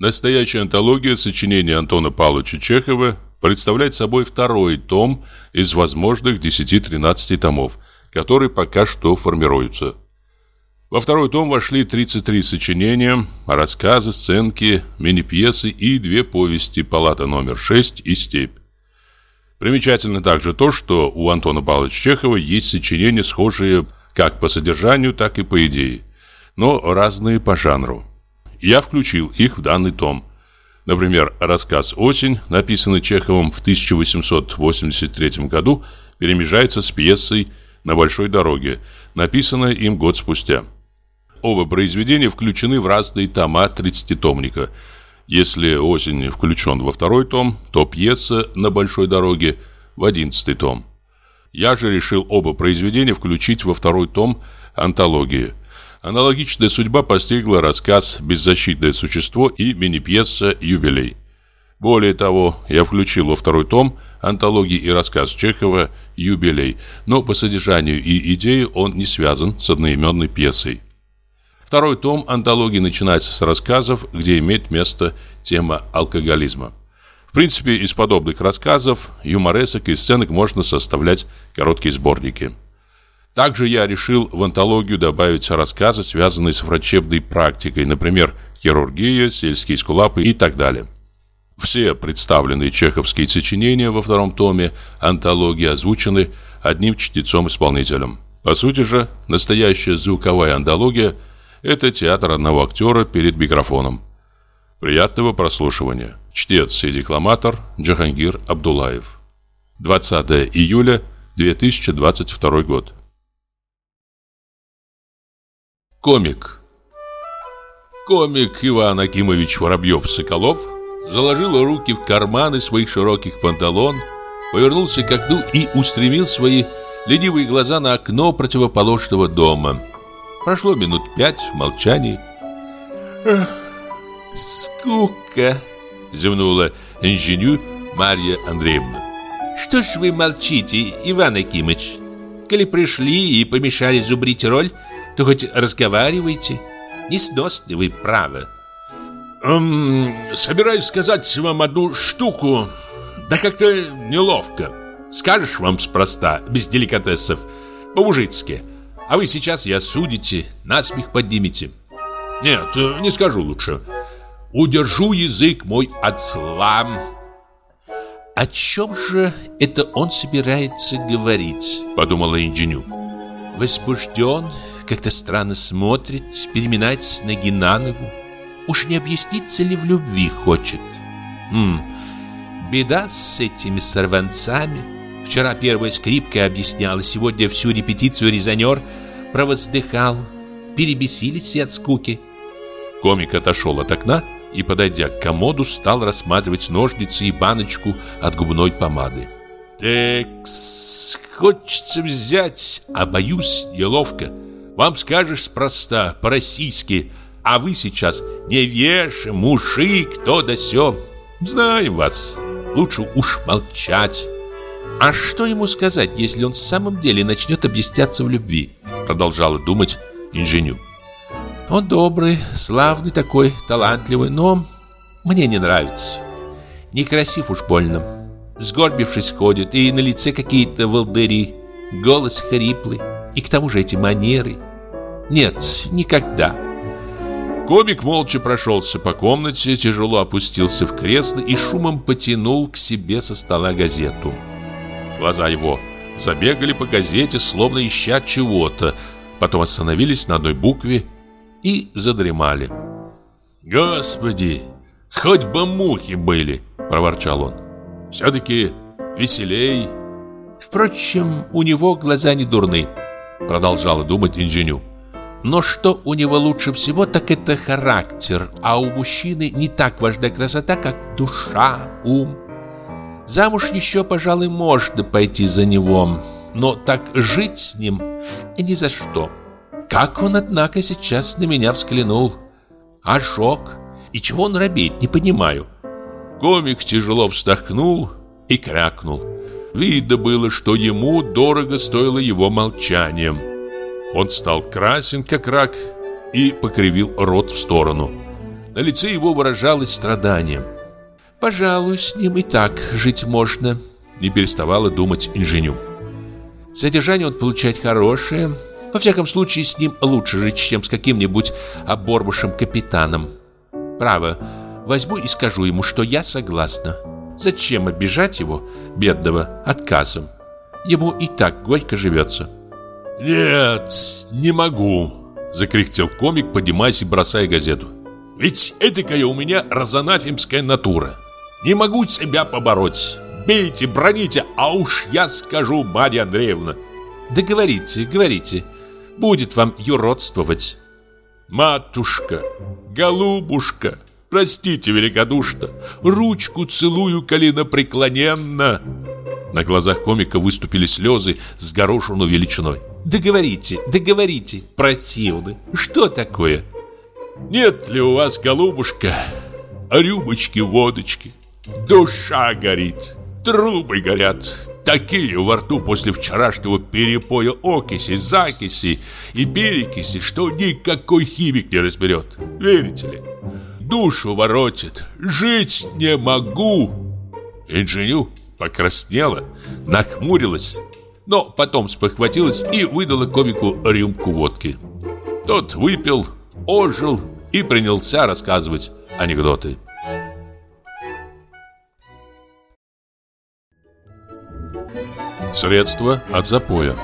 Настоящая антология сочинений Антона Павловича Чехова представляет собой второй том из возможных 10-13 томов, которые пока что формируются. Во второй том вошли 33 сочинения, рассказы, сценки, мини-пьесы и две повести «Палата номер 6» и «Степь». Примечательно также то, что у Антона Павловича Чехова есть сочинения, схожие как по содержанию, так и по идее, но разные по жанру. Я включил их в данный том. Например, рассказ «Осень», написанный Чеховым в 1883 году, перемежается с пьесой «На большой дороге», написанной им год спустя. Оба произведения включены в разные тома 30-томника – если осень включен во второй том, то пьеса «На большой дороге» в одиннадцатый том. Я же решил оба произведения включить во второй том антологии. Аналогичная судьба постигла рассказ «Беззащитное существо» и мини-пьеса «Юбилей». Более того, я включил во второй том антологии и рассказ Чехова «Юбилей», но по содержанию и идее он не связан с одноименной пьесой. Второй том антологии начинается с рассказов, где имеет место тема алкоголизма. В принципе, из подобных рассказов, юморесок и сценок можно составлять короткие сборники. Также я решил в антологию добавить рассказы, связанные с врачебной практикой, например, хирургия, сельские скулапы и так далее. Все представленные чеховские сочинения во втором томе антологии озвучены одним чтецом-исполнителем. По сути же, настоящая звуковая антология – это театр одного актера перед микрофоном. Приятного прослушивания. Чтец и декламатор Джахангир Абдулаев. 20 июля 2022 год. Комик. Комик Иван Акимович Воробьев-Соколов заложил руки в карманы своих широких панталон, повернулся к окну и устремил свои ленивые глаза на окно противоположного дома – Прошло минут пять в молчании. «Скука!» — зевнула инженю Марья Андреевна. «Что ж вы молчите, Иван Акимыч? Коли пришли и помешали зубрить роль, то хоть разговаривайте. Несносны вы, право». Эм, «Собираюсь сказать вам одну штуку, да как-то неловко. Скажешь вам спроста, без деликатесов, по-мужицки». А вы сейчас и осудите, насмех поднимете. Нет, не скажу лучше. Удержу язык мой от зла. О чем же это он собирается говорить? Подумала Инженю. Возбужден, как-то странно смотрит, переминается с ноги на ногу. Уж не объяснится ли в любви хочет? Хм, беда с этими сорванцами. Вчера первая скрипка объясняла, сегодня всю репетицию резонер провоздыхал. Перебесились все от скуки. Комик отошел от окна и, подойдя к комоду, стал рассматривать ножницы и баночку от губной помады. «Текс, хочется взять, а боюсь неловко. Вам скажешь спроста, по-российски, а вы сейчас не веш, мужик, кто да сё. Знаем вас, лучше уж молчать». А что ему сказать, если он в самом деле начнет объясняться в любви? Продолжала думать инженю. Он добрый, славный такой, талантливый, но мне не нравится. Некрасив уж больно. Сгорбившись ходит, и на лице какие-то волдыри, голос хриплый, и к тому же эти манеры. Нет, никогда. Комик молча прошелся по комнате, тяжело опустился в кресло и шумом потянул к себе со стола газету. Глаза его забегали по газете, словно ища чего-то, потом остановились на одной букве и задремали. «Господи, хоть бы мухи были!» – проворчал он. «Все-таки веселей!» «Впрочем, у него глаза не дурны», – продолжала думать инженю. «Но что у него лучше всего, так это характер, а у мужчины не так важна красота, как душа, ум, Замуж еще, пожалуй, можно пойти за него, но так жить с ним ни за что. Как он, однако, сейчас на меня взглянул. Ожог. И чего он робеет, не понимаю. Комик тяжело вздохнул и крякнул. Видно было, что ему дорого стоило его молчанием. Он стал красен, как рак, и покривил рот в сторону. На лице его выражалось страдание. «Пожалуй, с ним и так жить можно», — не переставала думать инженю. «Содержание он получает хорошее. Во всяком случае, с ним лучше жить, чем с каким-нибудь оборвавшим капитаном. Право, возьму и скажу ему, что я согласна. Зачем обижать его, бедного, отказом? Ему и так горько живется». «Нет, не могу», — закряхтел комик, поднимаясь и бросая газету. «Ведь этакая у меня разонафимская натура. Не могу себя побороть. Бейте, броните, а уж я скажу, Марья Андреевна». «Да говорите, говорите. Будет вам юродствовать». «Матушка, голубушка, простите великодушно, ручку целую коленопреклоненно». На глазах комика выступили слезы с горошину величиной. Договорите, договорите, противно. Что такое? Нет ли у вас, голубушка, рюмочки водочки? Душа горит, трубы горят. Такие во рту после вчерашнего перепоя окиси, закиси и перекиси, что никакой химик не разберет. Верите ли? Душу воротит. Жить не могу. Инженю покраснела, нахмурилась но потом спохватилась и выдала комику рюмку водки. Тот выпил, ожил и принялся рассказывать анекдоты. Средства от запоя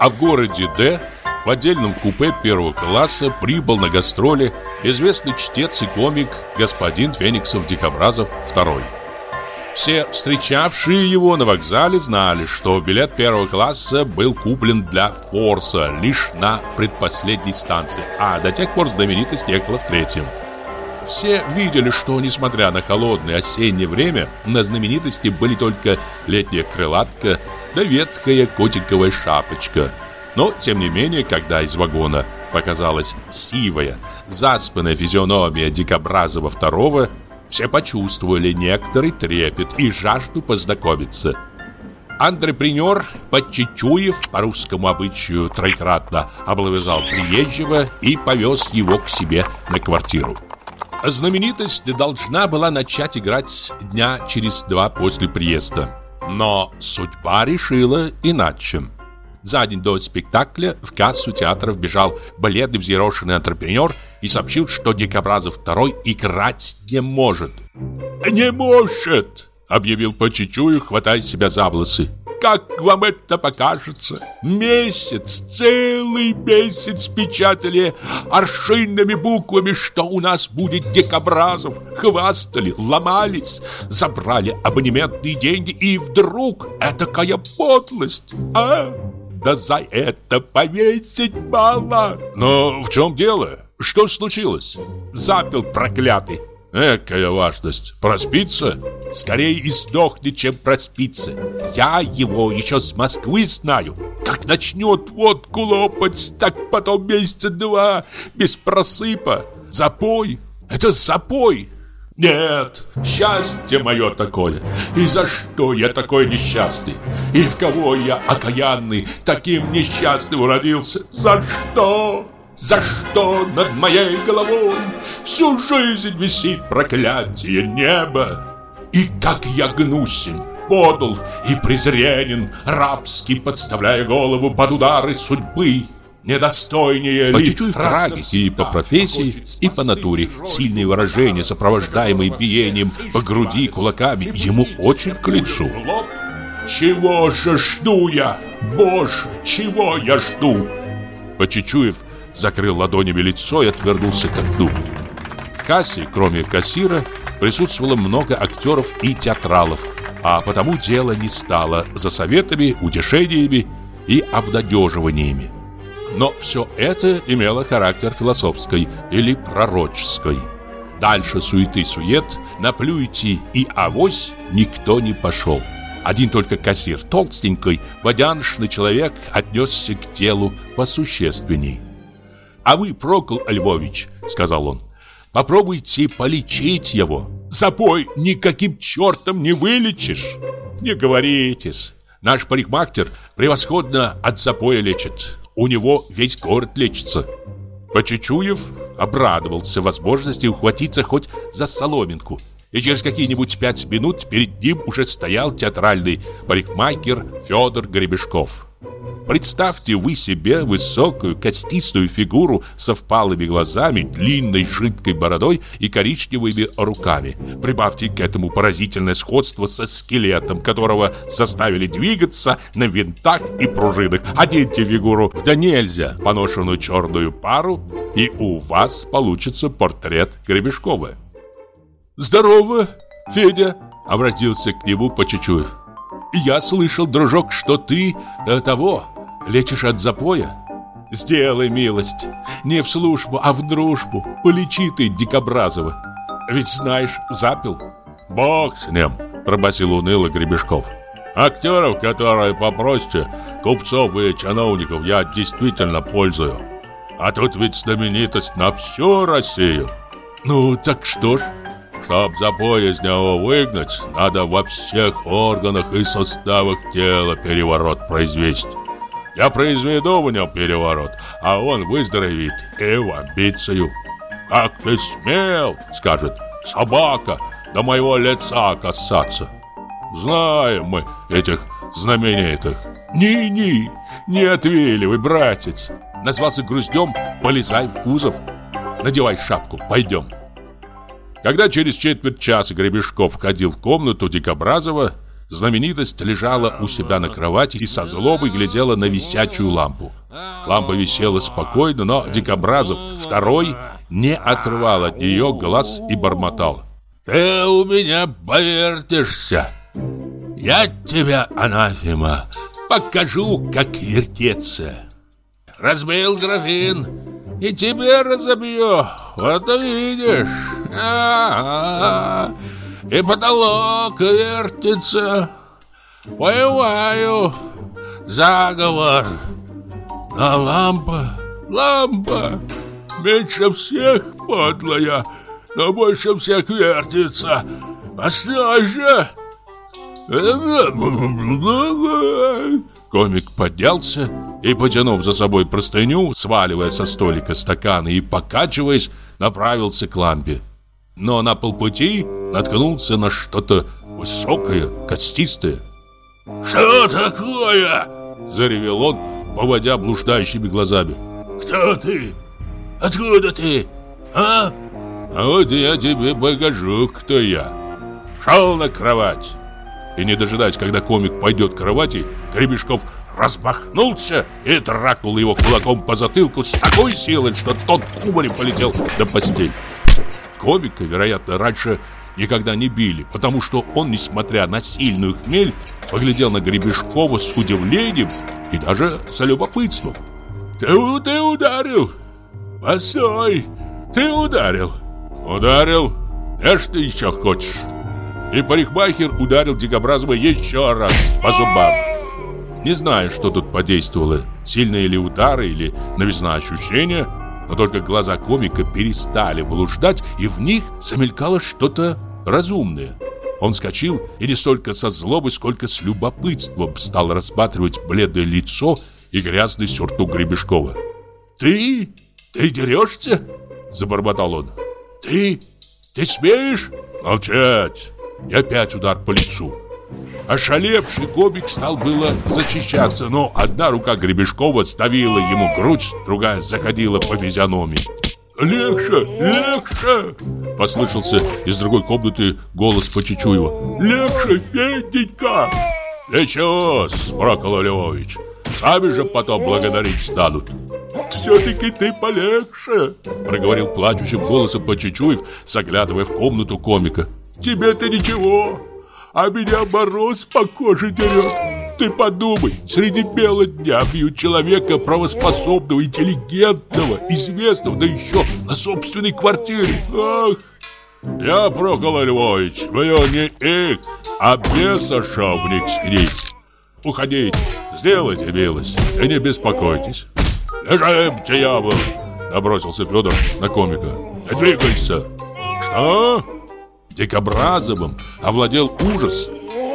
А в городе Д в отдельном купе первого класса прибыл на гастроли известный чтец и комик господин Фениксов-Дикобразов II. Все встречавшие его на вокзале знали, что билет первого класса был куплен для Форса лишь на предпоследней станции, а до тех пор знаменитость ехала в третьем. Все видели, что, несмотря на холодное осеннее время, на знаменитости были только летняя крылатка да ветхая котиковая шапочка. Но, тем не менее, когда из вагона показалась сивая, заспанная физиономия Дикобразова второго, все почувствовали некоторый трепет и жажду познакомиться. Антрепренер, подчечуев по русскому обычаю троекратно облавязал приезжего и повез его к себе на квартиру. Знаменитость должна была начать играть дня через два после приезда. Но судьба решила иначе. За день до спектакля в кассу театра вбежал бледный взъерошенный антрепренер и сообщил, что Дикобразов второй играть не может. «Не может!» — объявил по чуть-чуть, хватая себя за волосы. «Как вам это покажется? Месяц, целый месяц печатали аршинными буквами, что у нас будет Дикобразов. Хвастали, ломались, забрали абонементные деньги, и вдруг этакая подлость, а?» Да за это повесить мало. Но в чем дело? Что случилось? Запил проклятый. Экая важность. Проспится? Скорее и чем проспится. Я его еще с Москвы знаю. Как начнет водку лопать, так потом месяца два без просыпа. Запой. Это запой. Нет, счастье мое такое. И за что я такой несчастный? И в кого я окаянный, таким несчастным родился? За что? За что над моей головой всю жизнь висит проклятие неба? И как я гнусен, подл и презренен, рабски подставляя голову под удары судьбы недостойнее По чуть-чуть в трагике и по профессии, и по натуре. Сильные выражения, сопровождаемые биением по груди кулаками, ему очень к лицу. Чего же жду я? Боже, чего я жду? Почечуев закрыл ладонями лицо и отвернулся к окну. В кассе, кроме кассира, присутствовало много актеров и театралов, а потому дело не стало за советами, утешениями и обнадеживаниями. Но все это имело характер философской или пророческой. Дальше суеты-сует, наплюйте и авось никто не пошел. Один только кассир, толстенький, водяншный человек, отнесся к делу посущественней. «А вы, Прокол Львович, — сказал он, — попробуйте полечить его. Запой никаким чертом не вылечишь. Не говоритесь. Наш парикмахтер превосходно от запоя лечит. У него весь город лечится. Почечуев обрадовался возможности ухватиться хоть за соломинку. И через какие-нибудь пять минут перед ним уже стоял театральный парикмахер Федор Гребешков. Представьте вы себе высокую костистую фигуру со впалыми глазами, длинной жидкой бородой и коричневыми руками. Прибавьте к этому поразительное сходство со скелетом, которого заставили двигаться на винтах и пружинах. Оденьте фигуру да нельзя поношенную черную пару, и у вас получится портрет Гребешкова. «Здорово, Федя!» — обратился к нему Почечуев. «Я слышал, дружок, что ты э, того, Лечишь от запоя? Сделай милость. Не в службу, а в дружбу. Полечи ты Дикобразова. Ведь знаешь, запил. Бог с ним, пробасил уныло Гребешков. Актеров, которые попроще, купцов и чиновников я действительно пользую. А тут ведь знаменитость на всю Россию. Ну, так что ж? Чтоб запой из него выгнать, надо во всех органах и составах тела переворот произвести. Я произведу в нем переворот, а он выздоровеет и в амбицию. «Как ты смел!» — скажет «Собака!» до моего лица касаться. Знаем мы этих знаменитых. «Ни-ни, не отвеливай, братец!» Назвался груздем, полезай в кузов. Надевай шапку, пойдем. Когда через четверть часа Гребешков входил в комнату Дикобразова, Знаменитость лежала у себя на кровати и со злобой глядела на висячую лампу. Лампа висела спокойно, но Дикобразов второй не отрывал от нее глаз и бормотал. «Ты у меня повертишься! Я тебя, анафема, покажу, как вертеться! Разбил графин, и тебе разобью, вот увидишь! А -а -а и потолок вертится. Понимаю, заговор. Но лампа, лампа, меньше всех подлая, но больше всех вертится. Постой же! Комик поднялся и, потянув за собой простыню, сваливая со столика стаканы и покачиваясь, направился к лампе но на полпути наткнулся на что-то высокое, костистое. «Что такое?» – заревел он, поводя блуждающими глазами. «Кто ты? Откуда ты? А?» «А вот я тебе покажу, кто я. Шел на кровать». И не дожидаясь, когда комик пойдет к кровати, Гребешков размахнулся и тракнул его кулаком по затылку с такой силой, что тот кубарем полетел до постель. Комика, вероятно, раньше никогда не били, потому что он, несмотря на сильную хмель, поглядел на Гребешкова с удивлением и даже с любопытством. «Ты, ты ударил! Постой! Ты ударил!» «Ударил? А что еще хочешь?» И парикмахер ударил Дикобразова еще раз по зубам. Не знаю, что тут подействовало, сильные ли удары или новизна ощущения – но только глаза комика перестали блуждать, и в них замелькало что-то разумное. Он вскочил и не столько со злобой, сколько с любопытством стал рассматривать бледное лицо и грязный сюртук Гребешкова. «Ты? Ты дерешься?» – забормотал он. «Ты? Ты смеешь?» «Молчать!» И опять удар по лицу. Ошалевший Гобик стал было зачищаться, но одна рука Гребешкова ставила ему грудь, другая заходила по физиономии. «Легче! Легче!» Послышался из другой комнаты голос Почечуева. «Легче, Феденька!» «Лечусь, Прокол Львович! Сами же потом благодарить станут!» «Все-таки ты полегче!» Проговорил плачущим голосом Почечуев, заглядывая в комнату комика. «Тебе-то ничего!» А меня мороз по коже дерет. Ты подумай, среди бела дня бьют человека правоспособного, интеллигентного, известного, да еще на собственной квартире. Ах! Я, Прокол Львович, мое не их, а бесошовник сидит. Уходите, сделайте милость и не беспокойтесь. Лежим, дьявол! Набросился Федор на комика. Не двигайся. Что? Дикобразовым овладел ужас.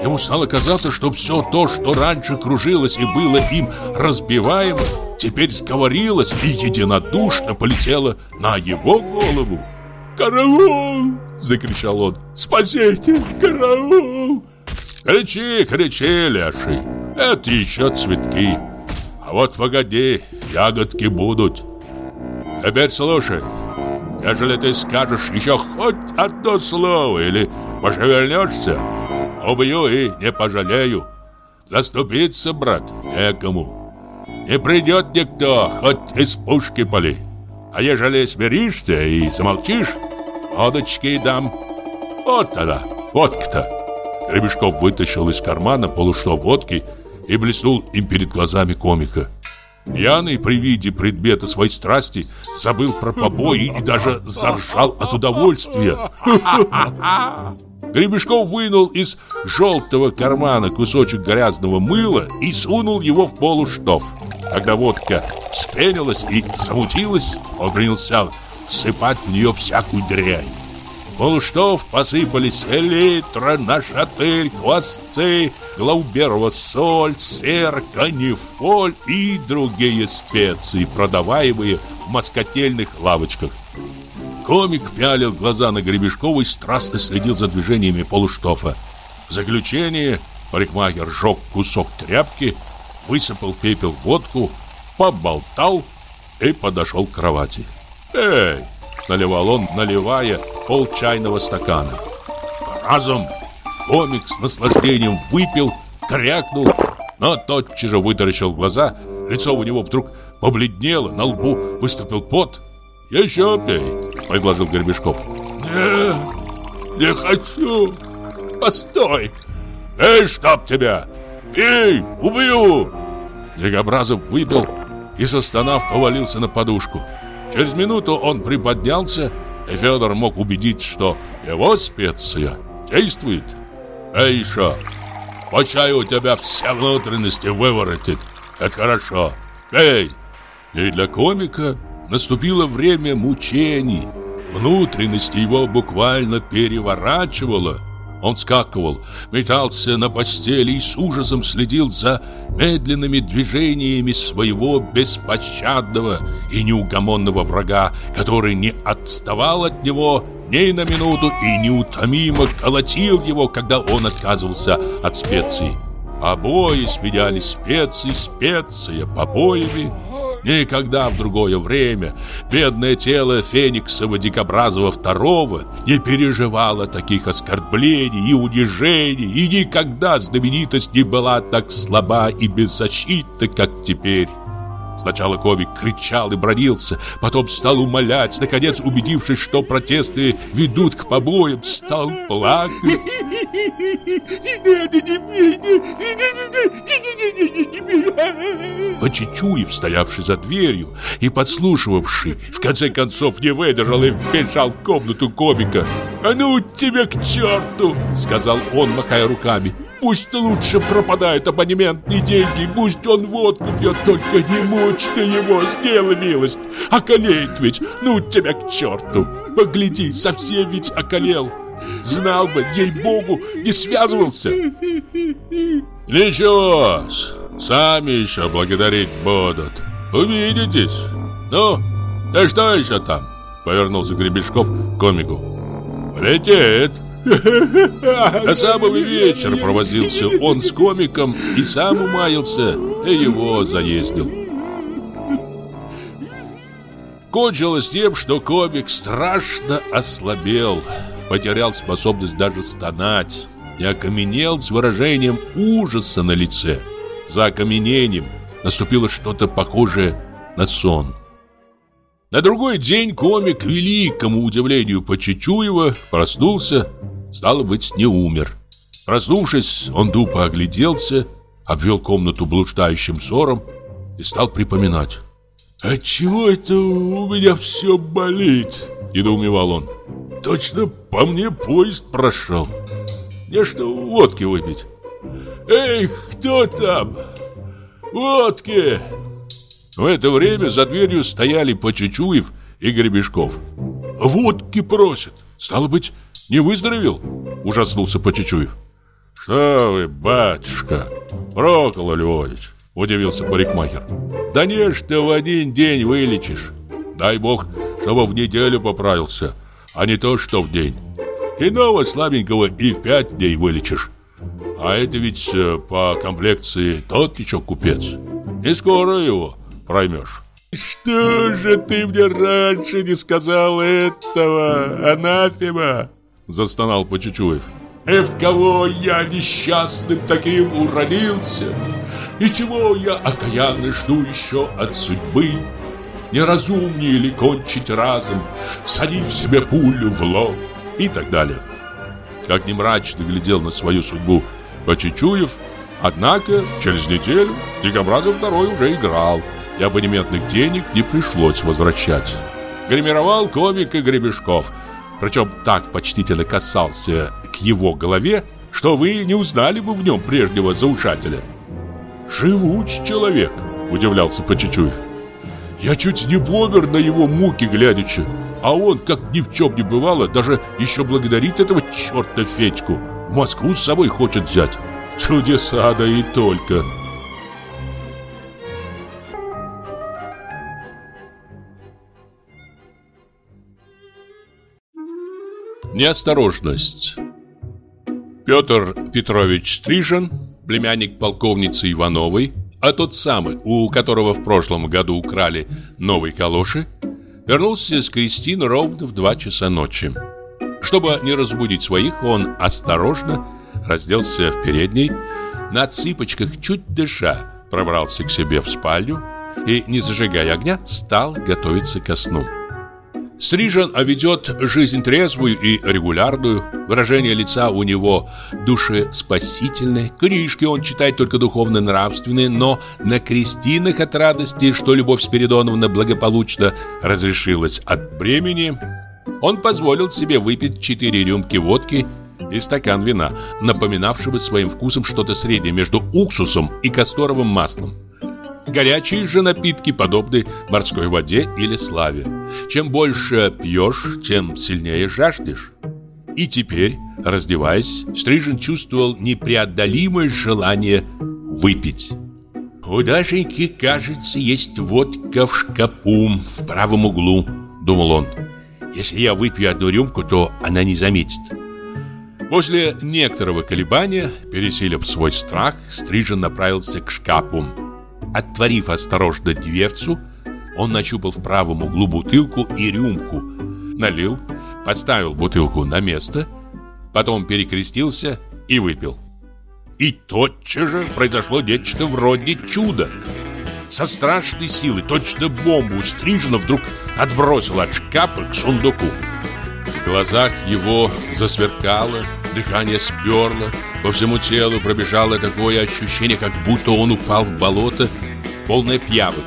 Ему стало казаться, что все то, что раньше кружилось и было им разбиваемо, теперь сговорилась и единодушно полетела на его голову. «Караул!» — закричал он. «Спасите! Караул!» «Кричи, кричи, леший! Это еще цветки. А вот погоди, ягодки будут. Теперь слушай, ежели ты скажешь еще хоть одно слово или пошевельнешься, убью и не пожалею. Заступиться, брат, некому. Не придет никто, хоть из пушки поли. А ежели смиришься и замолчишь, водочки дам. Вот тогда, водка-то. Гребешков вытащил из кармана полушло водки и блеснул им перед глазами комика. Пьяный при виде предмета своей страсти забыл про побои и даже заржал от удовольствия. Гребешков вынул из желтого кармана кусочек грязного мыла и сунул его в полуштов. Когда водка вспенилась и замутилась, он принялся всыпать в нее всякую дрянь. Полуштов посыпались элитра, нашатырь, квасцы, глауберова соль, сер, канифоль и другие специи, продаваемые в москотельных лавочках. Комик пялил глаза на Гребешкова и страстно следил за движениями полуштофа. В заключение парикмахер сжег кусок тряпки, высыпал пепел в водку, поболтал и подошел к кровати. «Эй!» — наливал он, наливая пол чайного стакана. Разом комик с наслаждением выпил, крякнул, но тотчас же вытаращил глаза, лицо у него вдруг побледнело, на лбу выступил пот. «Еще пей», — предложил Горбешков. «Нет, не хочу, постой!» «Эй, чтоб тебя! Пей, убью!» Дегобразов выпил и, застонав, повалился на подушку. Через минуту он приподнялся, и Федор мог убедить, что его специя действует. «Эй, еще! По чаю у тебя все внутренности выворотит. Это хорошо. Эй!» И для комика наступило время мучений. Внутренности его буквально переворачивало – он скакивал, метался на постели и с ужасом следил за медленными движениями своего беспощадного и неугомонного врага, который не отставал от него ни на минуту и неутомимо колотил его, когда он отказывался от специй. Обои сменяли специи, специя побоями, Никогда в другое время бедное тело Фениксова-Дикобразова второго не переживало таких оскорблений и унижений, и никогда знаменитость не была так слаба и беззащитна, как теперь. Сначала комик кричал и бронился, потом стал умолять, наконец, убедившись, что протесты ведут к побоям, стал плакать. Почечуев, стоявший за дверью и подслушивавший, в конце концов не выдержал и вбежал в комнату комика. «А ну тебя к черту!» — сказал он, махая руками. Пусть лучше пропадают абонементные деньги, пусть он водку пьет, только не мучь ты его, сделай милость. Околеет ведь, ну тебя к черту. Погляди, совсем ведь околел. Знал бы, ей-богу, не связывался. Ничего, сами еще благодарить будут. Увидитесь. Ну, да что еще там? Повернулся Гребешков к комику. Летит. До самого вечера провозился он с комиком и сам умаялся, и его заездил. Кончилось тем, что комик страшно ослабел, потерял способность даже стонать и окаменел с выражением ужаса на лице. За окаменением наступило что-то похожее на сон. На другой день комик, к великому удивлению Почечуева, проснулся Стало быть, не умер. Проснувшись, он тупо огляделся, обвел комнату блуждающим взором и стал припоминать. «Отчего это у меня все болит?» – недоумевал он. «Точно по мне поезд прошел. Мне что, водки выпить?» «Эй, кто там? Водки!» В это время за дверью стояли Почечуев и Гребешков. «Водки просят. Стало быть, не выздоровел?» Ужаснулся Почечуев. «Что вы, батюшка, Прокол Львович, Удивился парикмахер. Да не, что в один день вылечишь. Дай бог, чтобы в неделю поправился, а не то, что в день. Иного слабенького и в пять дней вылечишь. А это ведь э, по комплекции тот еще купец. Не скоро его проймешь. «Что же ты мне раньше не сказал этого, анафема?» Застонал Почечуев. «И в кого я несчастным таким уродился? И чего я окаянно жду еще от судьбы? Неразумнее ли кончить разом, всадив себе пулю в лоб?» И так далее. Как не мрачно глядел на свою судьбу Почечуев, однако через неделю Дикобразов второй уже играл – и абонементных денег не пришлось возвращать. Гримировал комика Гребешков, причем так почтительно касался к его голове, что вы не узнали бы в нем прежнего заушателя. «Живуч человек», — удивлялся Почечуев. «Я чуть не помер на его муки глядячи, а он, как ни в чем не бывало, даже еще благодарит этого черта Федьку. В Москву с собой хочет взять. Чудеса да и только». Неосторожность Петр Петрович Стрижен, племянник полковницы Ивановой, а тот самый, у которого в прошлом году украли новые калоши, вернулся с Кристин ровно в два часа ночи. Чтобы не разбудить своих, он осторожно разделся в передней, на цыпочках чуть дыша пробрался к себе в спальню и, не зажигая огня, стал готовиться ко сну. Стрижен, а ведет жизнь трезвую и регулярную. Выражение лица у него душеспасительное. Книжки он читает только духовно-нравственные, но на крестинах от радости, что Любовь Спиридоновна благополучно разрешилась от бремени, он позволил себе выпить четыре рюмки водки и стакан вина, напоминавшего своим вкусом что-то среднее между уксусом и касторовым маслом. Горячие же напитки подобны морской воде или славе. Чем больше пьешь, тем сильнее жаждешь. И теперь, раздеваясь, Стрижен чувствовал непреодолимое желание выпить. «У Дашеньки, кажется, есть водка в шкапу в правом углу», — думал он. «Если я выпью одну рюмку, то она не заметит». После некоторого колебания, пересилив свой страх, Стрижен направился к шкафу. Отворив осторожно дверцу, он нащупал в правом углу бутылку и рюмку, налил, подставил бутылку на место, потом перекрестился и выпил. И тотчас же произошло нечто вроде чуда. Со страшной силой, точно бомбу стрижено, вдруг отбросил от шкафа к сундуку. В глазах его засверкало, дыхание сперло, по всему телу пробежало такое ощущение, как будто он упал в болото, полное пьявок.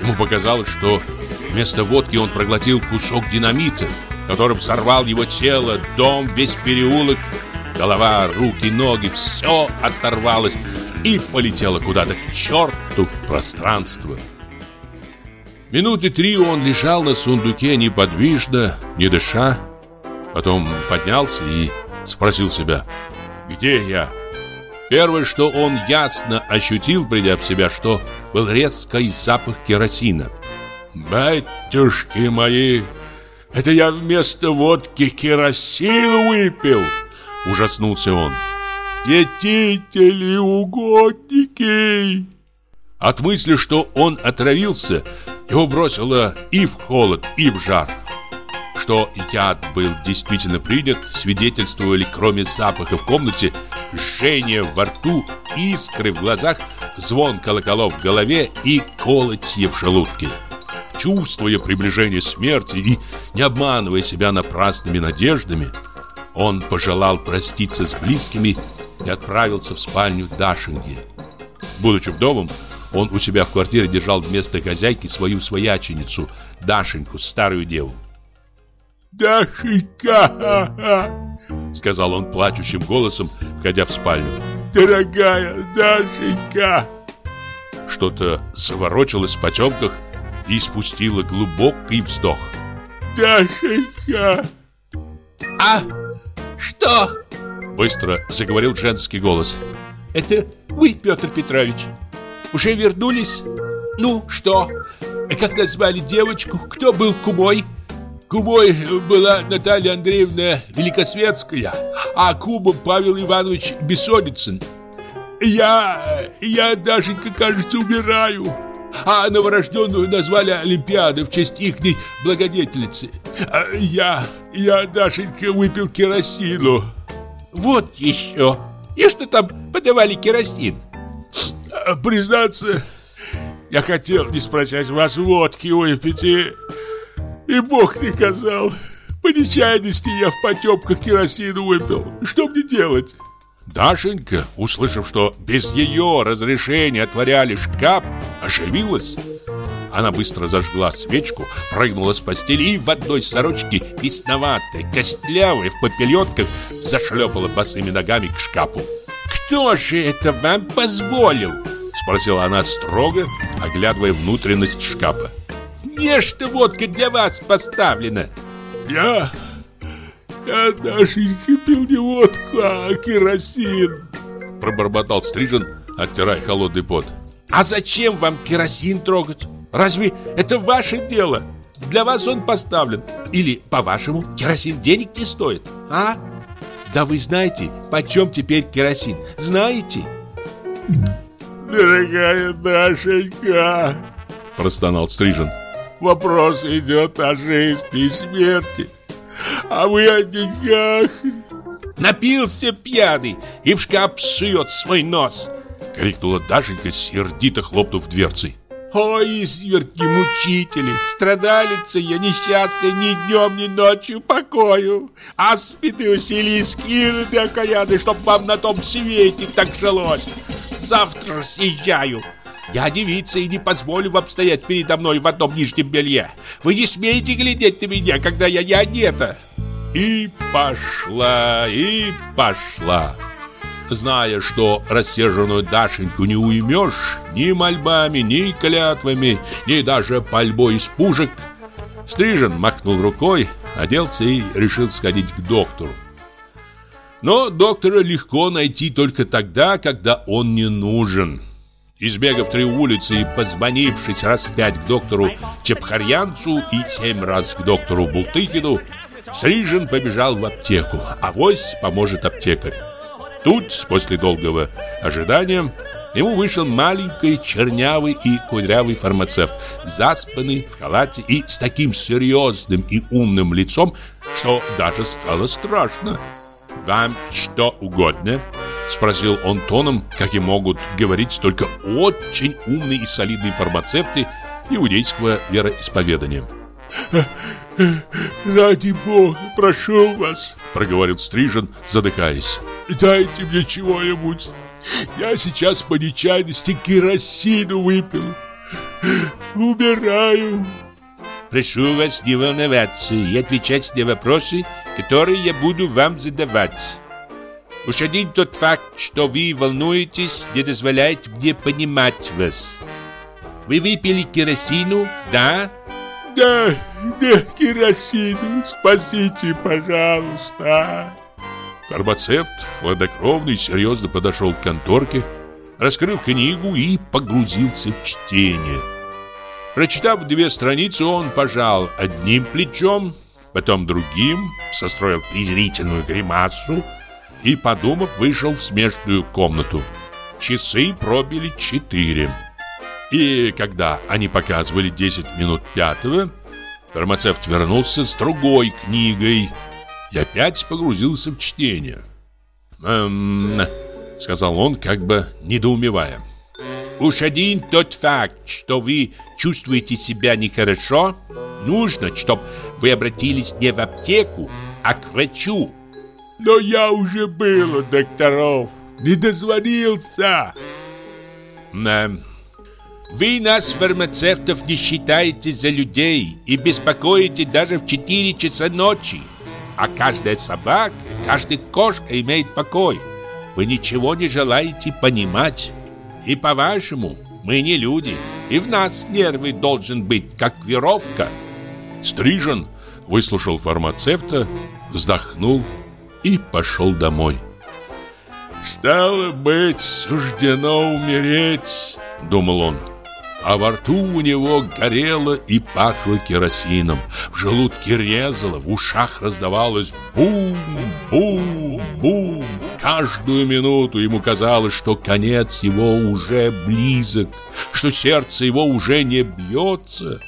Ему показалось, что вместо водки он проглотил кусок динамита, которым сорвал его тело, дом, весь переулок, голова, руки, ноги, все оторвалось и полетело куда-то к черту в пространство. Минуты три он лежал на сундуке неподвижно, не дыша, потом поднялся и спросил себя, где я? Первое, что он ясно ощутил, придя в себя, что был резкий запах керосина. «Батюшки мои, это я вместо водки керосин выпил!» Ужаснулся он. «Детители, угодники!» От мысли, что он отравился, его бросило и в холод, и в жар. Что яд был действительно принят, свидетельствовали, кроме запаха в комнате, жжение во рту, искры в глазах, звон колоколов в голове и колотье в желудке. Чувствуя приближение смерти и не обманывая себя напрасными надеждами, он пожелал проститься с близкими и отправился в спальню Дашинги. Будучи вдовом, он у себя в квартире держал вместо хозяйки свою свояченицу, Дашеньку, старую деву. «Дашенька!» Сказал он плачущим голосом, входя в спальню «Дорогая Дашенька!» Что-то заворочилось в потемках и спустило глубокий вздох «Дашенька!» «А что?» Быстро заговорил женский голос «Это вы, Петр Петрович?» Уже вернулись? Ну, что? Как назвали девочку? Кто был кумой? Кумой была Наталья Андреевна Великосветская, а кумом Павел Иванович Бессонницын. Я, я, Дашенька, кажется, умираю. А новорожденную назвали Олимпиадой в честь ихней благодетельницы. А я, я, Дашенька, выпил керосину. Вот еще. И что там подавали керосин? А, признаться, я хотел, не спросить вас, водки выпить, и, и Бог не казал. По нечаянности я в потемках керосину выпил. Что мне делать? Дашенька, услышав, что без ее разрешения отворяли шкаф, оживилась. Она быстро зажгла свечку, прыгнула с постели и в одной сорочке, весноватой, костлявой, в попеленках, зашлепала босыми ногами к шкафу. «Кто же это вам позволил?» Спросила она строго, оглядывая внутренность шкафа. «Не что водка для вас поставлена!» «Я... я Дашенька пил не водку, а керосин!» Пробормотал Стрижен, оттирая холодный пот. «А зачем вам керосин трогать? Разве это ваше дело? Для вас он поставлен. Или, по-вашему, керосин денег не стоит, а? Да вы знаете, почем теперь керосин? Знаете?» «Дорогая Дашенька!» Простонал Стрижен. «Вопрос идет о жизни и смерти, а вы о деньгах!» «Напился пьяный и в шкаф сует свой нос!» Крикнула Дашенька, сердито хлопнув дверцей. Ой, изверги-мучители, страдалица я несчастная ни днем, ни ночью покою. Аспиды, Василиски, ироды окаяны, чтоб вам на том свете так жилось. Завтра съезжаю. Я девица и не позволю вам стоять передо мной в одном нижнем белье. Вы не смеете глядеть на меня, когда я не одета. И пошла, и пошла. Зная, что рассерженную Дашеньку не уймешь ни мольбами, ни клятвами, ни даже пальбой из пушек, Стрижен махнул рукой, оделся и решил сходить к доктору. Но доктора легко найти только тогда, когда он не нужен. Избегав три улицы и позвонившись раз пять к доктору Чепхарьянцу и семь раз к доктору Бултыхину, Стрижен побежал в аптеку. Авось поможет аптекарь. Тут, после долгого ожидания, ему вышел маленький, чернявый и кудрявый фармацевт, заспанный в халате и с таким серьезным и умным лицом, что даже стало страшно. «Вам что угодно?» — спросил он тоном, как и могут говорить только очень умные и солидные фармацевты иудейского вероисповедания. «Ради Бога, прошу вас!» — проговорил Стрижен, задыхаясь. «Дайте мне чего-нибудь! Я сейчас по нечаянности керосину выпил! Умираю!» Прошу вас не волноваться и отвечать на вопросы, которые я буду вам задавать. Уж один тот факт, что вы волнуетесь, не дозволяет мне понимать вас. Вы выпили керосину, да? Да, да, керосину, спасите, пожалуйста. Фармацевт, хладнокровный, серьезно подошел к конторке, раскрыл книгу и погрузился в чтение. Прочитав две страницы, он пожал одним плечом, потом другим, состроил презрительную гримасу и, подумав, вышел в смежную комнату. Часы пробили четыре. И когда они показывали 10 минут пятого, фармацевт вернулся с другой книгой и опять погрузился в чтение. «Эм...» — сказал он, как бы недоумевая. Уж один тот факт, что вы чувствуете себя нехорошо, нужно, чтобы вы обратились не в аптеку, а к врачу. Но я уже был у докторов, не дозвонился. Да. Вы нас, фармацевтов, не считаете за людей и беспокоите даже в 4 часа ночи. А каждая собака, каждая кошка имеет покой. Вы ничего не желаете понимать. И по-вашему, мы не люди, и в нас нервы должен быть, как веровка. Стрижен выслушал фармацевта, вздохнул и пошел домой. «Стало быть, суждено умереть», думал он. А во рту у него горело и пахло керосином. В желудке резало, в ушах раздавалось бум-бум-бум. Каждую минуту ему казалось, что конец его уже близок, что сердце его уже не бьется.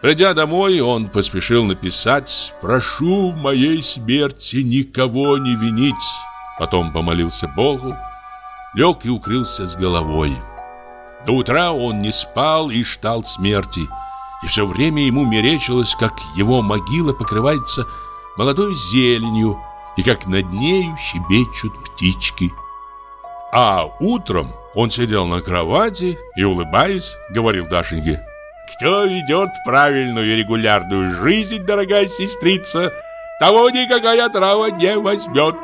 Придя домой, он поспешил написать «Прошу в моей смерти никого не винить». Потом помолился Богу, лег и укрылся с головой. До утра он не спал и ждал смерти. И все время ему мерещилось, как его могила покрывается молодой зеленью, и как над нею щебечут птички. А утром он сидел на кровати и, улыбаясь, говорил Дашеньке, «Кто ведет правильную и регулярную жизнь, дорогая сестрица, того никакая трава не возьмет.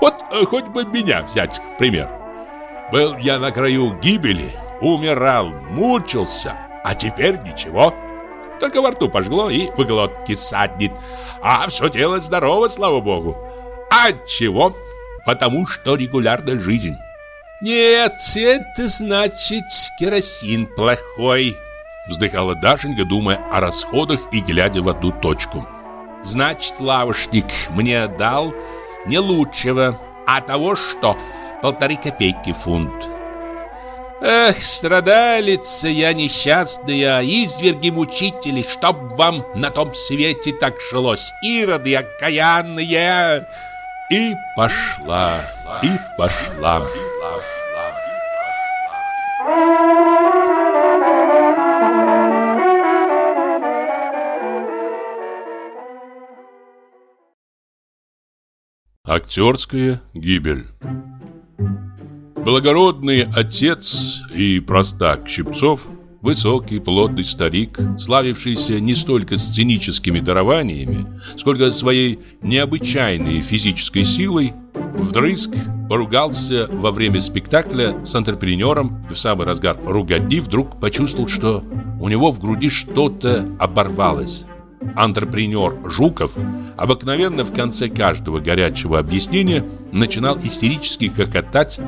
Вот э, хоть бы меня взять в пример. Был я на краю гибели, умирал, мучился, а теперь ничего. Только во рту пожгло и в глотке саднет. А все тело здорово, слава богу. От чего? Потому что регулярная жизнь. Нет, это значит керосин плохой. Вздыхала Дашенька, думая о расходах и глядя в одну точку. Значит, лавочник мне дал не лучшего, а того, что полторы копейки фунт. Эх, страдалица я несчастная, изверги мучители, чтоб вам на том свете так жилось, ироды окаянные. И пошла, и пошла. Актерская гибель Благородный отец и простак Щипцов, высокий, плотный старик, славившийся не столько сценическими дарованиями, сколько своей необычайной физической силой, вдрызг поругался во время спектакля с антрепренером и в самый разгар ругадни вдруг почувствовал, что у него в груди что-то оборвалось. Антрепренер Жуков обыкновенно в конце каждого горячего объяснения начинал истерически хохотать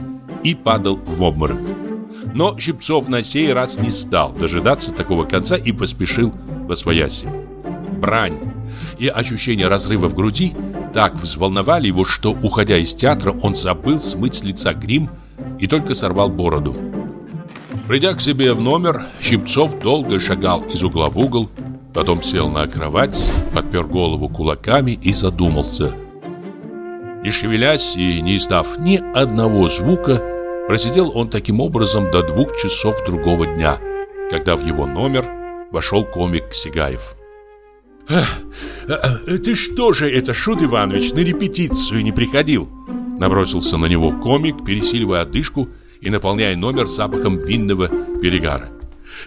и падал в обморок. Но Щипцов на сей раз не стал дожидаться такого конца и поспешил во свояси. Брань и ощущение разрыва в груди так взволновали его, что, уходя из театра, он забыл смыть с лица грим и только сорвал бороду. Придя к себе в номер, Щипцов долго шагал из угла в угол, потом сел на кровать, подпер голову кулаками и задумался – не шевелясь и не издав ни одного звука, просидел он таким образом до двух часов другого дня, когда в его номер вошел комик Сигаев. «Ты что же это, Шут Иванович, на репетицию не приходил?» Набросился на него комик, пересиливая одышку и наполняя номер запахом винного перегара.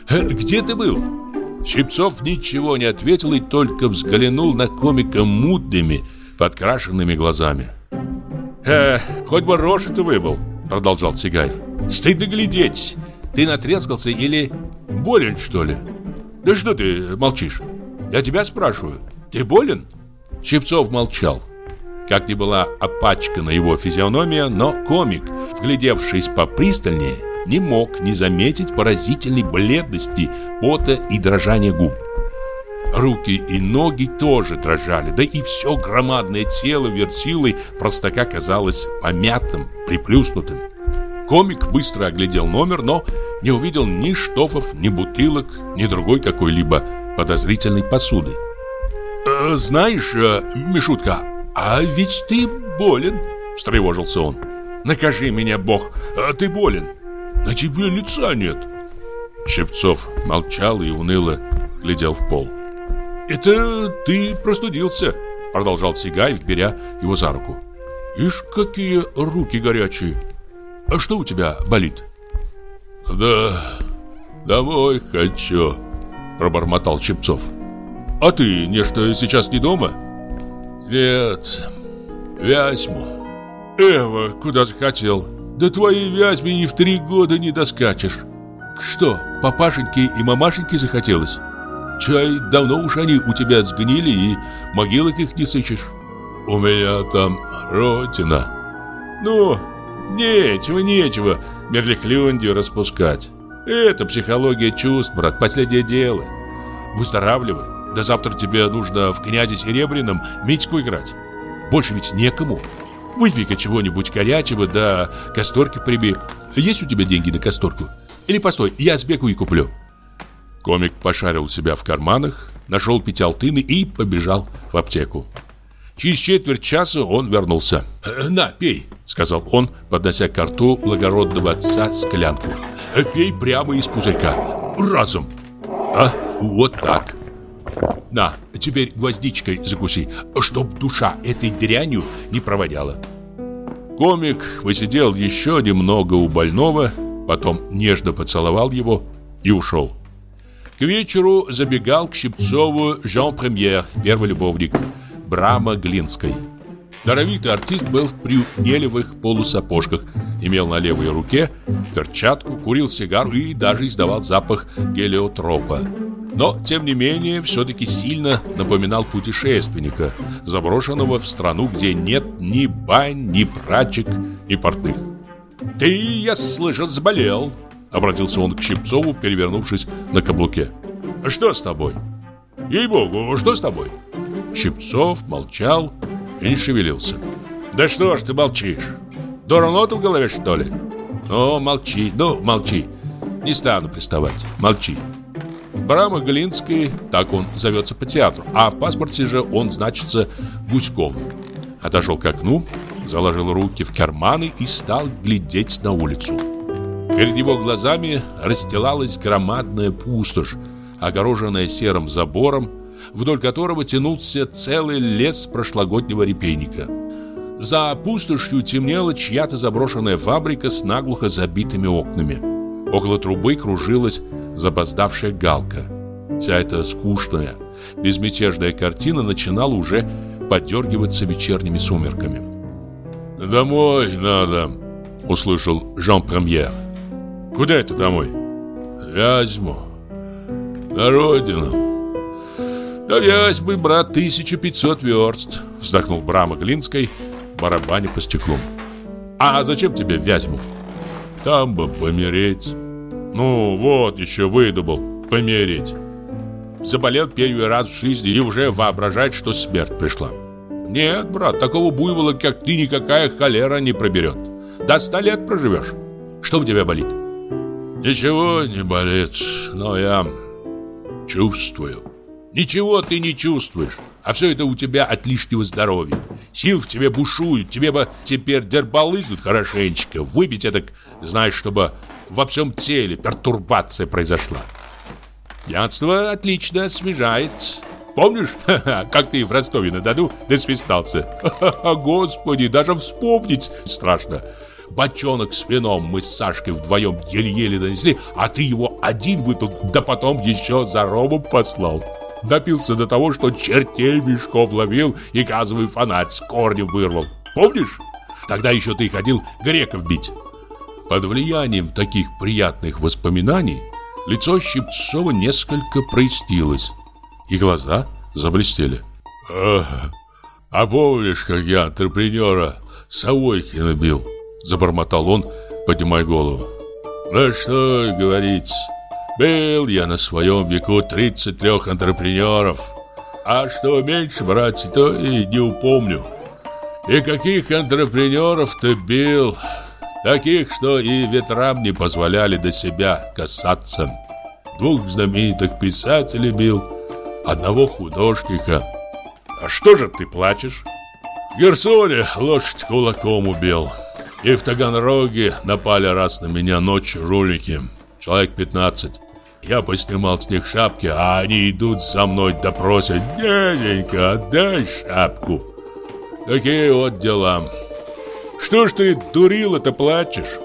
«Где ты был?» Щипцов ничего не ответил и только взглянул на комика мутными, подкрашенными глазами. «Э, хоть бы рожу-то выбыл», — продолжал Сигаев. «Стыдно глядеть. Ты натрескался или болен, что ли?» «Да что ты молчишь? Я тебя спрашиваю. Ты болен?» Щипцов молчал. Как ни была опачкана его физиономия, но комик, вглядевшись попристальнее, не мог не заметить поразительной бледности, пота и дрожания губ. Руки и ноги тоже дрожали, да и все громадное тело вертилой простака казалось помятым, приплюснутым. Комик быстро оглядел номер, но не увидел ни штофов, ни бутылок, ни другой какой-либо подозрительной посуды. «Э, «Знаешь, э, Мишутка, а ведь ты болен», — встревожился он. «Накажи меня, Бог, а ты болен. На тебе лица нет». Щипцов молчал и уныло глядел в пол. «Это ты простудился», — продолжал Сигаев, беря его за руку. «Ишь, какие руки горячие! А что у тебя болит?» «Да, домой хочу», — пробормотал Чепцов. «А ты нечто сейчас не дома?» «Нет, Вязьму». «Эва, куда ты хотел? Да твоей Вязьме и в три года не доскачешь». «Что, папашеньке и мамашеньке захотелось?» Чай, давно уж они у тебя сгнили и могилок их не сыщешь. У меня там родина. Ну, Нечего, нечего мерляхлюндию распускать. Это психология чувств, брат, последнее дело. Выздоравливай. До завтра тебе нужно в князе Серебряном Митьку играть. Больше ведь некому. Выпей-ка чего-нибудь горячего, да касторки приби. Есть у тебя деньги на касторку? Или постой, я сбегу и куплю. Комик пошарил себя в карманах, нашел пятиалтыны и побежал в аптеку. Через четверть часа он вернулся. «Э, «На, пей», — сказал он, поднося к рту благородного отца склянку. «Э, «Пей прямо из пузырька. Разум». «А, вот так». «На, теперь гвоздичкой закуси, чтоб душа этой дрянью не проводяла». Комик посидел еще немного у больного, потом нежно поцеловал его и ушел. К вечеру забегал к Щипцову Жан Премьер, первый любовник. Брама Глинской. Даровитый артист был в прюнелевых полусапожках, имел на левой руке перчатку, курил сигару и даже издавал запах гелиотропа. Но, тем не менее, все-таки сильно напоминал путешественника, заброшенного в страну, где нет ни бань, ни прачек, ни портных. «Ты, я слышал, заболел», — обратился он к Щипцову, перевернувшись на каблуке. «Что с тобой?» «Ей-богу, что с тобой?» Щипцов молчал и не шевелился. «Да что ж ты молчишь? Дурнота в голове, что ли?» «Ну, молчи, ну, молчи. Не стану приставать. Молчи». Брама Глинский, так он зовется по театру, а в паспорте же он значится Гуськовым. Отошел к окну, заложил руки в карманы и стал глядеть на улицу. Перед его глазами расстилалась громадная пустошь, огороженная серым забором, вдоль которого тянулся целый лес прошлогоднего репейника. За пустошью темнела чья-то заброшенная фабрика с наглухо забитыми окнами. Около трубы кружилась запоздавшая галка. Вся эта скучная, безмятежная картина начинала уже подергиваться вечерними сумерками. «Домой надо», — услышал Жан Премьер. «Куда это домой?» «Вязьму. На родину». «Да Вязьмы, брат, 1500 верст», — вздохнул Брама Глинской, барабаня по стеклу. «А зачем тебе Вязьму?» «Там бы помереть». «Ну, вот еще выдумал, помереть». Заболел первый раз в жизни и уже воображает, что смерть пришла. Нет, брат, такого буйвола, как ты, никакая холера не проберет. До ста лет проживешь. Что у тебя болит? Ничего не болит, но я чувствую. Ничего ты не чувствуешь, а все это у тебя от лишнего здоровья. Сил в тебе бушуют, тебе бы теперь дербалызнуть хорошенечко, выбить это, знаешь, чтобы во всем теле пертурбация произошла. Пьянство отлично освежает. Помнишь, как ты в Ростове-на-Дону досвистался? Господи, даже вспомнить страшно. Бочонок с вином мы с Сашкой вдвоем еле-еле донесли, а ты его один выпил, да потом еще за ромом послал. Напился до того, что чертей мешков ловил и газовый фонарь с корнем вырвал. Помнишь? Тогда еще ты ходил греков бить. Под влиянием таких приятных воспоминаний лицо Щипцова несколько прояснилось, и глаза заблестели. «А помнишь, как я антрепренера Савойкина бил?» Забормотал он, поднимая голову. «Да что говорить, был я на своем веку 33 антрепренеров. А что меньше, братья, то и не упомню. И каких антрепренеров ты бил? Таких, что и ветрам не позволяли до себя касаться. Двух знаменитых писателей бил, одного художника. А что же ты плачешь? В Герсоне лошадь кулаком убил. И в Таганроге напали раз на меня ночью жулики. Человек 15. Я поснимал с них шапки, а они идут за мной да просят «Дяденька, отдай шапку». Такие вот дела. Что ж ты, дурила-то, плачешь?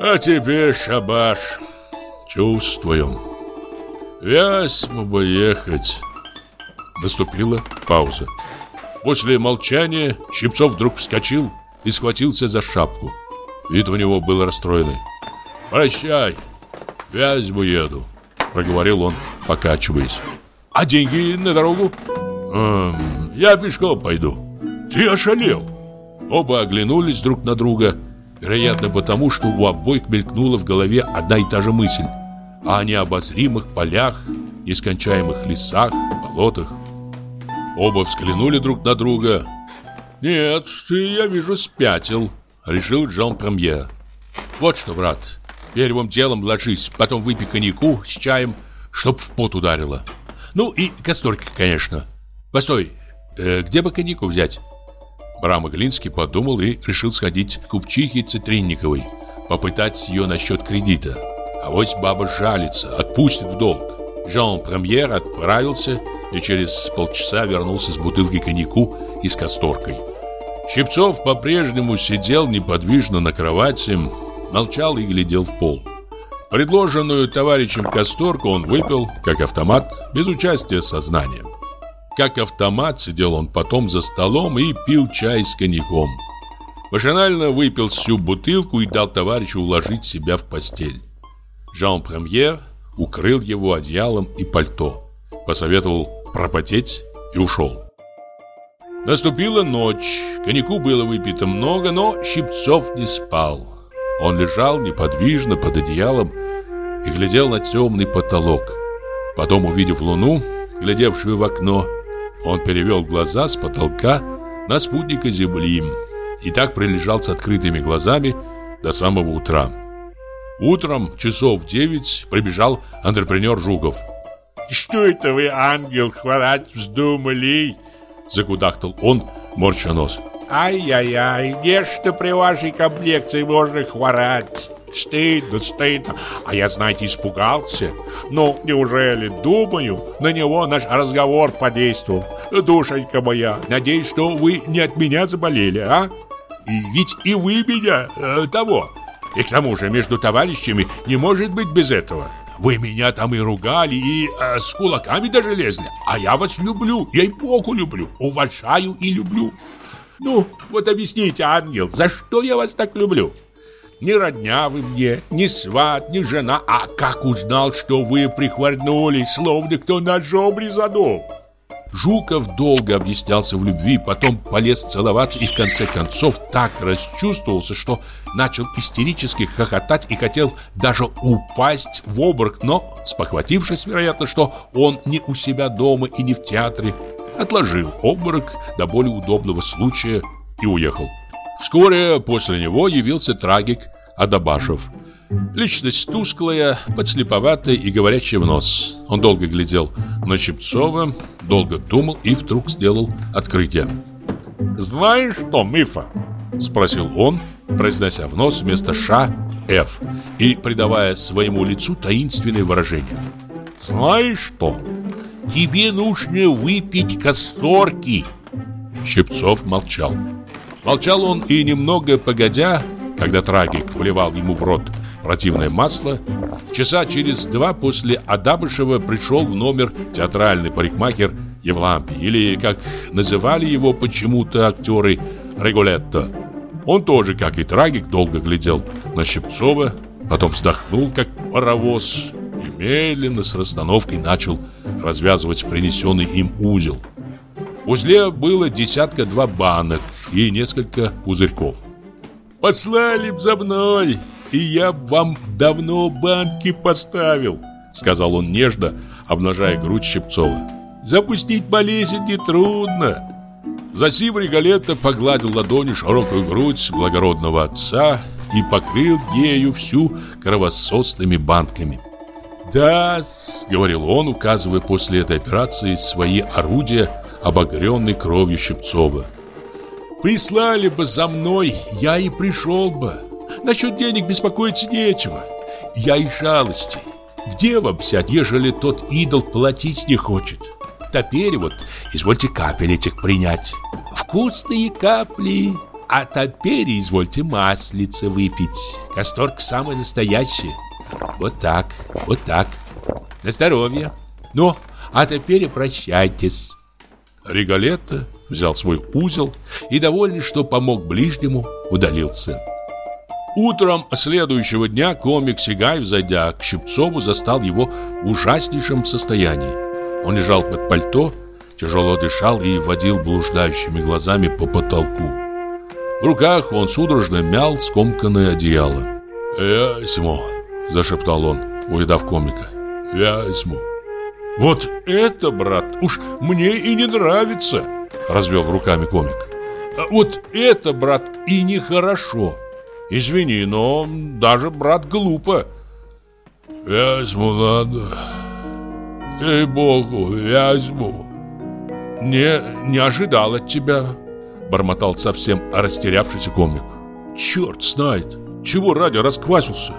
А теперь шабаш. Чувствую. Вязьму бы ехать. Наступила пауза. После молчания Щипцов вдруг вскочил и схватился за шапку. Вид у него был расстроенный. «Прощай, Вязьму еду», — проговорил он, покачиваясь. «А деньги на дорогу?» эм, «Я пешком пойду». «Ты ошалел?» Оба оглянулись друг на друга Вероятно, потому что у обоих мелькнула в голове одна и та же мысль о необозримых полях, нескончаемых лесах, болотах. Оба взглянули друг на друга. «Нет, ты, я вижу, спятил», — решил Джон Премьер. «Вот что, брат, первым делом ложись, потом выпей коньяку с чаем, чтоб в пот ударило. Ну и касторки, конечно. Постой, э, где бы коньяку взять?» Брама Глинский подумал и решил сходить к купчихе Цитринниковой, попытать ее насчет кредита. А вот баба жалится, отпустит в долг. Жан Премьер отправился и через полчаса вернулся с бутылкой коньяку и с касторкой. Щипцов по-прежнему сидел неподвижно на кровати, молчал и глядел в пол. Предложенную товарищем касторку он выпил, как автомат, без участия сознания. Как автомат сидел он потом за столом и пил чай с коньяком. Машинально выпил всю бутылку и дал товарищу уложить себя в постель. Жан Премьер укрыл его одеялом и пальто, посоветовал пропотеть и ушел. Наступила ночь, коньяку было выпито много, но Щипцов не спал. Он лежал неподвижно под одеялом и глядел на темный потолок. Потом, увидев луну, глядевшую в окно, он перевел глаза с потолка на спутника Земли и так пролежал с открытыми глазами до самого утра. Утром, часов девять, прибежал антрепренер Жуков. «Что это вы, ангел, хворать вздумали?» Закудахтал он, морща нос. «Ай-яй-яй, что при вашей комплекции можно хворать?» Стыдно, стыдно. А я, знаете, испугался. Ну, неужели, думаю, на него наш разговор подействовал. Душенька моя, надеюсь, что вы не от меня заболели, а? И ведь и вы меня э, того. И к тому же между товарищами не может быть без этого. Вы меня там и ругали, и э, с кулаками даже лезли. А я вас люблю, ей-богу люблю, уважаю и люблю. Ну, вот объясните, ангел, за что я вас так люблю? Ни родня вы мне, ни сват, ни жена. А как узнал, что вы прихворнули, словно кто ножом резанул? Жуков долго объяснялся в любви, потом полез целоваться и в конце концов так расчувствовался, что начал истерически хохотать и хотел даже упасть в обморок, но, спохватившись, вероятно, что он не у себя дома и не в театре, отложил обморок до более удобного случая и уехал. Вскоре после него явился трагик Адабашев. Личность тусклая, подслеповатая и говорящая в нос. Он долго глядел на Чепцова, долго думал и вдруг сделал открытие. «Знаешь что, Мифа?» – спросил он, произнося в нос вместо «ша» «ф» и придавая своему лицу таинственное выражение. «Знаешь что? Тебе нужно выпить касторки!» Щипцов молчал. Молчал он и немного погодя, когда трагик вливал ему в рот противное масло, часа через два после Адабышева пришел в номер театральный парикмахер Евлампий, или, как называли его почему-то актеры, Регулетто. Он тоже, как и трагик, долго глядел на Щипцова, потом вздохнул, как паровоз, и медленно с расстановкой начал развязывать принесенный им узел. В узле было десятка-два банок и несколько пузырьков. «Послали б за мной, и я б вам давно банки поставил», сказал он нежно, обнажая грудь Щипцова. «Запустить болезнь нетрудно». Засим Регалетто погладил ладонью широкую грудь благородного отца и покрыл ею всю кровососными банками. да говорил он, указывая после этой операции свои орудия обогренный кровью Щипцова. «Прислали бы за мной, я и пришел бы. Насчет денег беспокоиться нечего. Я и жалости. Где вам взять, ежели тот идол платить не хочет? Теперь вот извольте капель этих принять. Вкусные капли. А теперь извольте маслица выпить. Касторг самый настоящий. Вот так, вот так. На здоровье. Ну, а теперь прощайтесь. Регалетто взял свой узел и, довольный, что помог ближнему, удалился. Утром следующего дня комик Сигаев, зайдя к Щипцову, застал его в ужаснейшем состоянии. Он лежал под пальто, тяжело дышал и водил блуждающими глазами по потолку. В руках он судорожно мял скомканное одеяло. «Я возьму», – зашептал он, увидав комика. «Я возьму». «Вот это, брат, уж мне и не нравится», – развел руками комик. «А вот это, брат, и нехорошо. Извини, но даже, брат, глупо». «Я возьму, ладно. Ей-богу, я возьму». «Не, не ожидал от тебя», – бормотал совсем растерявшийся комик. «Черт знает, чего ради расквасился?»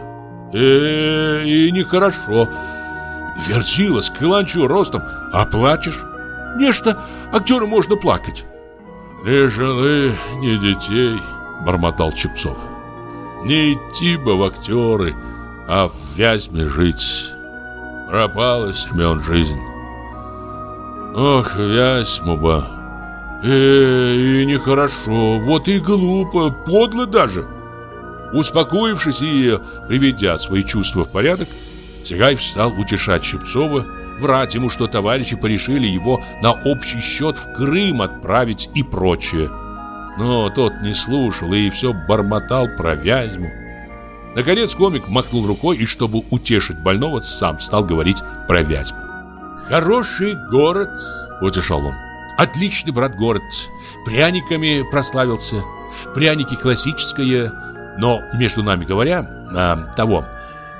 э, -э и нехорошо. Вертила с каланчу ростом, а плачешь? Нечто актеру можно плакать. Ни жены, ни детей, бормотал Чепцов. Не идти бы в актеры, а в Вязьме жить. Пропала, Семен, жизнь. Ох, Вязьму бы. Э, и нехорошо, вот и глупо, подло даже. Успокоившись и приведя свои чувства в порядок, Сигаев стал утешать Щипцова, врать ему, что товарищи порешили его на общий счет в Крым отправить и прочее. Но тот не слушал и все бормотал про Вязьму. Наконец комик махнул рукой и, чтобы утешить больного, сам стал говорить про Вязьму. «Хороший город», — утешал он. «Отличный, брат, город. Пряниками прославился. Пряники классическое, но, между нами говоря, а, того,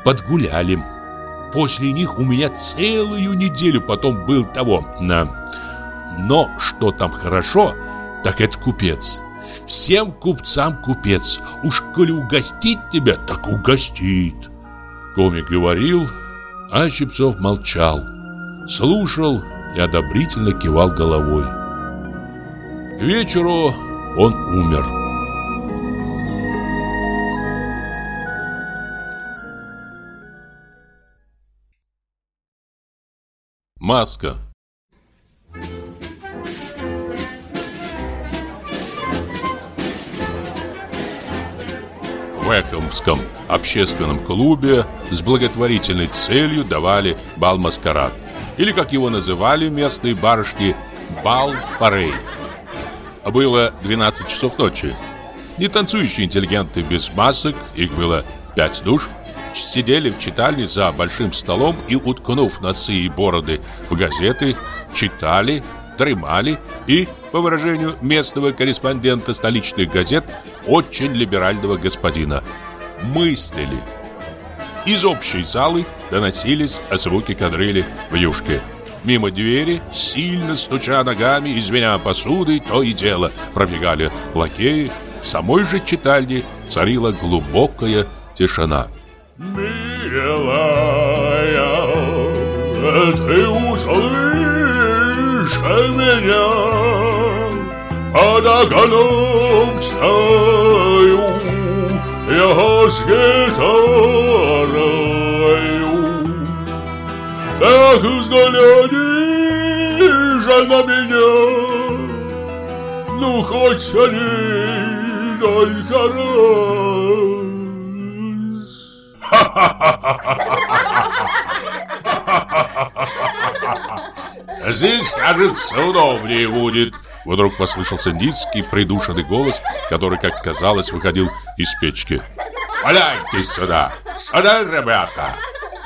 подгуляли. После них у меня целую неделю потом был того. На. Но что там хорошо, так это купец. Всем купцам купец. Уж коли угостить тебя, так угостит. Комик говорил, а Щипцов молчал. Слушал и одобрительно кивал головой. К вечеру он умер. Маска В Эхомском общественном клубе с благотворительной целью давали бал-маскарад. Или, как его называли местные барышни, бал-парей. Было 12 часов ночи. Не танцующие интеллигенты без масок, их было пять душ – сидели в читальне за большим столом и, уткнув носы и бороды в газеты, читали, дремали и, по выражению местного корреспондента столичных газет, очень либерального господина, мыслили. Из общей залы доносились звуки кадрили в юшке. Мимо двери, сильно стуча ногами и звеня посудой, то и дело пробегали лакеи. В самой же читальне царила глубокая тишина. Милая, ты услышь меня, Окном стою, я с гитарою. Так взгляни же на меня, Ну хоть один только раз. Здесь, кажется, удобнее будет. Вдруг послышался низкий, придушенный голос, который, как казалось, выходил из печки. «Валяйтесь сюда! Сюда, ребята!»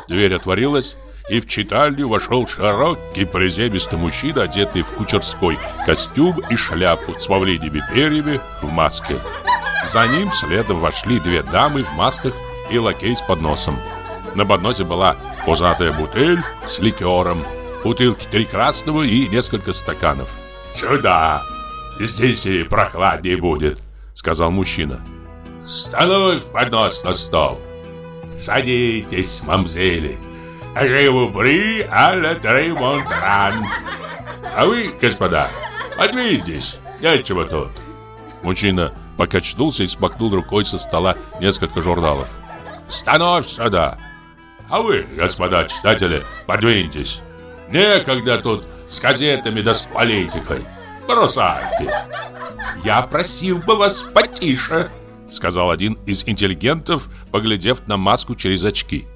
Дверь отворилась, и в читальню вошел широкий приземистый мужчина, одетый в кучерской костюм и шляпу с павлиньими перьями в маске. За ним следом вошли две дамы в масках и лакей с подносом. На подносе была пузатая бутыль с ликером, бутылки три красного и несколько стаканов. «Сюда! Здесь и прохладнее будет», — сказал мужчина. «Становь поднос на стол. Садитесь, мамзели. Живу бри а-ля тремонтран. А вы, господа, подвиньтесь, нечего тут». Мужчина покачнулся и смахнул рукой со стола несколько журналов. Становь сюда! А вы, господа читатели, подвиньтесь. Некогда тут с газетами да с политикой. Бросайте. Я просил бы вас потише, сказал один из интеллигентов, поглядев на маску через очки.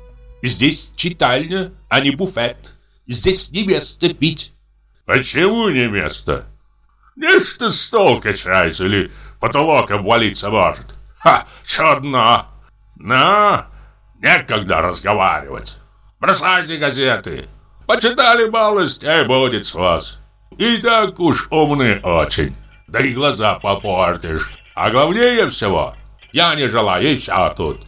Здесь читальня, а не буфет. Здесь не место пить. Почему не место? Нечто стол качается или потолок обвалиться может. Ха, чудно. На, некогда разговаривать. Бросайте газеты. Почитали малость, и будет с вас. И так уж умны очень. Да и глаза попортишь. А главнее всего, я не желаю, и все тут.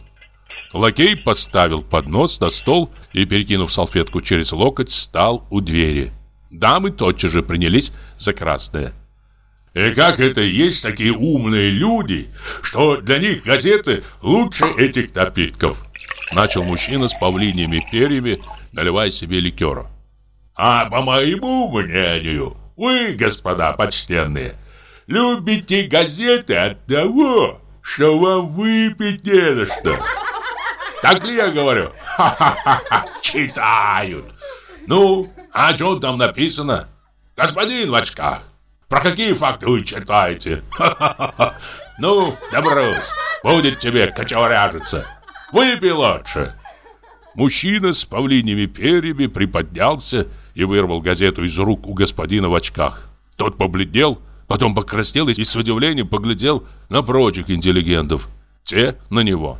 Лакей поставил поднос на стол и, перекинув салфетку через локоть, стал у двери. Дамы тотчас же принялись за красное. И как это есть такие умные люди, что для них газеты лучше этих напитков? Начал мужчина с павлиньими перьями, наливая себе ликера. А по моему мнению, вы, господа почтенные, любите газеты от того, что вам выпить не на что. Так ли я говорю? Ха-ха-ха, читают. Ну, а что там написано? Господин в очках, про какие факты вы читаете? Ха-ха-ха. Ну, добрось, будет тебе кочевряжиться. Выпей лучше. Мужчина с павлиньими перьями приподнялся и вырвал газету из рук у господина в очках. Тот побледнел, потом покраснел и с удивлением поглядел на прочих интеллигентов. Те на него.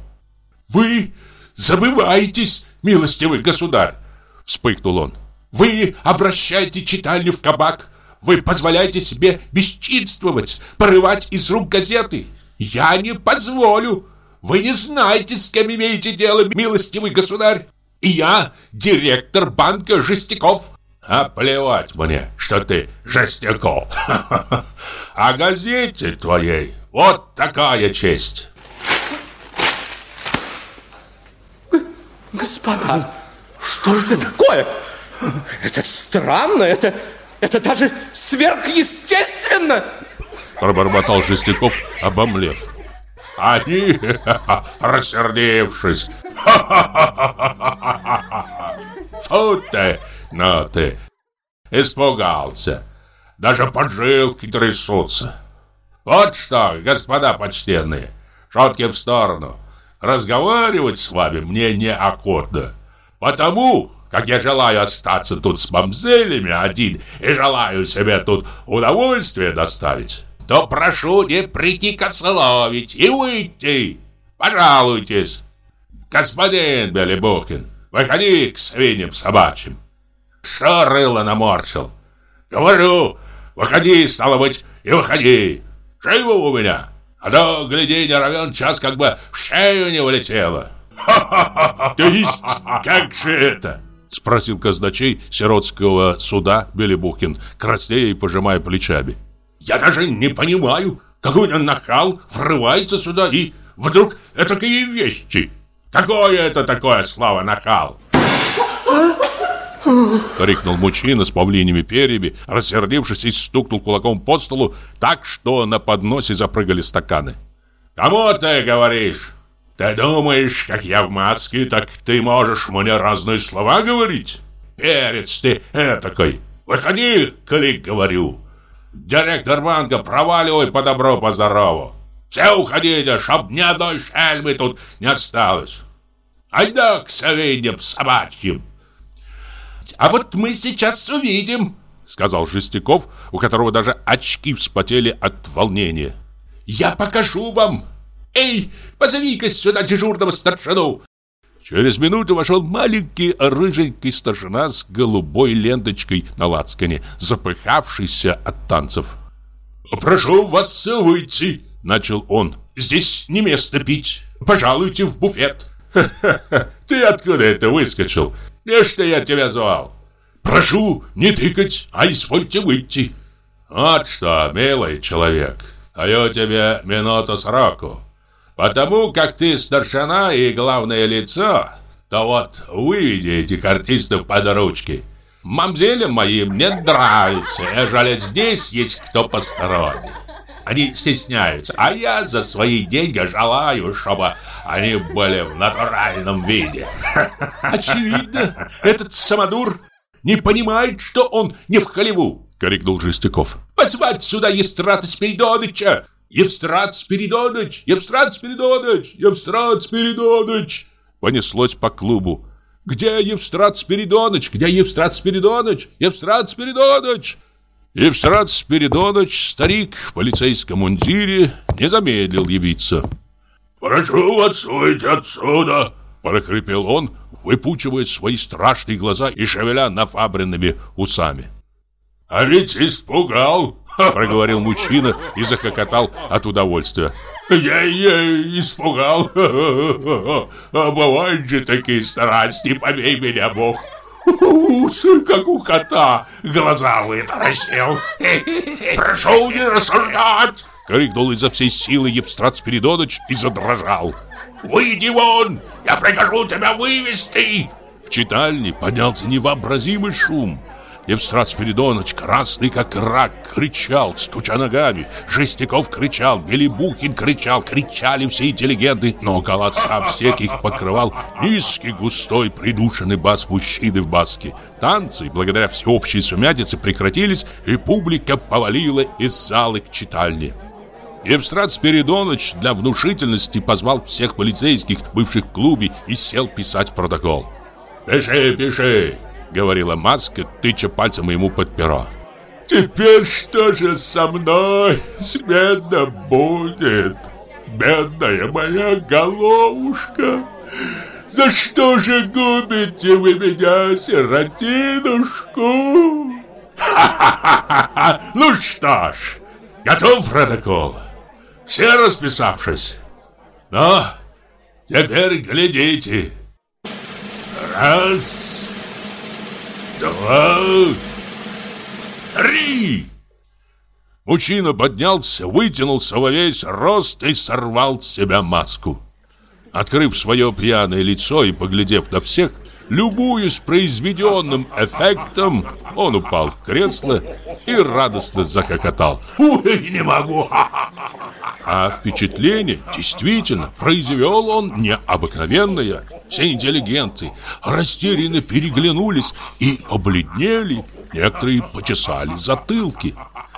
«Вы забываетесь, милостивый государь!» Вспыхнул он. «Вы обращаете читальню в кабак. Вы позволяете себе бесчинствовать, порывать из рук газеты. Я не позволю. Вы не знаете, с кем имеете дело, милостивый государь. И я директор банка Жестяков. А плевать мне, что ты Жестяков. А газете твоей вот такая честь. Господа, что же это такое? Это странно, это, это даже сверхъестественно. Пробормотал Жестяков, обомлев. Они, рассердившись, Фу ты, ну ты, испугался. Даже поджилки трясутся. Вот что, господа почтенные, шутки в сторону. Разговаривать с вами мне неохотно. Потому, как я желаю остаться тут с мамзелями один и желаю себе тут удовольствие доставить, то прошу не прийти кословить и выйти. Пожалуйтесь. Господин Белебухин, выходи к свиньям собачьим. Что рыло наморщил? Говорю, выходи, стало быть, и выходи. Живо у меня. А то, гляди, не равен час, как бы в шею не влетело. То есть, как же это? Спросил казначей сиротского суда Белебухин, краснея и пожимая плечами. Я даже не понимаю, какой-то нахал врывается сюда и вдруг это такие вещи. Какое это такое слово нахал? Крикнул мужчина с павлиньими перьями, рассердившись и стукнул кулаком по столу так, что на подносе запрыгали стаканы. Кому ты говоришь? Ты думаешь, как я в маске, так ты можешь мне разные слова говорить? Перец ты этакой. Выходи, коли говорю. Директор банка, проваливай по добру, по здорову. Все уходите, чтоб ни одной шельмы тут не осталось. Айда к свиньям собачьим. А вот мы сейчас увидим, сказал Жестяков, у которого даже очки вспотели от волнения. Я покажу вам. Эй, позови-ка сюда дежурного старшину. Через минуту вошел маленький рыженький старшина с голубой ленточкой на лацкане, запыхавшийся от танцев. «Прошу вас выйти», — начал он. «Здесь не место пить. Пожалуйте в буфет». Ха -ха -ха. «Ты откуда это выскочил? Не что я тебя звал. Прошу не тыкать, а извольте выйти». «Вот что, милый человек, даю тебе минуту сроку. Потому как ты старшина и главное лицо, то вот выведи этих артистов под ручки. Мамзелям моим не нравится, ежели здесь есть кто посторонний. Они стесняются, а я за свои деньги желаю, чтобы они были в натуральном виде. Очевидно, этот самодур не понимает, что он не в халеву, крикнул Жестяков. Позвать сюда Естрата Спиридоновича! Евстрат Спиридоныч! Евстрат Спиридоныч! Евстрат Спиридоныч!» Понеслось по клубу. «Где Евстрат Спиридоныч? Где Евстрат Спиридоныч? Евстрат Спиридоныч!» Евстрат Спиридонович, старик в полицейском мундире, не замедлил явиться. «Прошу вас выйти отсюда!» – прохрипел он, выпучивая свои страшные глаза и шевеля нафабренными усами. «А ведь испугал!» – проговорил мужчина и захохотал от удовольствия. «Я ее испугал! А бывают же такие страсти, побей меня, Бог!» Усы, как у кота, глаза вытаращил. Прошу не рассуждать!» Крикнул изо всей силы Епстрат Спиридоныч и задрожал. «Выйди вон! Я прикажу тебя вывести!» В читальне поднялся невообразимый шум. Евстрат Спиридонович, красный как рак, кричал, стуча ногами. Жестяков кричал, Белибухин кричал, кричали все интеллигенты, но голоса всех их покрывал низкий, густой, придушенный бас мужчины в баске. Танцы, благодаря всеобщей сумятице, прекратились, и публика повалила из залы к читальне. Евстрат Спиридонович для внушительности позвал всех полицейских, бывших в клубе, и сел писать протокол. «Пиши, пиши!» Говорила Маска, тыча пальцем ему под перо. «Теперь что же со мной смена будет? Бедная моя головушка! За что же губите вы меня, сиротинушку?» «Ха-ха-ха! Ну что ж, готов протокол? Все расписавшись? Ну, теперь глядите. Раз, два, три!» Мужчина поднялся, вытянулся во весь рост и сорвал с себя маску. Открыв свое пьяное лицо и поглядев на всех, любуясь произведенным эффектом, он упал в кресло и радостно захохотал. «Ой, не могу!» А впечатление действительно произвел он необыкновенное. Все интеллигенты растерянно переглянулись и побледнели. Некоторые почесали затылки.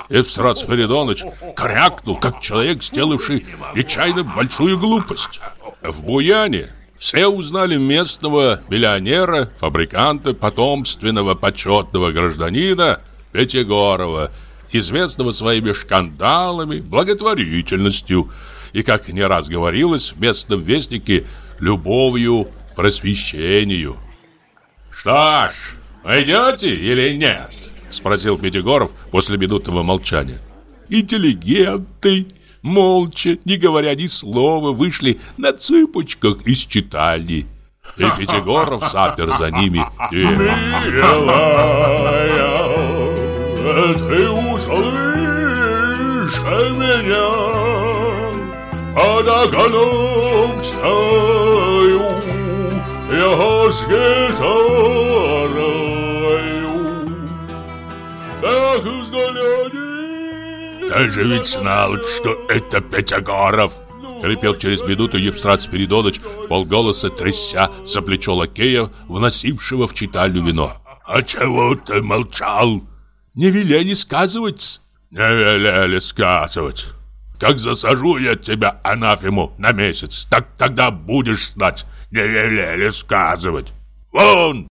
Евстрат Спиридоныч крякнул, как человек, сделавший нечаянно большую глупость. В Буяне все узнали местного миллионера, фабриканта, потомственного почетного гражданина Пятигорова, известного своими скандалами, благотворительностью и, как не раз говорилось в местном вестнике, любовью просвещению. «Что ж, пойдете или нет?» Спросил Пятигоров после минутного молчания. Интеллигенты, молча, не говоря ни слова, вышли на цыпочках из читальни. И Пятигоров запер за ними дверь. «Милая, ты услышь меня, под стою, я с гитарою, так взгляни. Ты же ведь знал, что это Пятигоров. Хрипел через минуту Евстрат Спиридоныч, полголоса тряся за плечо лакея, вносившего в читальню вино. А чего ты молчал? Не велели сказывать. Не велели сказывать. Как засажу я тебя, анафему, на месяц, так тогда будешь знать. Не велели сказывать. Вон!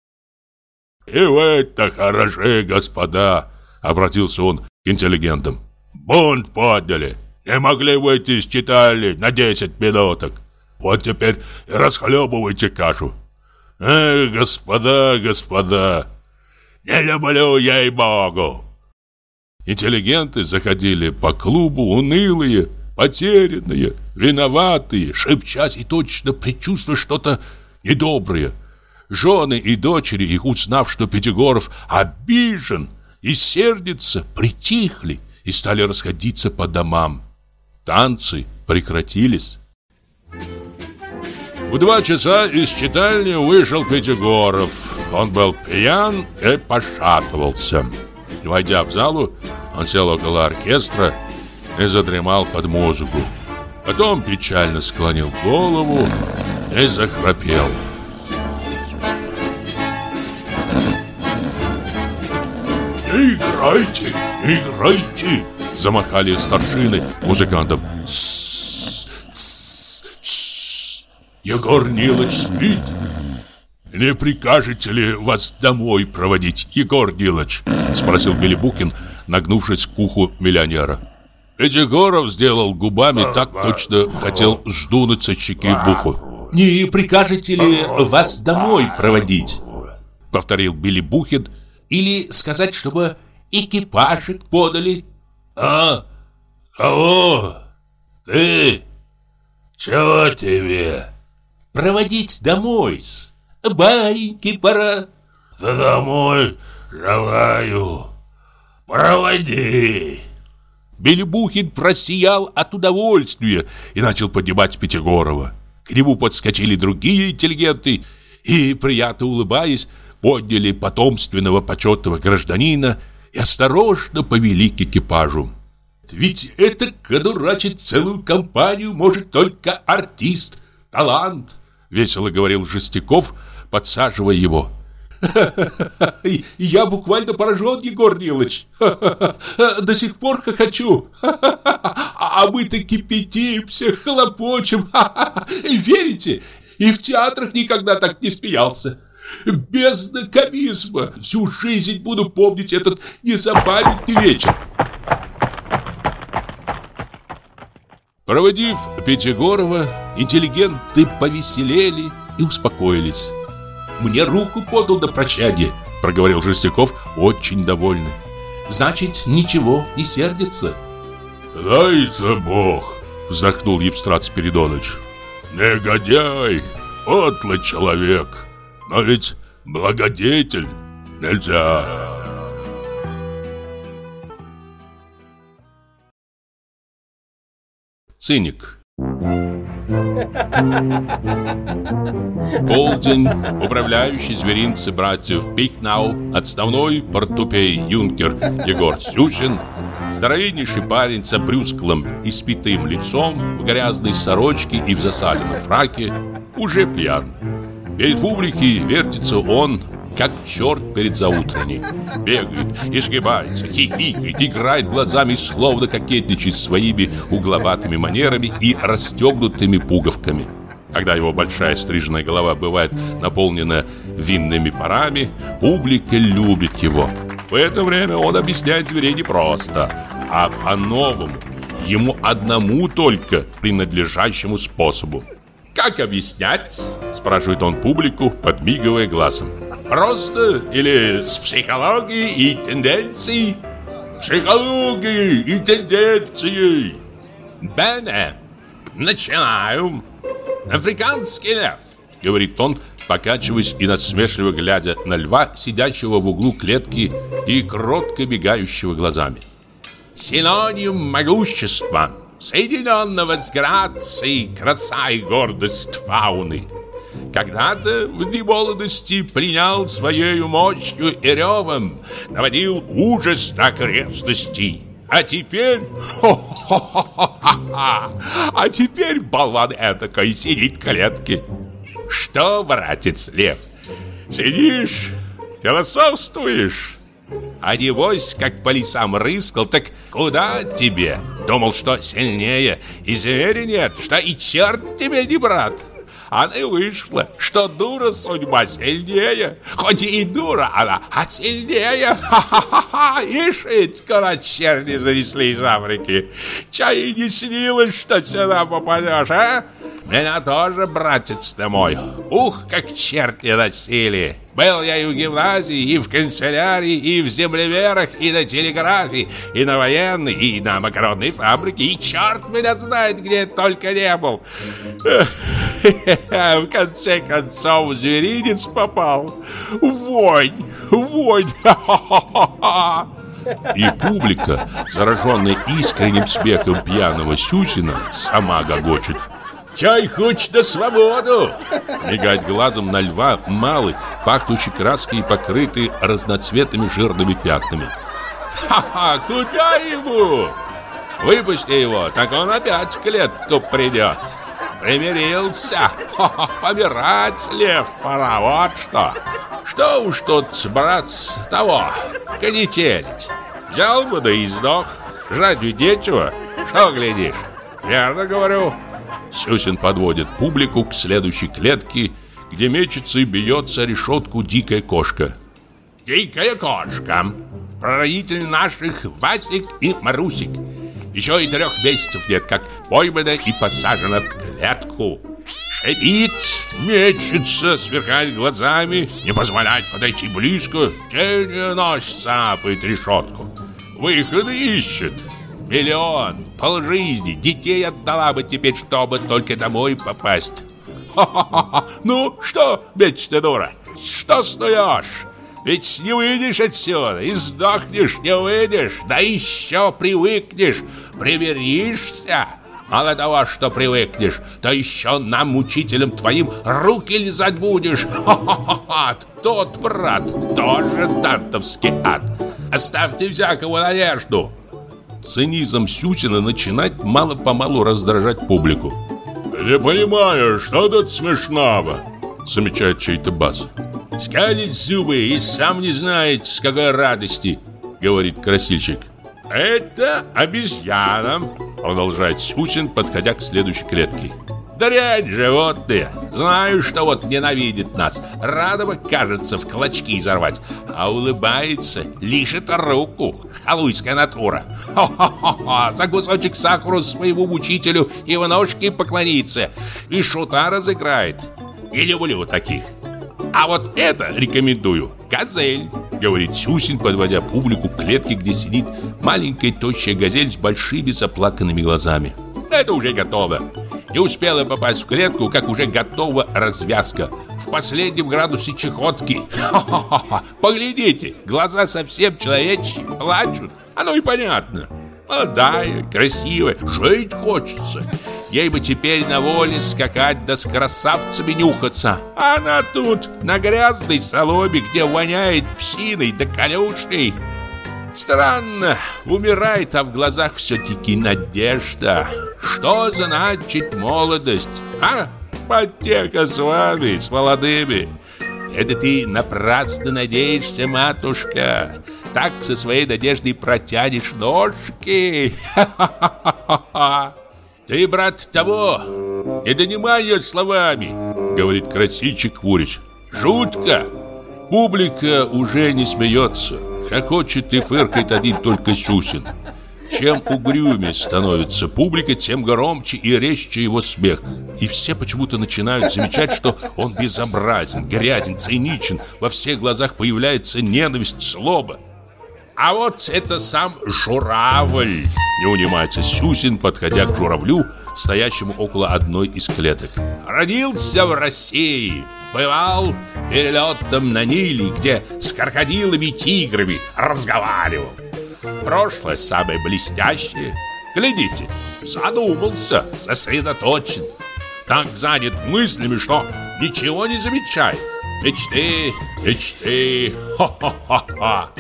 И вы-то хороши, господа, обратился он к интеллигентам. Бунт подняли. Не могли выйти из читали на 10 минуток. Вот теперь расхлебывайте кашу. Эх, господа, господа, не люблю я и богу. Интеллигенты заходили по клубу унылые, потерянные, виноватые, шепчась и точно предчувствуя что-то недоброе. Жены и дочери их, узнав, что Пятигоров обижен и сердится, притихли и стали расходиться по домам. Танцы прекратились. В два часа из читальни вышел Пятигоров. Он был пьян и пошатывался. Войдя в залу, он сел около оркестра и задремал под музыку. Потом печально склонил голову и захрапел. «Не играйте, играйте!» Замахали старшины музыкантам. Егор Нилыч спит. Не прикажете ли вас домой проводить, Егор Нилыч? Спросил Белибукин, нагнувшись к уху миллионера. Пятигоров сделал губами так, точно хотел сдунуть со щеки буху. «Не прикажете ли вас домой проводить?» Повторил Билли Бухин. «Или сказать, чтобы экипажик подали?» «А? Кого? Ты? Чего тебе?» «Проводить домой-с. Баиньки пора». «Да домой желаю. Проводи». Белебухин просиял от удовольствия и начал поднимать Пятигорова. К нему подскочили другие интеллигенты и, приятно улыбаясь, подняли потомственного почетного гражданина и осторожно повели к экипажу. Ведь это кадурачить целую компанию может только артист, талант, весело говорил Жестяков, подсаживая его. Я буквально поражен, Егор Нилыч. До сих пор хохочу. А мы-то кипятимся, хлопочем. Верите? И в театрах никогда так не смеялся. Без комизма. Всю жизнь буду помнить этот незабавительный вечер. Проводив Пятигорова, интеллигенты повеселели и успокоились. Мне руку подал на прощание, проговорил Жестяков, очень довольный. Значит, ничего, не сердится. Дай-то Бог, вздохнул Евстрат Спиридоныч. Негодяй, подлый человек, но ведь благодетель нельзя. Циник Полдень, управляющий зверинцы братьев Пикнау, отставной портупей юнкер Егор Сюсин, здоровеннейший парень с обрюзглым и спитым лицом, в грязной сорочке и в засаленном фраке, уже пьян. Перед публикой вертится он, как черт перед заутренней. Бегает, изгибается, хихикает, играет глазами, словно кокетничает своими угловатыми манерами и расстегнутыми пуговками. Когда его большая стриженная голова бывает наполнена винными парами, публика любит его. В это время он объясняет зверей не просто, а по-новому, ему одному только принадлежащему способу. «Как объяснять?» – спрашивает он публику, подмигивая глазом. «Просто или с психологией и тенденцией?» «Психологией и тенденцией!» «Бене! Начинаю!» «Африканский лев!» — говорит он, покачиваясь и насмешливо глядя на льва, сидящего в углу клетки и кротко бегающего глазами. «Синоним могущества, соединенного с грацией, краса и гордость фауны. Когда-то в немолодости пленял своей мощью и ревом, наводил ужас на окрестностей». А теперь... А теперь болван этакой сидит в клетке. Что, братец Лев, сидишь, философствуешь? А небось, как по лесам рыскал, так куда тебе? Думал, что сильнее, и зверя нет, что и черт тебе не брат. А и вышло, что дура судьба сильнее. Хоть и дура она, а сильнее. Ха-ха-ха! Ишь, ведь черни занесли из Африки. Чай и не снилось, что сюда попадешь, а? Меня тоже, братец ты мой. Ух, как черти носили. Был я и в гимназии, и в канцелярии, и в землеверах, и на телеграфе, и на военной, и на макаронной фабрике, и черт меня знает, где только не был. В конце концов, в зверинец попал. Вонь, вонь. И публика, зараженная искренним смехом пьяного Сюсина, сама гогочет. Чай хочет на свободу!» Мигает глазом на льва малый, пахнущий краской и покрытый разноцветными жирными пятнами. «Ха-ха! Куда ему? Выпусти его, так он опять в клетку придет!» Примирился! Ха-ха! Помирать, лев, пора, вот что! Что уж тут, брат, того, конетелить? Взял бы да и сдох. Жрать ведь нечего. Что глядишь? Верно говорю. Сюсин подводит публику к следующей клетке, где мечется и бьется решетку дикая кошка. «Дикая кошка! прародитель наших Васик и Марусик. Еще и трех месяцев нет, как поймана и посажена в клетку. Шипит, мечется, сверкает глазами, не позволяет подойти близко, тень нос цапает решетку. Выходы ищет. Миллион, полжизни, детей отдала бы теперь, чтобы только домой попасть. Ха-ха-ха, ну что, мечта дура, что стоишь? Ведь не выйдешь отсюда и сдохнешь, не выйдешь, да еще привыкнешь, примиришься. Мало того, что привыкнешь, то еще нам, мучителям твоим, руки лизать будешь. Ха-ха-ха, тот брат тоже дантовский ад. Оставьте всякого надежду. Цинизм Сютина начинает мало-помалу раздражать публику. «Не понимаю, что тут смешного?» Замечает чей-то бас. «Скалит зубы и сам не знает, с какой радости», говорит красильщик. «Это обезьяна», продолжает Сютин, подходя к следующей клетке. Дрянь животные. Знаю, что вот ненавидит нас. Радово, кажется, в клочки изорвать. А улыбается, лишит руку. Халуйская натура. Хо-хо-хо. За кусочек сахара своему мучителю и в ножки поклонится. И шута разыграет. Не люблю таких. А вот это рекомендую. Газель, говорит Сюсин, подводя публику к клетке, где сидит маленькая тощая газель с большими заплаканными глазами. Это уже готово. Не успела попасть в клетку, как уже готова развязка. В последнем градусе чехотки. Ха-ха-ха. Поглядите, глаза совсем человечьи, плачут. Оно и понятно. Молодая, красивая, жить хочется. Ей бы теперь на воле скакать да с красавцами нюхаться. А она тут, на грязной соломе, где воняет псиной да колючей. Странно, умирает, а в глазах все-таки надежда. Что значит молодость, а? Потеха с вами, с молодыми. Это ты напрасно надеешься, матушка. Так со своей надеждой протянешь ножки. Ха-ха-ха-ха. Ты, брат, того, не донимай ее словами, говорит красильщик Курич. Жутко. Публика уже не смеется. Хохочет и фыркает один только Сюсин. Чем угрюмее становится публика, тем громче и резче его смех. И все почему-то начинают замечать, что он безобразен, грязен, циничен. Во всех глазах появляется ненависть, злоба. А вот это сам журавль, не унимается Сюсин, подходя к журавлю, стоящему около одной из клеток. Родился в России, бывал перелетом на Ниле, где с крокодилами и тиграми разговаривал. Прошлое самое блестящее. Глядите, задумался, сосредоточен. Так занят мыслями, что ничего не замечает. Мечты, мечты, хо-хо-хо-хо.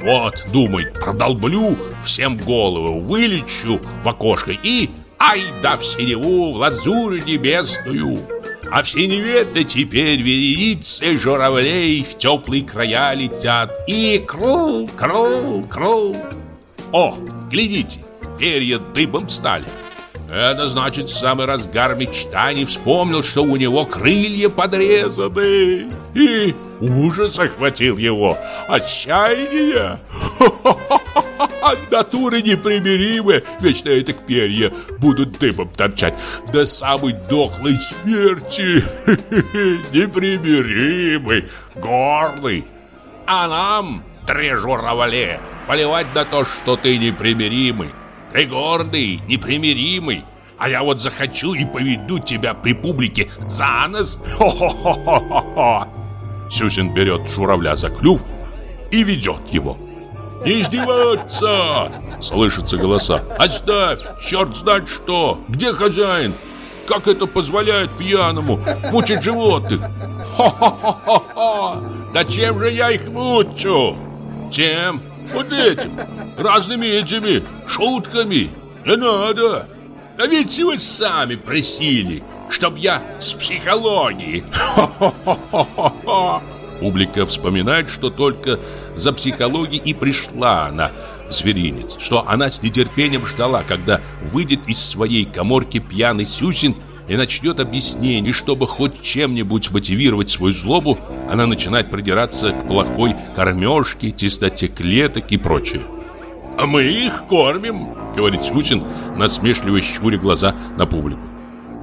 Вот, думает, продолблю всем голову, вылечу в окошко и... Ай да в синеву, в лазурь небесную! А в синеве-то теперь вереницы журавлей в теплые края летят. И крул, крул, крул. О, глядите, перья дыбом стали. Это значит, в самый разгар мечтаний вспомнил, что у него крылья подрезаны. И ужас охватил его. Отчаяние. Натуры непримиримы. Вечно это к перья будут дыбом торчать. До самой дохлой смерти. Непримиримый. Гордый. А нам, три поливать на то, что ты непримиримый. Ты гордый, непримиримый. А я вот захочу и поведу тебя при публике за нос. Хо-хо-хо-хо-хо. Сюсин берет журавля за клюв и ведет его. «Не издеваться!» — слышатся голоса. «Оставь! Черт знает что! Где хозяин? Как это позволяет пьяному мучить животных? Хо-хо-хо-хо! Да чем же я их мучу? Тем, вот этим, разными этими шутками. Не надо. А ведь вы сами просили, чтоб я с психологией. Публика вспоминает, что только за психологией и пришла она в зверинец, что она с нетерпением ждала, когда выйдет из своей коморки пьяный Сюсин и начнет объяснение, чтобы хоть чем-нибудь мотивировать свою злобу, она начинает придираться к плохой кормежке, тесноте клеток и прочее. «А мы их кормим», — говорит Сютин, насмешливо щуря глаза на публику.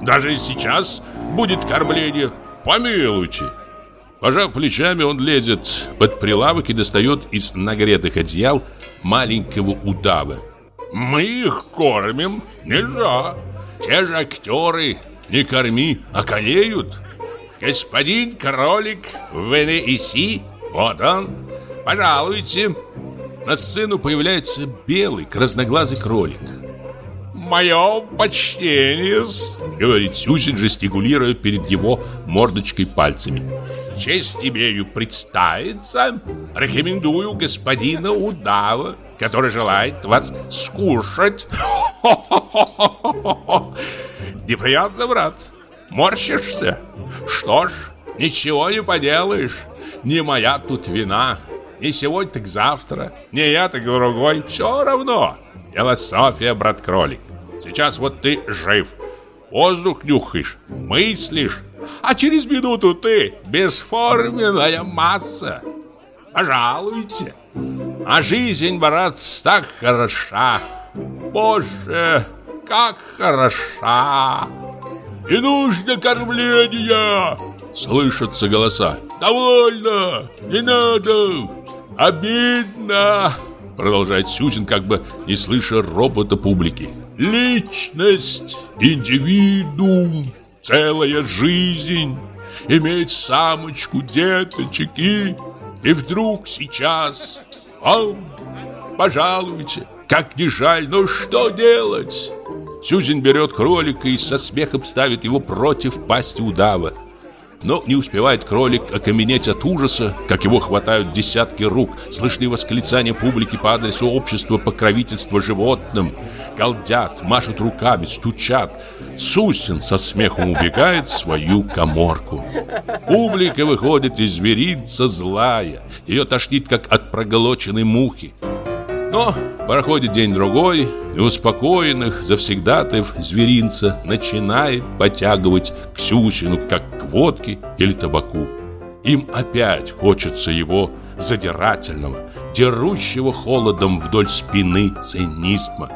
«Даже сейчас будет кормление. Помилуйте». Пожав плечами, он лезет под прилавок и достает из нагретых одеял маленького удава. «Мы их кормим? Нельзя. Те же актеры не корми, а околеют. Господин кролик в Венеиси, вот он, пожалуйте». На сцену появляется белый, красноглазый кролик. «Мое почтение говорит Сюзин, жестикулируя перед его мордочкой пальцами. «Честь имею представиться. Рекомендую господина Удава, который желает вас скушать. Неприятно, брат. Морщишься? Что ж, ничего не поделаешь. Не моя тут вина. Не сегодня, так завтра. Не я, так другой. Все равно. Философия, брат-кролик. Сейчас вот ты жив. Воздух нюхаешь, мыслишь. А через минуту ты бесформенная масса. Пожалуйте. А жизнь, брат, так хороша. Боже, как хороша. Не нужно кормления. Слышатся голоса. Довольно, не надо. Обидно. Продолжает Сюзин, как бы не слыша робота публики. Личность, индивидуум, целая жизнь. Иметь самочку, деточек и... И вдруг сейчас вам, пожалуйте, как не жаль, но что делать? Сюзин берет кролика и со смехом ставит его против пасти удава. Но не успевает кролик окаменеть от ужаса, как его хватают десятки рук. Слышны восклицания публики по адресу общества покровительства животным. Галдят, машут руками, стучат. Сусин со смехом убегает в свою коморку. Публика выходит из зверинца злая. Ее тошнит, как от проголоченной мухи. Но проходит день-другой, и успокоенных завсегдатаев зверинца начинает потягивать к Сюсину, как к водке или табаку. Им опять хочется его задирательного, дерущего холодом вдоль спины цинизма.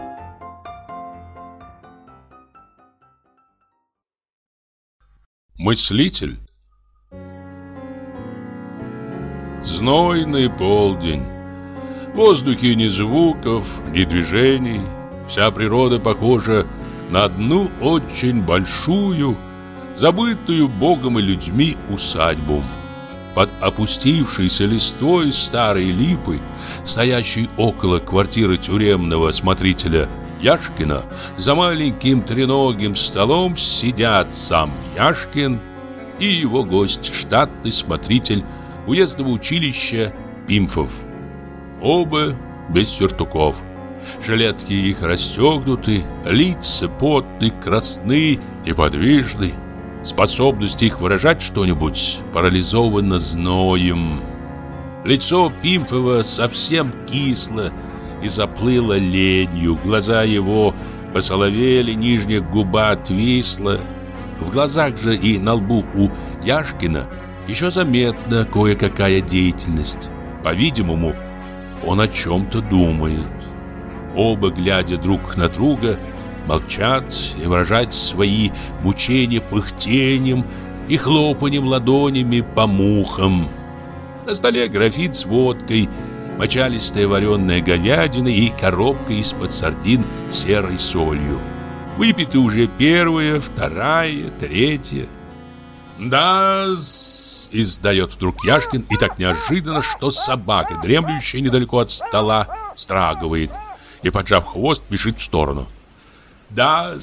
Мыслитель Знойный полдень в воздухе ни звуков, ни движений. Вся природа похожа на одну очень большую, забытую Богом и людьми усадьбу. Под опустившейся листвой старой липы, стоящей около квартиры тюремного смотрителя Яшкина, за маленьким треногим столом сидят сам Яшкин и его гость, штатный смотритель уездного училища Пимфов. Оба без сюртуков. Жилетки их расстегнуты, лица потны, красны, неподвижны. Способность их выражать что-нибудь парализована зноем. Лицо Пимфова совсем кисло и заплыло ленью. Глаза его посоловели, нижняя губа отвисла. В глазах же и на лбу у Яшкина еще заметна кое-какая деятельность. По-видимому, он о чем-то думает. Оба, глядя друг на друга, молчат и выражают свои мучения пыхтением и хлопанием ладонями по мухам. На столе графин с водкой, мочалистая вареная говядина и коробка из-под сардин серой солью. Выпиты уже первая, вторая, третья. Да издает вдруг Яшкин и так неожиданно, что собака, дремлющая недалеко от стола, страгивает и, поджав хвост, бежит в сторону. да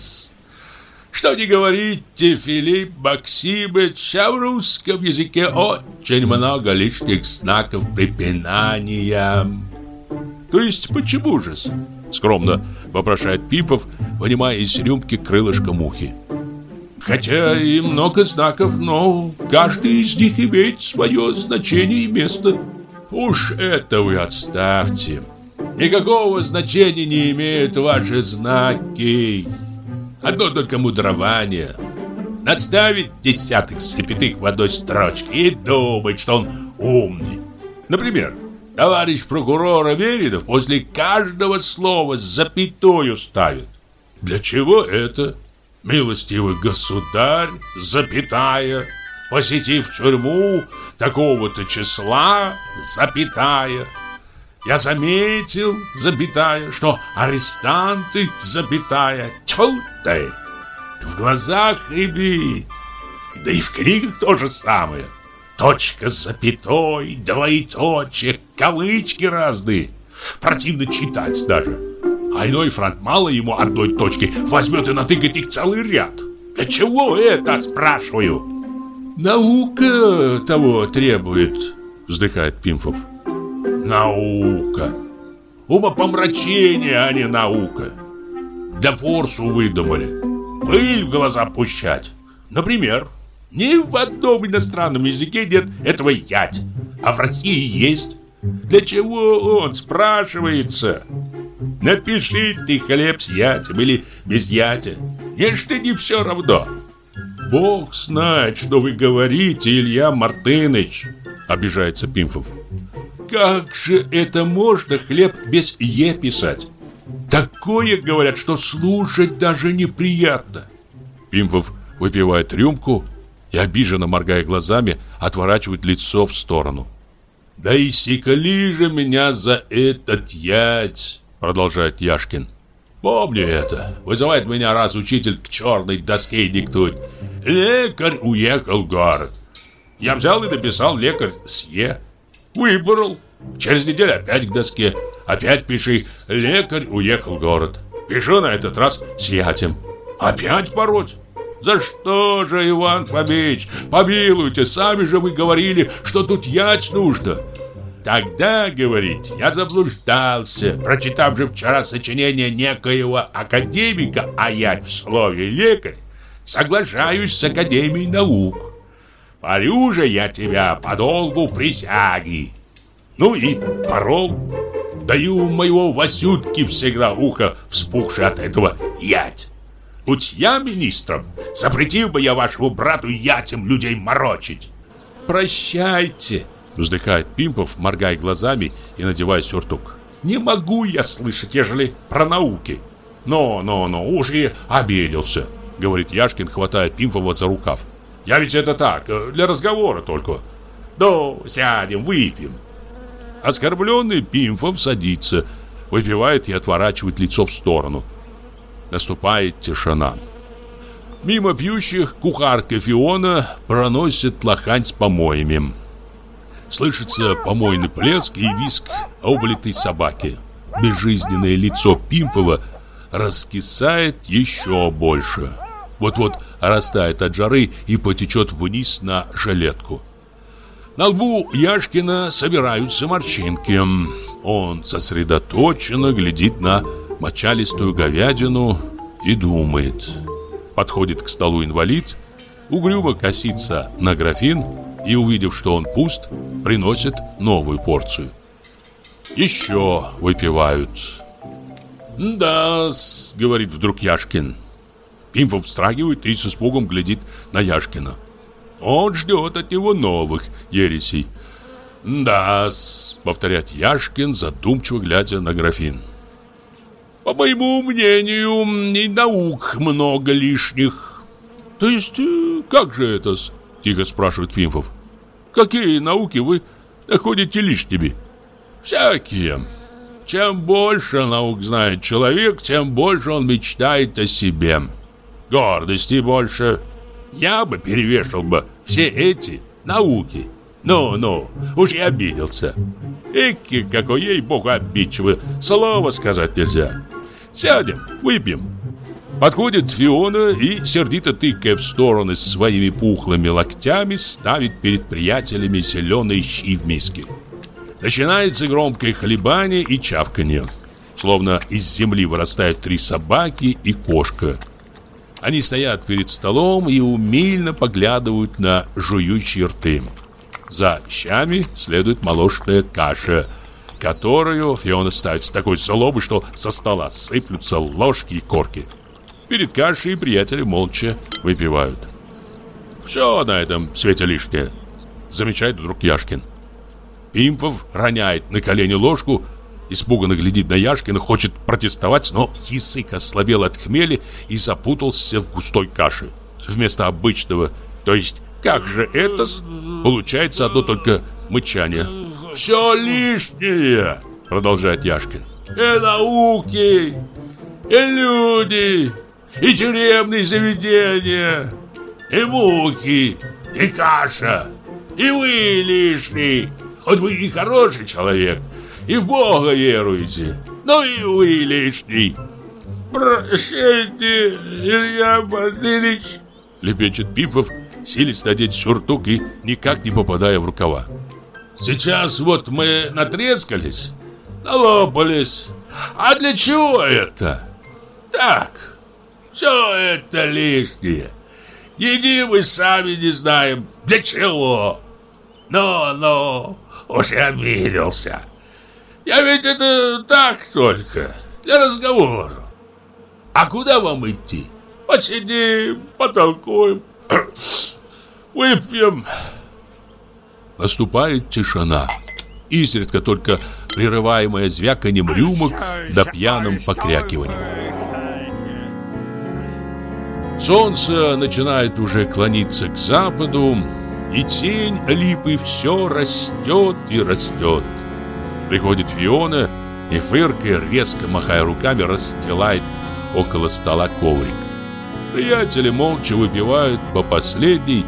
Что не говорите, Филипп Максимович, а в русском языке очень много лишних знаков препинания. То есть почему же? Скромно вопрошает Пипов, вынимая из рюмки крылышко мухи. Хотя и много знаков, но каждый из них имеет свое значение и место. Уж это вы отставьте. Никакого значения не имеют ваши знаки. Одно только мудрование. наставить десяток запятых в одной строчке и думать, что он умный. Например, товарищ прокурор Аверинов после каждого слова запятую ставит. Для чего это? Милостивый государь, запятая, посетив тюрьму такого-то числа, запятая. Я заметил, запятая, что арестанты, запятая, тьфу в глазах рябит. Да и в книгах то же самое. Точка с запятой, двоеточие, кавычки разные. Противно читать даже. А иной франт мало ему одной точки, возьмет и натыкает их целый ряд. Для чего это, спрашиваю? Наука того требует, вздыхает Пимфов. Наука. Умопомрачение, а не наука. Для форсу выдумали. Пыль в глаза пущать. Например, ни в одном иностранном языке нет этого ять, а в России есть. Для чего он спрашивается? Напиши ты хлеб с ятем или без ятя. Нечто не все равно. Бог знает, что вы говорите, Илья Мартыныч, обижается Пимфов. Как же это можно хлеб без «е» писать? Такое, говорят, что слушать даже неприятно. Пимфов выпивает рюмку и, обиженно моргая глазами, отворачивает лицо в сторону. «Да и секали же меня за этот ять!» Продолжает Яшкин. «Помню это. Вызывает меня раз учитель к черной доске диктует. Лекарь уехал в город. Я взял и написал лекарь с «е». Выбрал. Через неделю опять к доске. Опять пиши «Лекарь уехал в город». Пишу на этот раз с ятем. Опять пороть. За что же, Иван Фомич? Помилуйте, сами же вы говорили, что тут ять нужно. Тогда, говорить, я заблуждался, прочитав же вчера сочинение некоего академика а ять в слове «лекарь», соглашаюсь с Академией наук. Парю же я тебя по долгу присяги. Ну и порол. Даю моего Васютки всегда ухо вспухшее от этого ять. Будь я министром, запретил бы я вашему брату ятем людей морочить. Прощайте, вздыхает Пимпов, моргая глазами и надевая сюртук. Не могу я слышать, ежели про науки. Но, но, но, уж и обиделся, говорит Яшкин, хватая Пимпова за рукав. Я ведь это так, для разговора только. Ну, сядем, выпьем. Оскорбленный Пимфов садится, выпивает и отворачивает лицо в сторону. Наступает тишина. Мимо пьющих кухарка Фиона проносит лохань с помоями. Слышится помойный плеск и виск облитой собаки. Безжизненное лицо Пимфова раскисает еще больше. Вот-вот растает от жары и потечет вниз на жилетку. На лбу Яшкина собираются морщинки. Он сосредоточенно глядит на мочалистую говядину и думает. Подходит к столу инвалид, угрюмо косится на графин и, увидев, что он пуст, приносит новую порцию. Еще выпивают. «Да-с», — говорит вдруг Яшкин. Пимфов встрагивает и с испугом глядит на Яшкина. Он ждет от него новых ересей. «Да-с», — повторяет Яшкин, задумчиво глядя на графин. По моему мнению, и наук много лишних. То есть, э, как же это -с? Тихо спрашивает Пимфов. Какие науки вы находите лишними? Всякие. Чем больше наук знает человек, тем больше он мечтает о себе. Гордости больше. Я бы перевешал бы все эти науки. Ну-ну, уж я обиделся. Эки, какой ей-богу обидчивый, слова сказать нельзя. Сядем, выпьем. Подходит Фиона и, сердито тыкая в стороны своими пухлыми локтями, ставит перед приятелями зеленые щи в миске. Начинается громкое хлебание и чавканье. Словно из земли вырастают три собаки и кошка. Они стоят перед столом и умильно поглядывают на жующие рты. За щами следует молочная каша – которую Фиона ставит с такой злобой, что со стола сыплются ложки и корки. Перед кашей приятели молча выпивают. Все на этом свете лишнее, замечает вдруг Яшкин. Пимфов роняет на колени ложку, испуганно глядит на Яшкина, хочет протестовать, но язык ослабел от хмели и запутался в густой каше. Вместо обычного, то есть как же это, получается одно только мычание. «Все лишнее!» — продолжает Яшкин. «И науки, и люди, и тюремные заведения, и муки, и каша, и вы лишний, хоть вы и хороший человек, и в Бога веруете, но и вы лишний». «Прощайте, Илья Владимирович!» — лепечет Пипов, силясь надеть сюртук и никак не попадая в рукава. «Сейчас вот мы натрескались, налопались. А для чего это?» «Так, все это лишнее. Еди мы сами не знаем, для чего. Но-но, уж я обиделся. Я ведь это так только, для разговора. А куда вам идти? Посидим, потолкуем, выпьем. Наступает тишина. Изредка только прерываемая звяканием рюмок да пьяным покрякиванием. Солнце начинает уже клониться к западу, и тень липы все растет и растет. Приходит Фиона и, фыркая, резко махая руками, расстилает около стола коврик. Приятели молча выпивают по последней,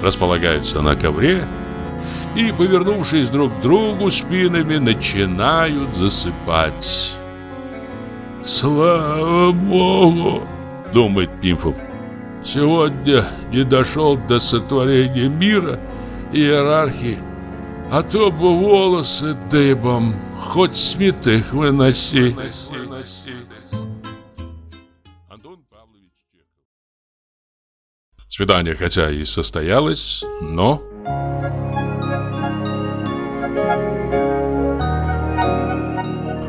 располагаются на ковре и, повернувшись друг к другу спинами, начинают засыпать. «Слава Богу!» — думает Пимфов. «Сегодня не дошел до сотворения мира и иерархии, а то бы волосы дыбом, хоть святых выноси». Свидание хотя и состоялось, но...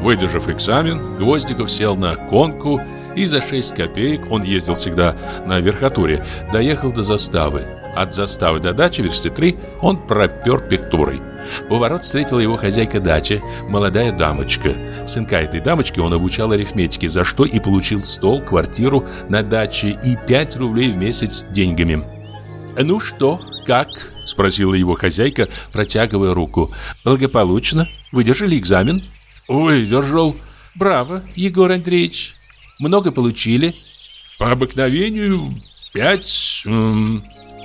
Выдержав экзамен, Гвоздиков сел на конку, и за 6 копеек, он ездил всегда на верхотуре, доехал до заставы. От заставы до дачи, версты 3, он пропер пектурой. У ворот встретила его хозяйка дачи, молодая дамочка. Сынка этой дамочки он обучал арифметике, за что и получил стол, квартиру на даче и 5 рублей в месяц деньгами. «Ну что, как?» – спросила его хозяйка, протягивая руку. «Благополучно? Выдержали экзамен?» «Выдержал. Браво, Егор Андреевич. Много получили?» «По обыкновению пять...»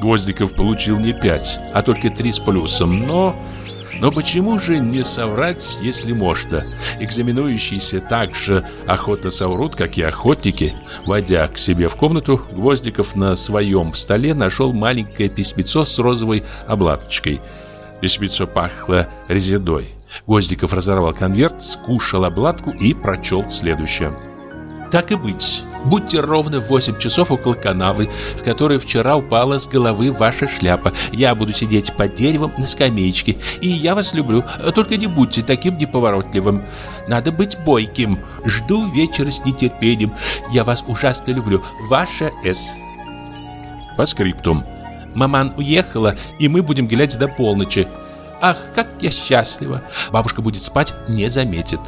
Гвоздиков получил не пять, а только три с плюсом, но... Но почему же не соврать, если можно? Экзаменующиеся так же охотно соврут, как и охотники. Войдя к себе в комнату, Гвоздиков на своем столе нашел маленькое письмецо с розовой обладочкой. Письмецо пахло резидой. Гвоздиков разорвал конверт, скушал обладку и прочел следующее. «Так и быть». Будьте ровно в 8 часов около канавы, в которой вчера упала с головы ваша шляпа. Я буду сидеть под деревом на скамеечке, и я вас люблю. Только не будьте таким неповоротливым. Надо быть бойким. Жду вечера с нетерпением. Я вас ужасно люблю. Ваша С. По скриптум. Маман уехала, и мы будем гулять до полночи. Ах, как я счастлива. Бабушка будет спать, не заметит.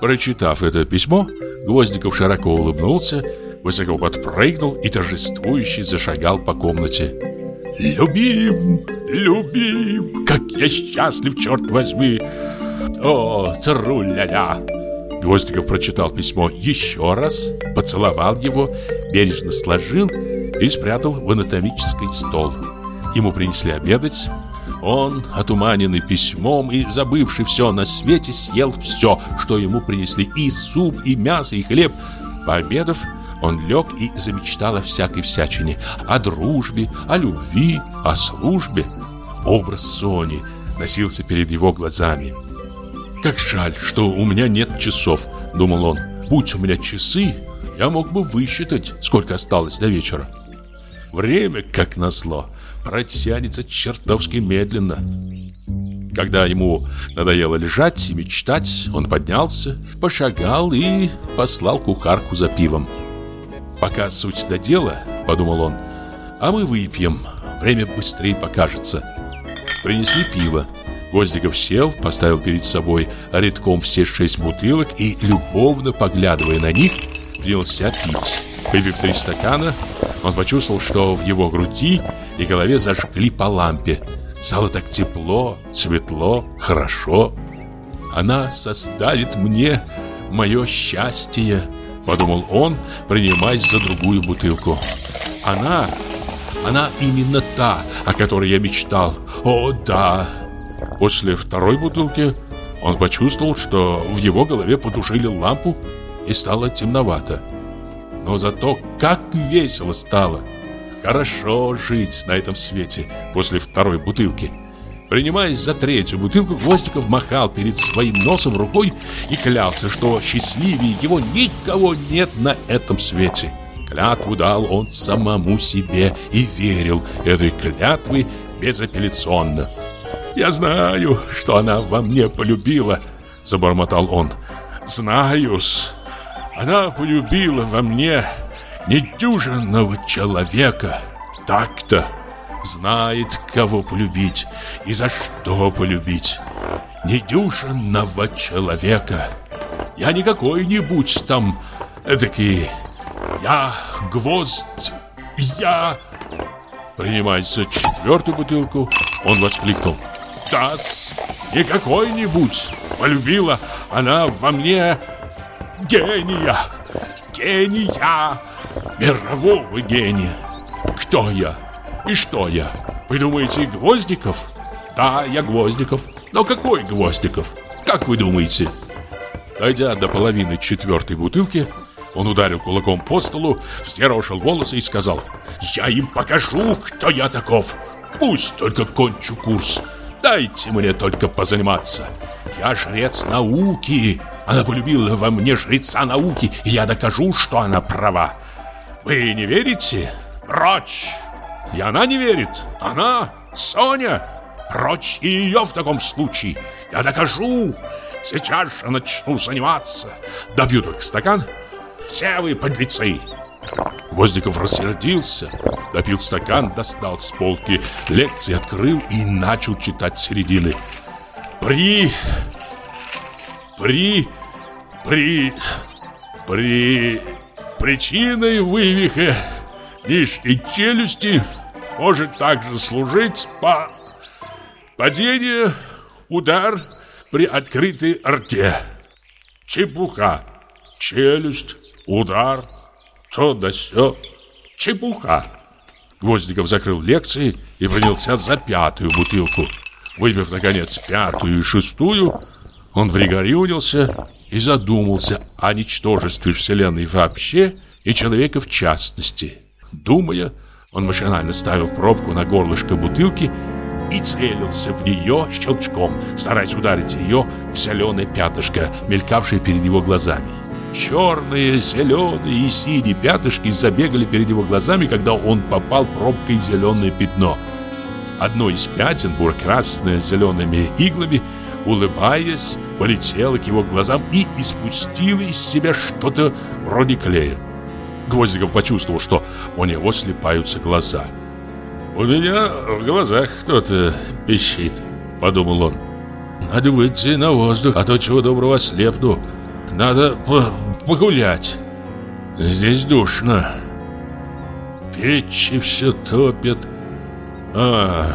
Прочитав это письмо, Гвоздиков широко улыбнулся, высоко подпрыгнул и торжествующе зашагал по комнате. «Любим, любим, как я счастлив, черт возьми! О, тру-ля-ля!» Гвоздиков прочитал письмо еще раз, поцеловал его, бережно сложил и спрятал в анатомический стол. Ему принесли обедать, он, отуманенный письмом и забывший все на свете, съел все, что ему принесли, и суп, и мясо, и хлеб. Пообедав, он лег и замечтал о всякой всячине, о дружбе, о любви, о службе. Образ Сони носился перед его глазами. «Как жаль, что у меня нет часов», — думал он. «Будь у меня часы, я мог бы высчитать, сколько осталось до вечера». Время, как назло, протянется чертовски медленно. Когда ему надоело лежать и мечтать, он поднялся, пошагал и послал кухарку за пивом. «Пока суть до дела», — подумал он, — А мы выпьем. Время быстрее покажется. Принесли пиво. Гвоздиков сел, поставил перед собой редком все шесть бутылок и, любовно поглядывая на них, принялся пить. Выпив три стакана, он почувствовал, что в его груди и голове зажгли по лампе. Стало так тепло, светло, хорошо. Она составит мне мое счастье, подумал он, принимаясь за другую бутылку. Она, она именно та, о которой я мечтал. О, да. После второй бутылки он почувствовал, что в его голове потушили лампу и стало темновато. Но зато как весело стало. Хорошо жить на этом свете после второй бутылки. Принимаясь за третью бутылку, Гвоздиков махал перед своим носом рукой и клялся, что счастливее его никого нет на этом свете. Клятву дал он самому себе и верил этой клятвы безапелляционно. «Я знаю, что она во мне полюбила», — забормотал он. «Знаю-с, она полюбила во мне недюжинного человека. Так-то знает, кого полюбить и за что полюбить. Недюжинного человека. Я не какой-нибудь там эдакий. Я гвоздь. Я... Принимаясь за четвертую бутылку, он воскликнул. «Тасс, не какой-нибудь. Полюбила она во мне гения, гения, мирового гения. Кто я и что я? Вы думаете, Гвоздиков? Да, я Гвоздиков. Но какой Гвоздиков? Как вы думаете? Дойдя до половины четвертой бутылки, он ударил кулаком по столу, взъерошил волосы и сказал «Я им покажу, кто я таков. Пусть только кончу курс. Дайте мне только позаниматься. Я жрец науки, она полюбила во мне жреца науки, и я докажу, что она права. Вы не верите? Прочь! И она не верит. Она, Соня, прочь и ее в таком случае. Я докажу. Сейчас же начну заниматься. Добью только стакан. Все вы подлецы. Воздиков рассердился, допил стакан, достал с полки лекции, открыл и начал читать середины. При при... при... при... причиной вывиха нижней челюсти может также служить по... падение, удар при открытой рте. Чепуха. Челюсть, удар, то да сё. Чепуха. Гвоздиков закрыл лекции и принялся за пятую бутылку. Выпив, наконец, пятую и шестую, он пригорюнился и задумался о ничтожестве Вселенной вообще и человека в частности. Думая, он машинально ставил пробку на горлышко бутылки и целился в нее щелчком, стараясь ударить ее в зеленое пятышко, мелькавшее перед его глазами. Черные, зеленые и синие пятышки забегали перед его глазами, когда он попал пробкой в зеленое пятно. Одно из пятен, буро-красное с зелеными иглами, улыбаясь, полетела к его глазам и испустила из себя что-то вроде клея. Гвоздиков почувствовал, что у него слепаются глаза. «У меня в глазах кто-то пищит», — подумал он. «Надо выйти на воздух, а то чего доброго слепну. Надо по погулять. Здесь душно. Печи все топят. А,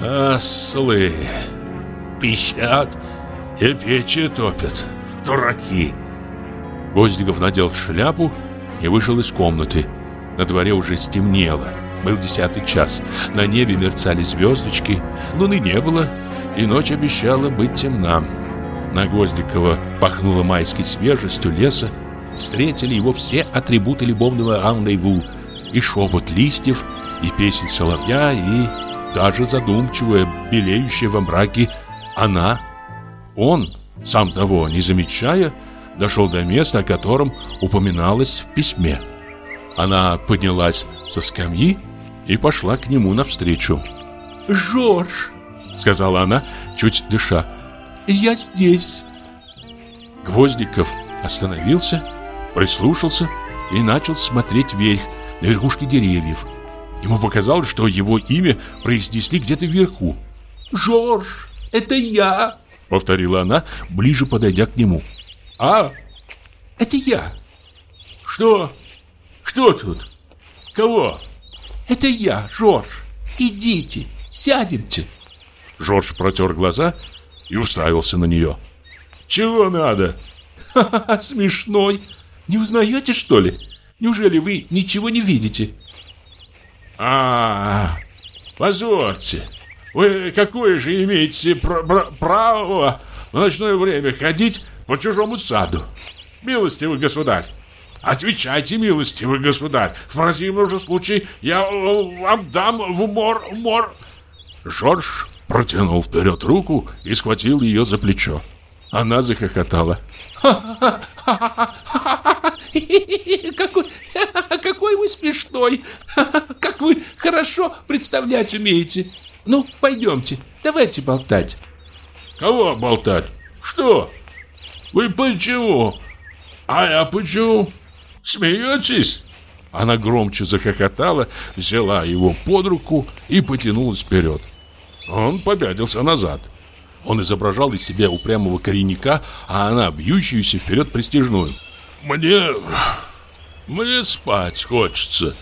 ослы пищат и печи топят. Дураки. Гвоздиков надел шляпу и вышел из комнаты. На дворе уже стемнело. Был десятый час. На небе мерцали звездочки. Луны не было, и ночь обещала быть темна. На Гвоздикова пахнуло майской свежестью леса. Встретили его все атрибуты любовного рандеву. И шепот листьев, и песнь соловья, и даже задумчивая, белеющая во мраке она, он, сам того не замечая, дошел до места, о котором упоминалось в письме. Она поднялась со скамьи и пошла к нему навстречу. «Жорж!» — сказала она, чуть дыша. «Я здесь!» Гвоздиков остановился, прислушался и начал смотреть вверх, на верхушки деревьев. Ему показалось, что его имя произнесли где-то вверху. «Жорж, это я!» — повторила она, ближе подойдя к нему. «А? Это я!» «Что? Что тут? Кого?» «Это я, Жорж! Идите, сядемте!» Жорж протер глаза и уставился на нее. «Чего надо?» «Ха-ха, смешной! Не узнаете, что ли? Неужели вы ничего не видите?» А, -а, -а позвольте, вы какое же имеете пр пр право в ночное время ходить по чужому саду? Милостивый государь, отвечайте, милостивый государь. В противном же случае я вам дам в мор, мор. Жорж протянул вперед руку и схватил ее за плечо. Она захохотала. Какой, какой вы смешной! Как вы хорошо представлять умеете! Ну, пойдемте, давайте болтать. Кого болтать? Что? Вы почему? А я почему? Смеетесь? Она громче захохотала, взяла его под руку и потянулась вперед. Он попятился назад. Он изображал из себя упрямого коренника, а она бьющуюся вперед престижную. «Мне... мне спать хочется.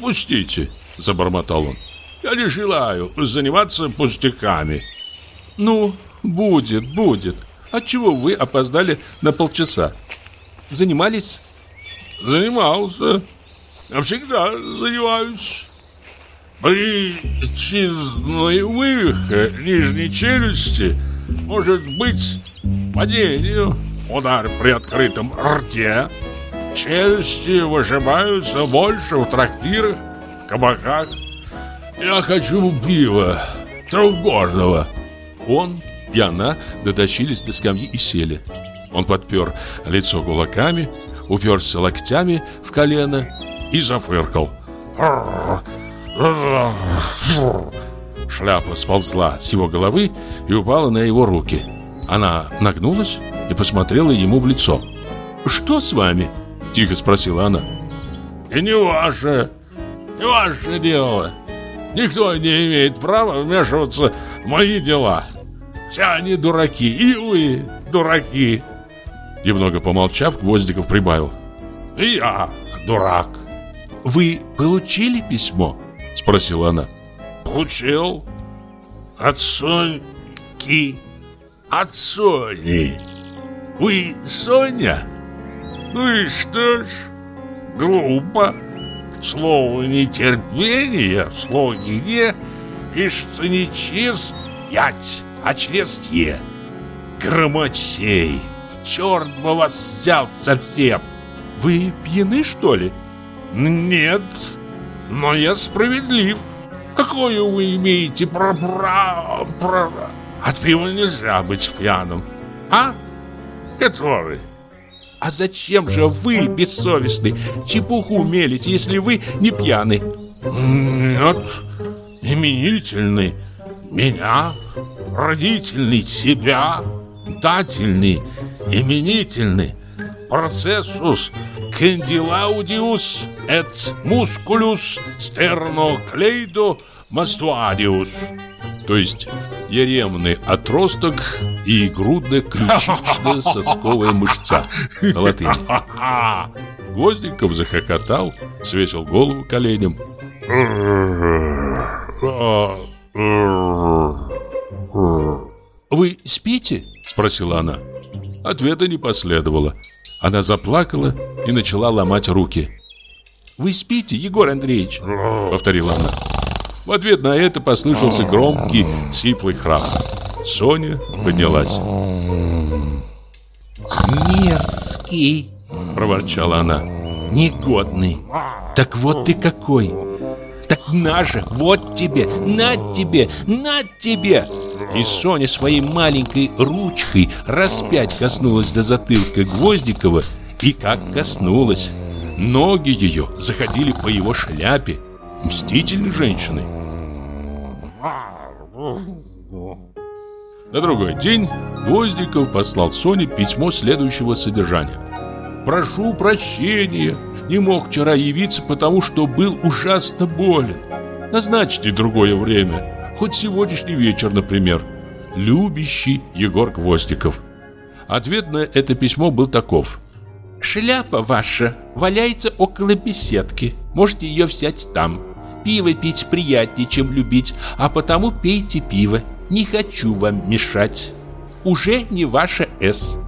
Пустите», — забормотал он. «Я не желаю заниматься пустяками». «Ну, будет, будет. Отчего вы опоздали на полчаса? Занимались?» «Занимался. Я всегда занимаюсь». Причиной вывиха нижней челюсти может быть падение, удар при открытом рте. Челюсти выжимаются больше в трактирах, в кабаках. Я хочу пива, трехгорного. Он и она дотащились до скамьи и сели. Он подпер лицо кулаками, уперся локтями в колено и зафыркал. Шляпа сползла с его головы и упала на его руки. Она нагнулась и посмотрела ему в лицо. «Что с вами?» – тихо спросила она. «И не ваше, не ваше дело. Никто не имеет права вмешиваться в мои дела. Все они дураки, и вы дураки». Немного помолчав, Гвоздиков прибавил. «И я дурак». «Вы получили письмо?» Спросила она. Получил. От Соньки. От Сони. Вы Соня? Ну и что ж, глупо. Слово нетерпение, слоги не, пишется не через ять, а через е. Громотей. Черт бы вас взял совсем. Вы пьяны, что ли? Нет, но я справедлив. Какое вы имеете про про про От пива нельзя быть пьяным. А? Который? А зачем же вы, бессовестный, чепуху мелите, если вы не пьяный? Нет, именительный. Меня, родительный, себя, дательный, именительный. Процессус Кендилаудиус et musculus sternocleido mastuadius. То есть еремный отросток и грудно-ключичная сосковая мышца на латыни. Гвоздиков захохотал, свесил голову коленям. «Вы спите?» – спросила она. Ответа не последовало. Она заплакала и начала ломать руки. «Вы спите, Егор Андреевич?» — повторила она. В ответ на это послышался громкий, сиплый храп. Соня поднялась. «Мерзкий!» — проворчала она. «Негодный! Так вот ты какой! Так на же, вот тебе, на тебе, на тебе!» И Соня своей маленькой ручкой раз пять коснулась до затылка Гвоздикова и как коснулась. Ноги ее заходили по его шляпе. Мстительной женщины. На другой день Гвоздиков послал Соне письмо следующего содержания. «Прошу прощения, не мог вчера явиться, потому что был ужасно болен. Назначьте другое время. Хоть сегодняшний вечер, например. Любящий Егор Гвоздиков. Ответ на это письмо был таков. Шляпа ваша валяется около беседки. Можете ее взять там. Пиво пить приятнее, чем любить, а потому пейте пиво. Не хочу вам мешать. Уже не ваша С.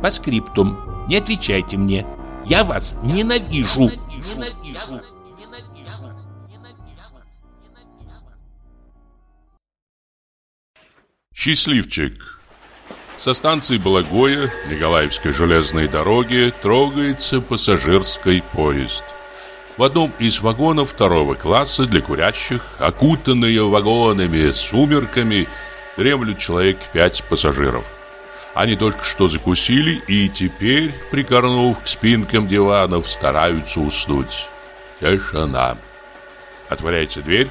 По скриптум. Не отвечайте мне. Я вас ненавижу. Счастливчик. Со станции Благое Николаевской железной дороги трогается пассажирский поезд. В одном из вагонов второго класса для курящих, окутанные вагонами сумерками, дремлют человек пять пассажиров. Они только что закусили и теперь, прикорнув к спинкам диванов, стараются уснуть. Тишина. Отворяется дверь,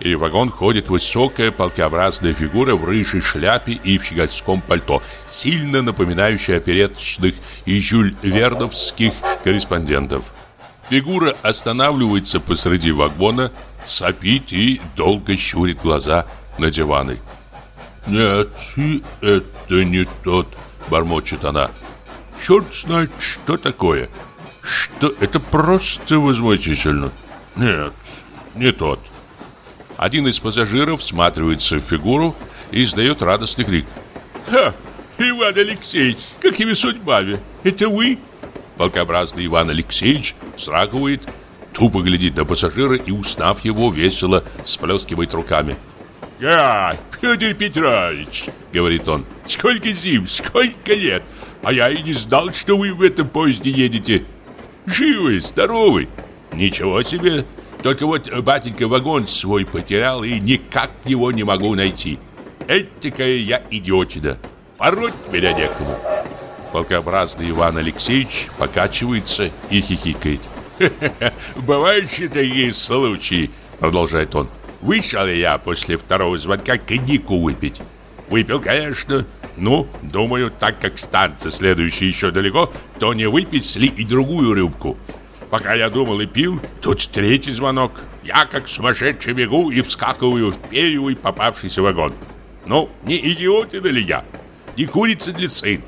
и в вагон ходит высокая полкообразная фигура в рыжей шляпе и в щегольском пальто, сильно напоминающая опереточных и жюль вердовских корреспондентов. Фигура останавливается посреди вагона, сопит и долго щурит глаза на диваны. «Нет, это не тот», — бормочет она. «Черт знает, что такое. Что это просто возмутительно. Нет, не тот». Один из пассажиров всматривается в фигуру и издает радостный крик. «Ха! Иван Алексеевич, какими судьбами? Это вы?» Полкообразный Иван Алексеевич срагивает, тупо глядит на пассажира и, уснав его, весело всплескивает руками. «Я, Федор Петрович!» — говорит он. «Сколько зим, сколько лет! А я и не знал, что вы в этом поезде едете! Живы, здоровы! Ничего себе! Только вот батенька вагон свой потерял и никак его не могу найти. Этакая я идиотина! Пороть меня некому!» Полкообразный Иван Алексеевич покачивается и хихикает. «Бывают же такие случаи!» — продолжает он. Вышел я после второго звонка коньяку выпить. Выпил, конечно. Ну, думаю, так как станция следующая еще далеко, то не выпить ли и другую рюмку. Пока я думал и пил, тут третий звонок. Я как сумасшедший бегу и вскакиваю в первый попавшийся вагон. Ну, не идиотин ли я? Не курица для сын.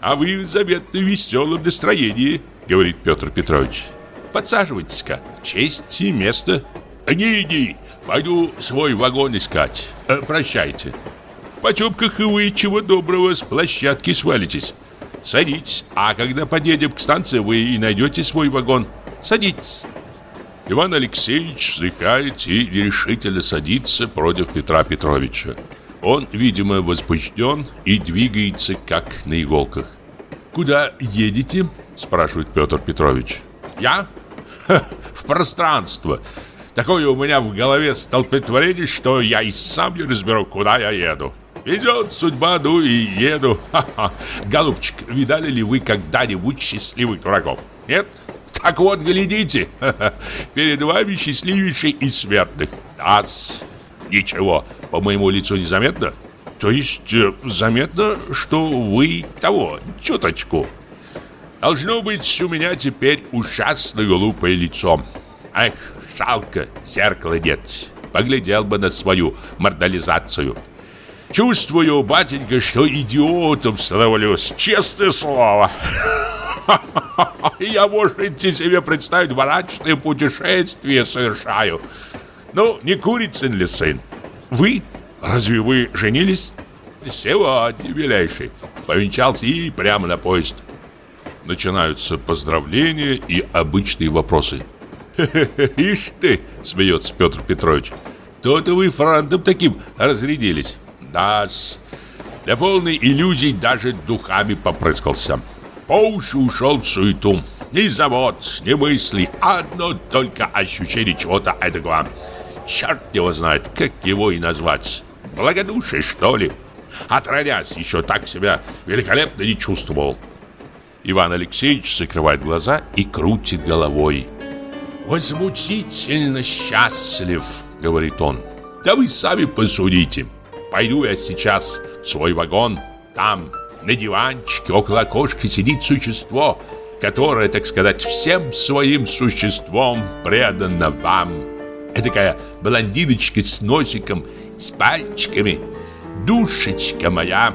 А вы в заветном веселом настроении, говорит Петр Петрович. Подсаживайтесь-ка. Честь и место. Не-не, Пойду свой вагон искать. Э, прощайте. В потемках и вы, чего доброго, с площадки свалитесь. Садитесь, а когда подъедем к станции, вы и найдете свой вагон. Садитесь. Иван Алексеевич вздыхает и решительно садится против Петра Петровича. Он, видимо, возбужден и двигается, как на иголках. «Куда едете?» – спрашивает Петр Петрович. «Я? Ха, в пространство. Такое у меня в голове столпотворение, что я и сам не разберу, куда я еду. Идет судьба, ну и еду. Ха-ха. Голубчик, видали ли вы когда-нибудь счастливых дураков? Нет? Так вот, глядите. Перед вами счастливейший из смертных. Ас. Ничего, по моему лицу незаметно? То есть, э, заметно, что вы того, чуточку. Должно быть, у меня теперь ужасно глупое лицо. Эх, Жалко, зеркала нет. Поглядел бы на свою мордализацию. Чувствую, батенька, что идиотом становлюсь, честное слово. Я, можете себе представить, мрачное путешествие совершаю. Ну, не курицын ли сын? Вы? Разве вы женились? Сегодня, милейший. Повенчался и прямо на поезд. Начинаются поздравления и обычные вопросы. «Ишь ты!» – смеется Петр Петрович. «То-то вы франтом таким разрядились. Да-с, для полной иллюзии даже духами попрыскался. По уши ушел в суету. Ни завод, ни мысли, одно только ощущение чего-то эдакого. Черт его знает, как его и назвать. Благодушие, что ли? Отродясь, еще так себя великолепно не чувствовал». Иван Алексеевич закрывает глаза и крутит головой возмутительно счастлив», — говорит он. «Да вы сами посудите. Пойду я сейчас в свой вагон. Там, на диванчике, около окошка сидит существо, которое, так сказать, всем своим существом предано вам. Этакая блондиночка с носиком, с пальчиками. Душечка моя,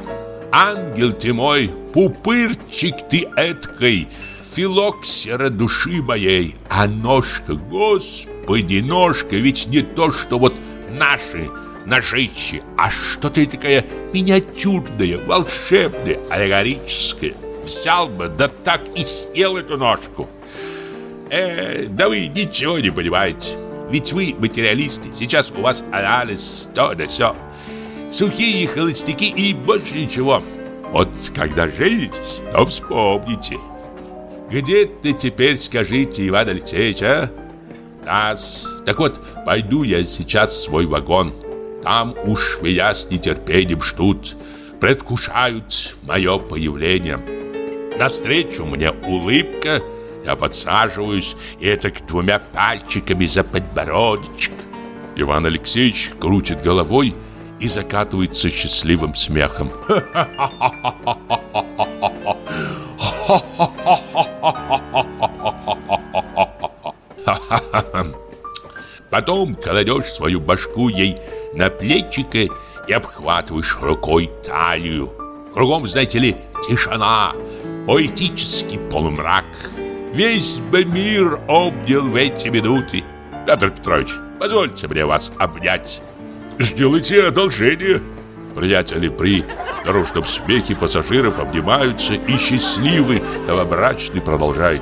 ангел ты мой, пупырчик ты эткой, филоксера души моей. А ножка, господи, ножка, ведь не то, что вот наши ножичи, а что-то такая миниатюрная, волшебная, аллегорическая. Взял бы, да так и съел эту ножку. Э, да вы ничего не понимаете. Ведь вы материалисты. Сейчас у вас анализ, то да все. Сухие холостяки и больше ничего. Вот когда женитесь, то вспомните. Где ты теперь, скажите, Иван Алексеевич, а? Нас. Так вот, пойду я сейчас в свой вагон. Там уж меня с нетерпением ждут, предвкушают мое появление. Навстречу мне улыбка, я подсаживаюсь, и это к двумя пальчиками за подбородочек. Иван Алексеевич крутит головой и закатывается счастливым смехом. Потом кладешь свою башку ей на плечико и обхватываешь рукой талию. Кругом, знаете ли, тишина, поэтический полумрак. Весь бы мир обнял в эти минуты. Петр Петрович, позвольте мне вас обнять. Сделайте одолжение. Приятели при дружном смехе пассажиров обнимаются и счастливый новобрачный продолжает.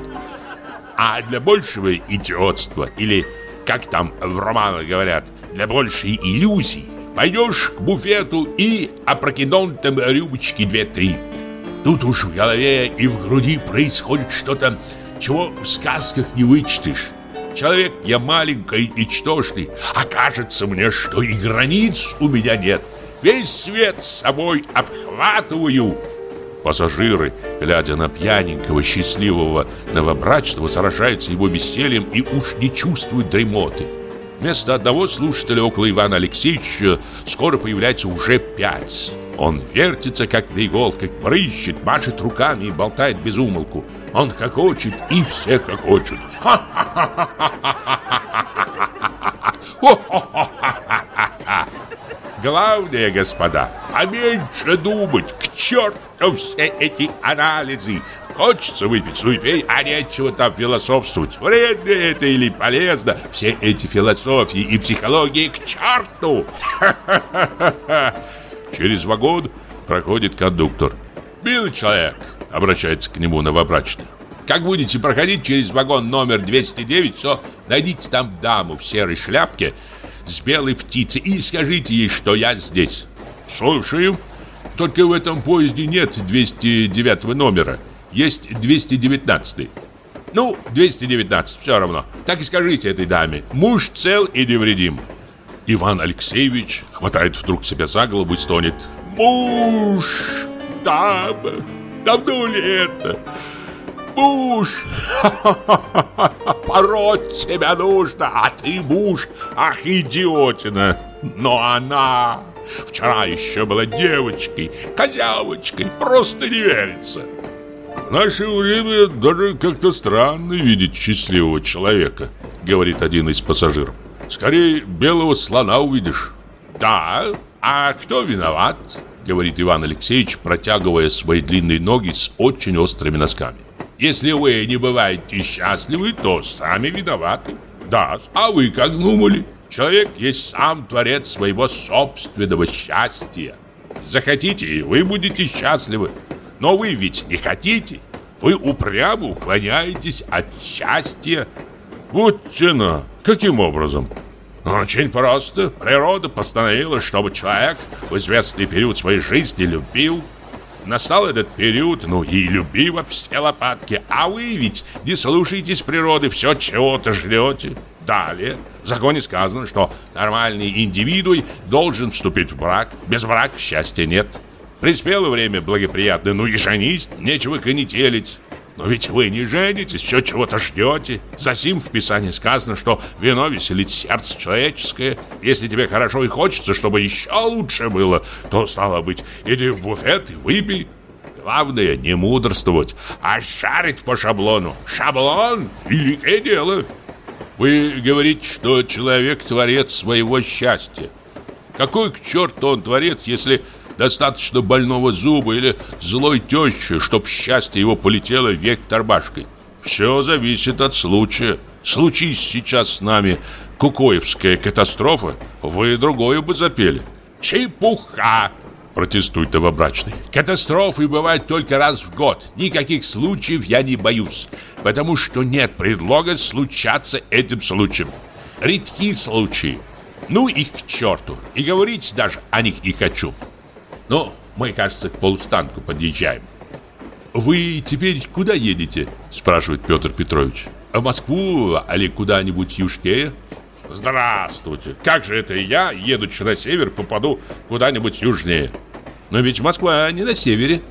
А для большего идиотства или, как там в романах говорят, для большей иллюзий пойдешь к буфету и опрокинул там рюмочки две-три. Тут уж в голове и в груди происходит что-то, чего в сказках не вычтешь. Человек я маленький, ничтожный, а кажется мне, что и границ у меня нет. Весь свет с собой обхватываю. Пассажиры, глядя на пьяненького, счастливого новобрачного, сражаются его весельем и уж не чувствуют дремоты. Вместо одного слушателя около Ивана Алексеевича скоро появляется уже пять. Он вертится, как на иголках, прыщет, машет руками и болтает без умолку. Он хохочет, и все хохочут. Главное, господа, поменьше думать, к черту все эти анализы. Хочется выпить, суетей, а нечего там философствовать. Вредно это или полезно, все эти философии и психологии к черту. Через вагон проходит кондуктор. «Милый человек», — обращается к нему новобрачный, «как будете проходить через вагон номер 209, то найдите там даму в серой шляпке с белой птицей и скажите ей, что я здесь». «Слушаю. Только в этом поезде нет 209 номера, есть 219 «Ну, 219, все равно. Так и скажите этой даме. Муж цел и невредим». Иван Алексеевич хватает вдруг себя за голову и стонет. «Муж! Дама! Давно ли это? Муж! Пороть себя нужно, а ты муж! Ах, идиотина! Но она вчера еще была девочкой, козявочкой, просто не верится!» В наше время даже как-то странно видеть счастливого человека, говорит один из пассажиров. Скорее, белого слона увидишь. Да, а кто виноват? Говорит Иван Алексеевич, протягивая свои длинные ноги с очень острыми носками. Если вы не бываете счастливы, то сами виноваты. Да, а вы как думали? Человек есть сам творец своего собственного счастья. Захотите, и вы будете счастливы. Но вы ведь не хотите. Вы упрямо уклоняетесь от счастья. Вот тена. Каким образом? Очень просто. Природа постановила, чтобы человек в известный период своей жизни любил. Настал этот период, ну и люби во все лопатки. А вы ведь не слушаетесь природы, все чего-то ждете. Далее, в законе сказано, что нормальный индивидуй должен вступить в брак. Без брака счастья нет. Приспело время благоприятное, ну и женись, нечего конетелить. Но ведь вы не женитесь, все чего-то ждете. Засим в Писании сказано, что вино веселит сердце человеческое. Если тебе хорошо и хочется, чтобы еще лучше было, то, стало быть, иди в буфет и выпей. Главное не мудрствовать, а шарить по шаблону. Шаблон – великое дело. Вы говорите, что человек творец своего счастья. Какой к черту он творец, если достаточно больного зуба или злой тещи, чтоб счастье его полетело вверх торбашкой? Все зависит от случая. Случись сейчас с нами Кукоевская катастрофа, вы другое бы запели. Чепуха! Протестует новобрачный. Катастрофы бывают только раз в год. Никаких случаев я не боюсь, потому что нет предлога случаться этим случаем. Редки случаи. Ну их к черту. И говорить даже о них не хочу. Ну, мы, кажется, к полустанку подъезжаем. «Вы теперь куда едете?» – спрашивает Петр Петрович. «В Москву или куда-нибудь южнее?» Здравствуйте. Как же это я, едучи на север, попаду куда-нибудь южнее? Но ведь Москва не на севере.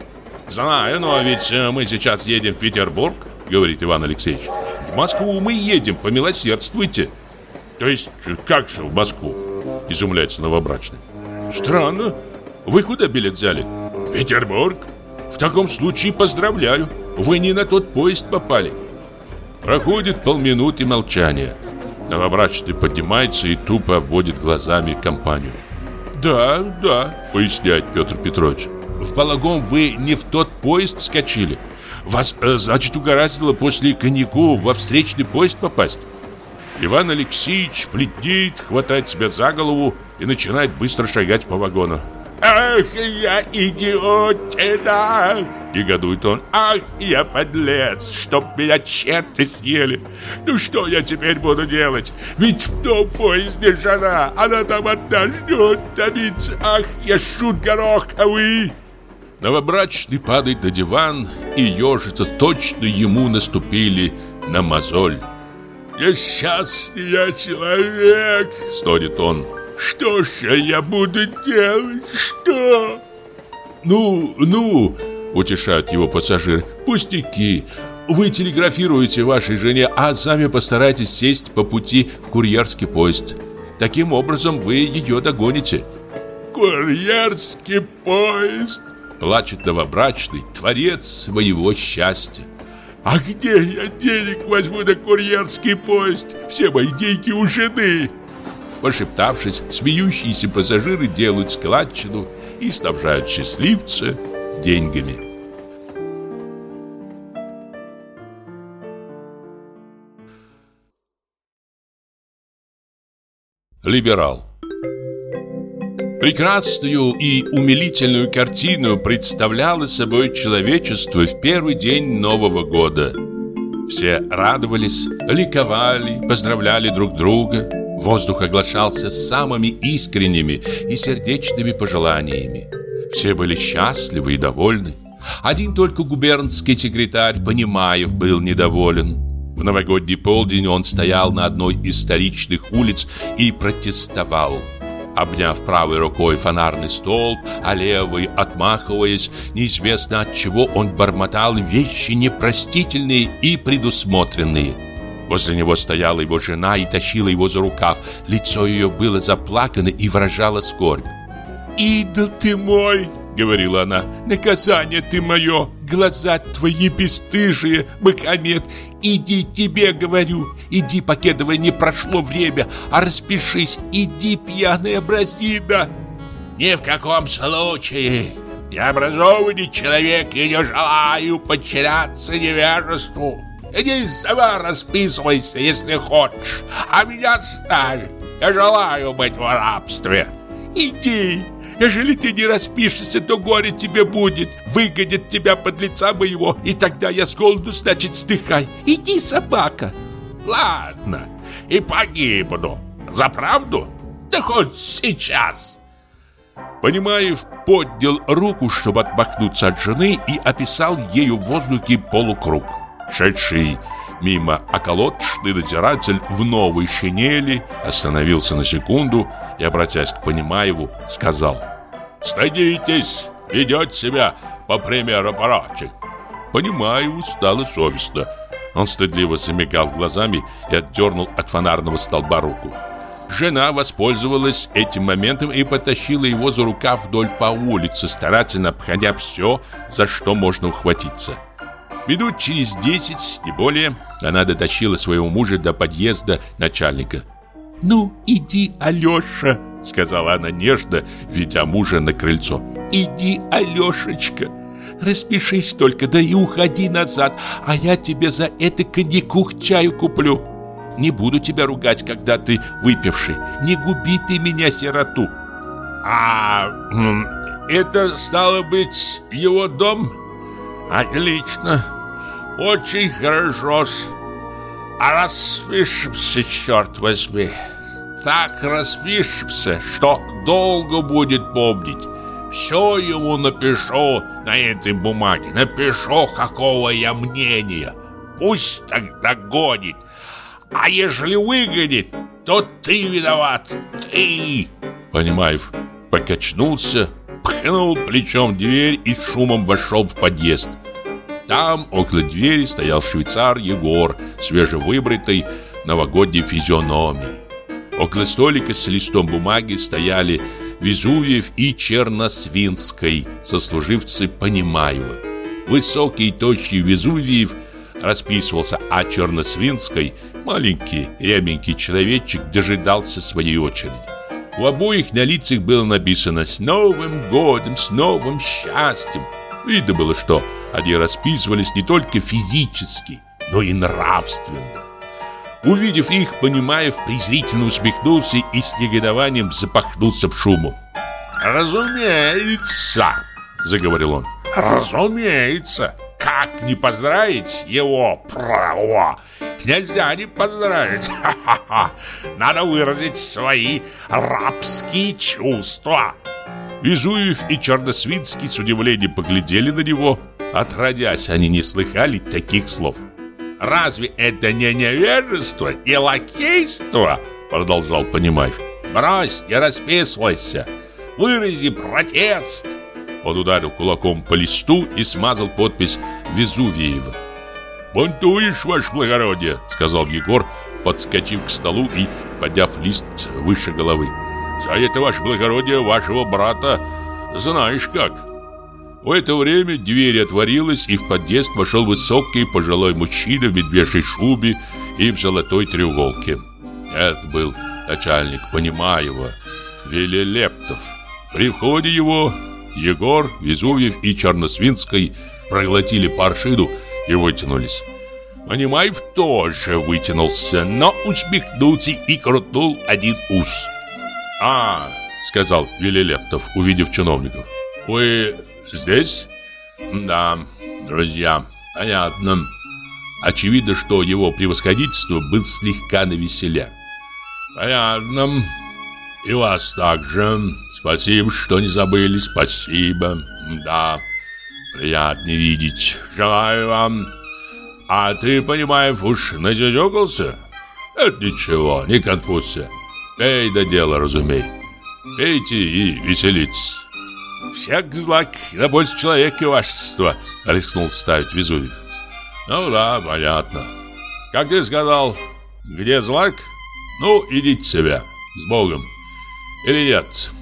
Знаю, но ведь э, мы сейчас едем в Петербург, говорит Иван Алексеевич. В Москву мы едем, помилосердствуйте. То есть, как же в Москву? Изумляется новобрачный. Странно. Вы куда билет взяли? В Петербург. В таком случае поздравляю. Вы не на тот поезд попали. Проходит полминуты молчания. Новобрачный поднимается и тупо обводит глазами компанию. «Да, да», — поясняет Петр Петрович. «В Пологом вы не в тот поезд скачили. Вас, э, значит, угораздило после коньяку во встречный поезд попасть». Иван Алексеевич плетнеет, хватает себя за голову и начинает быстро шагать по вагону. «Ах, я идиотина!» — негодует он. «Ах, я подлец, чтоб меня черти съели! Ну что я теперь буду делать? Ведь в том поезде жена, она там одна ждет, томится. Ах, я шут гороховый!» Новобрачный падает на диван и ежится, точно ему наступили на мозоль. «Несчастный я человек!» — стонет он. Что же я буду делать? Что? Ну, ну, утешают его пассажиры. Пустяки. Вы телеграфируете вашей жене, а сами постарайтесь сесть по пути в курьерский поезд. Таким образом вы ее догоните. Курьерский поезд? Плачет новобрачный, творец своего счастья. А где я денег возьму на курьерский поезд? Все мои деньги у жены. Пошептавшись, смеющиеся пассажиры делают складчину и снабжают счастливца деньгами. Либерал Прекрасную и умилительную картину представляло собой человечество в первый день Нового года. Все радовались, ликовали, поздравляли друг друга – Воздух оглашался самыми искренними и сердечными пожеланиями. Все были счастливы и довольны. Один только губернский секретарь Понимаев был недоволен. В новогодний полдень он стоял на одной из столичных улиц и протестовал. Обняв правой рукой фонарный столб, а левой, отмахиваясь, неизвестно от чего он бормотал вещи непростительные и предусмотренные. Возле него стояла его жена и тащила его за рукав. Лицо ее было заплакано и выражало скорбь. «Идол ты мой!» — говорила она. «Наказание ты мое! Глаза твои бесстыжие, Макомед! Иди, тебе говорю! Иди, покедовое не прошло время, а распишись! Иди, пьяная бразина!» «Ни в каком случае! Я образованный человек и не желаю подчиняться невежеству!» Иди сама расписывайся, если хочешь, а меня ставь. Я желаю быть в рабстве. Иди, ежели ты не распишешься, то горе тебе будет. Выгонят тебя под лица моего, и тогда я с голоду, значит, сдыхай. Иди, собака. Ладно, и погибну. За правду? Да хоть сейчас. Понимаев поднял руку, чтобы отмахнуться от жены, и описал ею в воздухе полукруг. Шедший мимо околоточный надзиратель в новой шинели остановился на секунду и, обратясь к Понимаеву, сказал «Стыдитесь, ведет себя по примеру прочих». Понимаеву стало совестно. Он стыдливо замигал глазами и отдернул от фонарного столба руку. Жена воспользовалась этим моментом и потащила его за рукав вдоль по улице, старательно обходя все, за что можно ухватиться. Минут через десять, не более, она дотащила своего мужа до подъезда начальника. «Ну, иди, Алеша», — сказала она нежно, ведя мужа на крыльцо. «Иди, Алешечка, распишись только, да и уходи назад, а я тебе за это коньяку к чаю куплю. Не буду тебя ругать, когда ты выпивший. Не губи ты меня, сироту». «А это, стало быть, его дом?» «Отлично, очень хорошо А распишемся, черт возьми. Так распишемся, что долго будет помнить. Все ему напишу на этой бумаге. Напишу, какого я мнения. Пусть тогда гонит. А ежели выгонит, то ты виноват. Ты!» Понимаев покачнулся, пхнул плечом дверь и шумом вошел в подъезд. Там, около двери, стоял швейцар Егор, свежевыбритый, новогодней физиономией. Около столика с листом бумаги стояли Везувиев и Черносвинской, сослуживцы Понимаева. Высокий и тощий Везувиев расписывался, а Черносвинской, маленький, рябенький человечек, дожидался своей очереди. У обоих на лицах было написано «С Новым годом! С новым счастьем!» Видно было, что они расписывались не только физически, но и нравственно. Увидев их, Понимаев презрительно усмехнулся и с негодованием запахнулся в шуму. «Разумеется!» — заговорил он. «Разумеется! Как не поздравить его? Право! Нельзя не поздравить! Ха-ха-ха! Надо выразить свои рабские чувства!» Везуев и Черносвинский с удивлением поглядели на него. Отродясь, они не слыхали таких слов. «Разве это не невежество, не лакейство?» Продолжал Понимаев. «Брось, не расписывайся! Вырази протест!» Он ударил кулаком по листу и смазал подпись Везувиева. «Бунтуешь, ваше благородие!» — сказал Егор, подскочив к столу и подняв лист выше головы. За это, ваше благородие, вашего брата знаешь как. В это время дверь отворилась, и в подъезд вошел высокий пожилой мужчина в медвежьей шубе и в золотой треуголке. Это был начальник Понимаева, Велелептов. При входе его Егор, Везувьев и Черносвинской проглотили паршиду и вытянулись. Понимаев тоже вытянулся, но усмехнулся и крутнул один ус. «А, — сказал Велилептов, увидев чиновников, — вы здесь?» «Да, друзья, понятно». Очевидно, что его превосходительство был слегка навеселе. «Понятно. И вас также. Спасибо, что не забыли. Спасибо. Да, приятно видеть. Желаю вам. А ты, понимаешь, уж надюзюкался? Это ничего, не конфузься. Пей да дело разумей. Пейте и веселитесь. Всяк злак на пользу человека, вашество, рискнул ставить Везувий. Ну да, понятно. Как ты сказал, где злак? Ну, идите себя, с Богом. Или нет?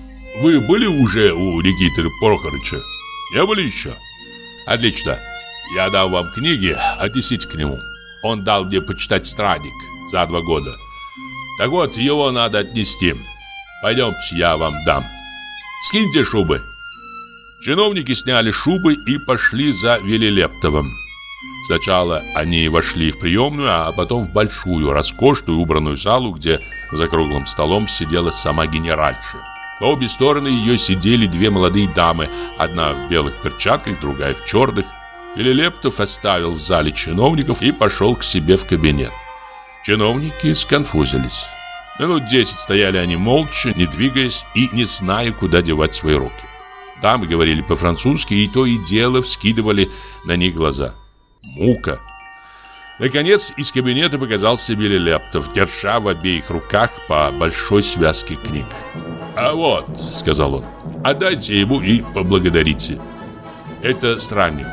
Вы были уже у Никиты Прохорыча? Не были еще? Отлично. Я дал вам книги, отнесите к нему. Он дал мне почитать «Странник» за два года. Так вот, его надо отнести. Пойдемте, я вам дам. Скиньте шубы. Чиновники сняли шубы и пошли за Велилептовым. Сначала они вошли в приемную, а потом в большую, роскошную убранную залу, где за круглым столом сидела сама генеральша. По обе стороны ее сидели две молодые дамы, одна в белых перчатках, другая в черных. Велилептов оставил в зале чиновников и пошел к себе в кабинет. Чиновники сконфузились. Минут десять стояли они молча, не двигаясь и не зная, куда девать свои руки. Дамы говорили по-французски и то и дело вскидывали на них глаза. Мука. Наконец из кабинета показался Билли Лептов, держа в обеих руках по большой связке книг. «А вот», — сказал он, — «отдайте ему и поблагодарите. Это странник.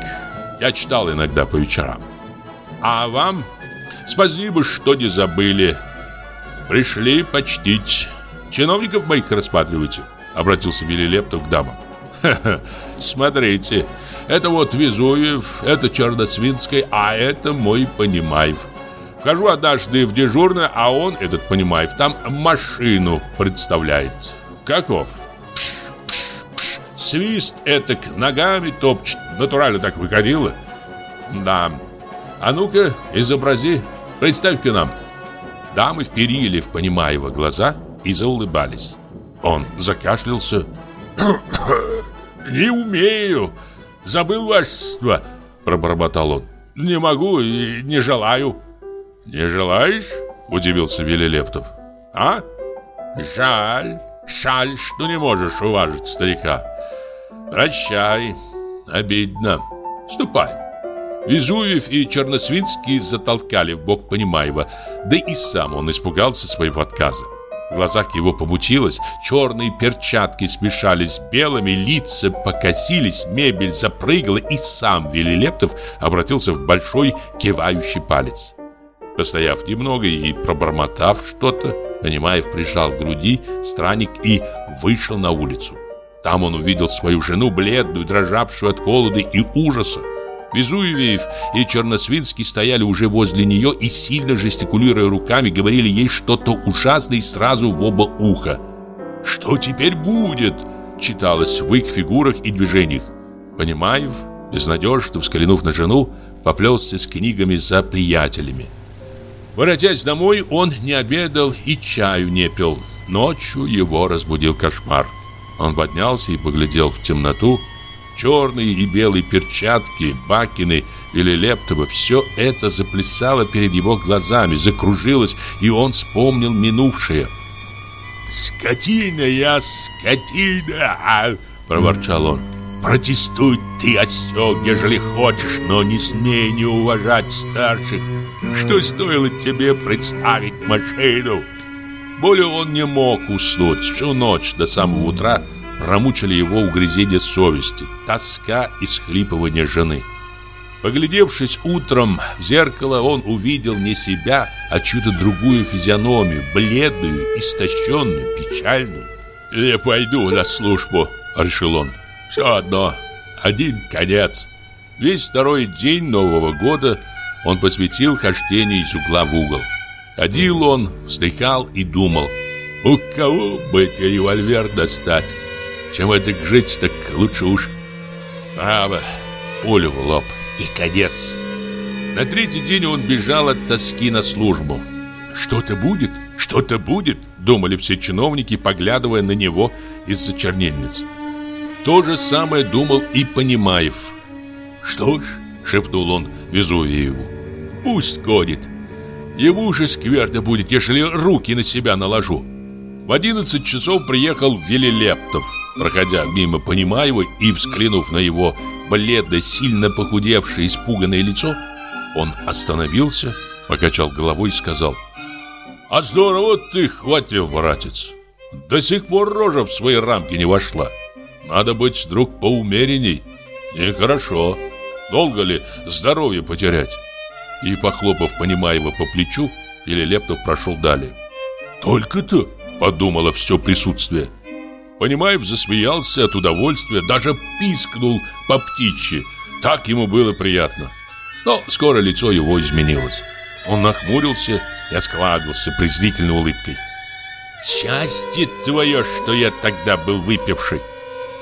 Я читал иногда по вечерам. А вам Спасибо, что не забыли. Пришли почтить. Чиновников моих рассматривайте, обратился Велилептов к дамам. Ха-ха, смотрите, это вот Везувиев, это Черносвинский, а это мой Понимаев. Вхожу однажды в дежурное, а он, этот Понимаев, там машину представляет. Каков? Пш, пш, пш, свист этак ногами топчет, натурально так выходило. Да, а ну-ка, изобрази, представь-ка нам. Дамы вперили в Понимаева глаза и заулыбались. Он закашлялся. «Не умею, забыл вашество», — пробормотал он. «Не могу и не желаю». «Не желаешь?» — удивился Велилептов. «А? Жаль, жаль, что не можешь уважить старика. Прощай, обидно. Ступай». Везуев и Черносвинский затолкали в бок Понимаева, да и сам он испугался своего отказа. В глазах его помутилось, черные перчатки смешались с белыми, лица покосились, мебель запрыгала, и сам Велилептов обратился в большой кивающий палец. Постояв немного и пробормотав что-то, Понимаев прижал к груди странник и вышел на улицу. Там он увидел свою жену, бледную, дрожавшую от холода и ужаса. Везуевьев и Черносвинский стояли уже возле нее и, сильно жестикулируя руками, говорили ей что-то ужасное сразу в оба уха. «Что теперь будет?» – читалось в их фигурах и движениях. Понимаев, безнадежно взглянув на жену, поплелся с книгами за приятелями. Воротясь домой, он не обедал и чаю не пил. Ночью его разбудил кошмар. Он поднялся и поглядел в темноту, черные и белые перчатки, бакины или лептовы, все это заплясало перед его глазами, закружилось, и он вспомнил минувшее. «Скотина я, скотина!» — проворчал он. «Протестуй ты, осел, ежели хочешь, но не смей не уважать старших. Что стоило тебе представить машину?» Более он не мог уснуть всю ночь до самого утра, промучили его угрызение совести, тоска и схлипывание жены. Поглядевшись утром в зеркало, он увидел не себя, а чью-то другую физиономию, бледную, истощенную, печальную. «Я пойду на службу», — решил он. «Все одно, один конец». Весь второй день Нового года он посвятил хождению из угла в угол. Ходил он, вздыхал и думал, у кого бы это револьвер достать? Чем это жить, так лучше уж Право, пулю в лоб и конец. На третий день он бежал от тоски на службу. Что-то будет, что-то будет Думали все чиновники, поглядывая на него из-за чернильниц. То же самое думал и Понимаев. Что ж, шепнул он Везувиеву Пусть ходит. Ему же скверно будет, если руки на себя наложу в 11 часов приехал Велилептов. Проходя мимо Понимаева и взглянув на его бледное, сильно похудевшее, испуганное лицо, он остановился, покачал головой и сказал «А здорово ты хватил, братец! До сих пор рожа в свои рамки не вошла. Надо быть, друг, поумеренней. Нехорошо. Долго ли здоровье потерять?» И, похлопав Понимаева по плечу, Велилептов прошел далее. «Только-то!» Подумало все присутствие. Понимаев засмеялся от удовольствия, даже пискнул по птичьи. Так ему было приятно. Но скоро лицо его изменилось. Он нахмурился и осклабился презрительной улыбкой. «Счастье твое, что я тогда был выпивший!»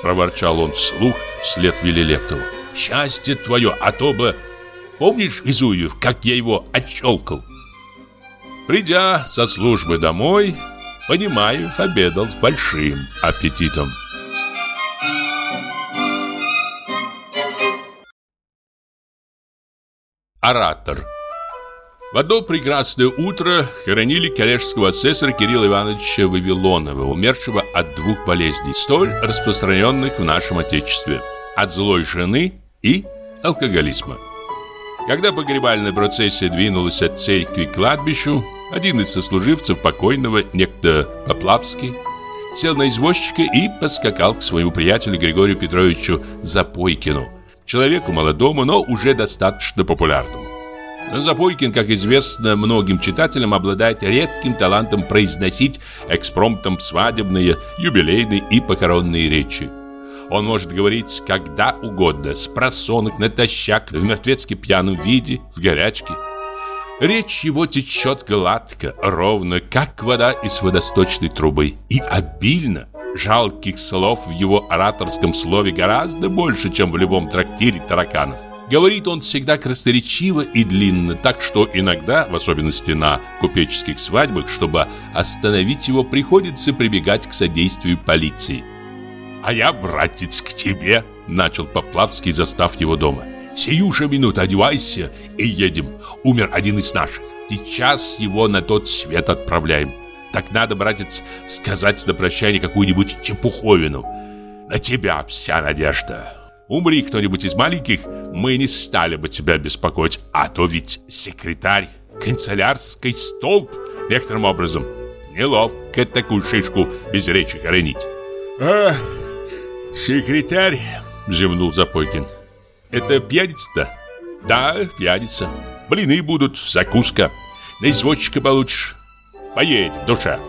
Проворчал он вслух вслед Велилептову. «Счастье твое, а то бы... Помнишь, Изуев, как я его отщелкал?» Придя со службы домой, Понимаев обедал с большим аппетитом. Оратор В одно прекрасное утро хоронили коллежского асессора Кирилла Ивановича Вавилонова, умершего от двух болезней, столь распространенных в нашем Отечестве – от злой жены и алкоголизма. Когда погребальная процессия двинулась от церкви к кладбищу, один из сослуживцев покойного, некто Поплавский, сел на извозчика и поскакал к своему приятелю Григорию Петровичу Запойкину, человеку молодому, но уже достаточно популярному. Запойкин, как известно многим читателям, обладает редким талантом произносить экспромтом свадебные, юбилейные и похоронные речи. Он может говорить когда угодно, с просонок, натощак, в мертвецки пьяном виде, в горячке. Речь его течет гладко, ровно, как вода из водосточной трубы, и обильно. Жалких слов в его ораторском слове гораздо больше, чем в любом трактире тараканов. Говорит он всегда красноречиво и длинно, так что иногда, в особенности на купеческих свадьбах, чтобы остановить его, приходится прибегать к содействию полиции. «А я, братец, к тебе!» – начал Поплавский, застав его дома. «Сию же минуту одевайся и едем. Умер один из наших. Сейчас его на тот свет отправляем. Так надо, братец, сказать на прощание какую-нибудь чепуховину. На тебя вся надежда. Умри кто-нибудь из маленьких, мы не стали бы тебя беспокоить. А то ведь секретарь, канцелярский столб, некоторым образом. Неловко такую шишку без речи хоронить. А, секретарь, зевнул Запойкин. Это пьяница-то? Да, пьяница. Блины будут, закуска. На извозчика получишь. Поедем, душа.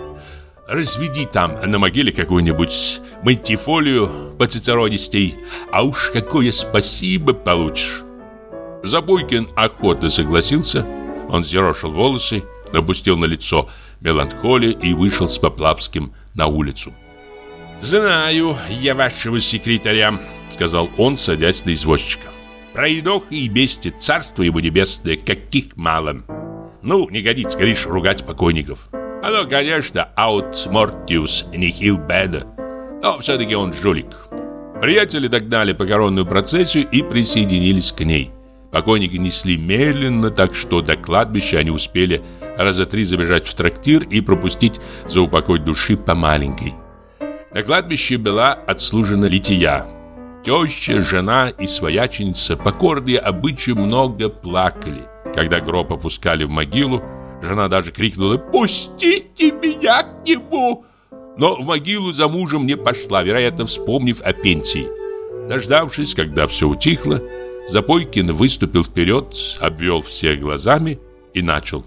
Разведи там на могиле какую-нибудь мантифолию поцицеронистей, а уж какое спасибо получишь. Забойкин охотно согласился. Он зерошил волосы, напустил на лицо меланхолию и вышел с Поплавским на улицу. «Знаю я вашего секретаря», — сказал он, садясь на извозчика. «Пройдох и бести, царство его небесное, каких мало. Ну, не годится, говоришь, ругать покойников». Оно, конечно, aut mortius nihil bene, но все-таки он жулик. Приятели догнали похоронную процессию и присоединились к ней. Покойники несли медленно, так что до кладбища они успели раза три забежать в трактир и пропустить за упокой души по маленькой. На кладбище была отслужена лития. Теща, жена и свояченица, покорные обычаю, много плакали. Когда гроб опускали в могилу, Жена даже крикнула «Пустите меня к нему!» Но в могилу за мужем не пошла, вероятно, вспомнив о пенсии. Дождавшись, когда все утихло, Запойкин выступил вперед, обвел всех глазами и начал.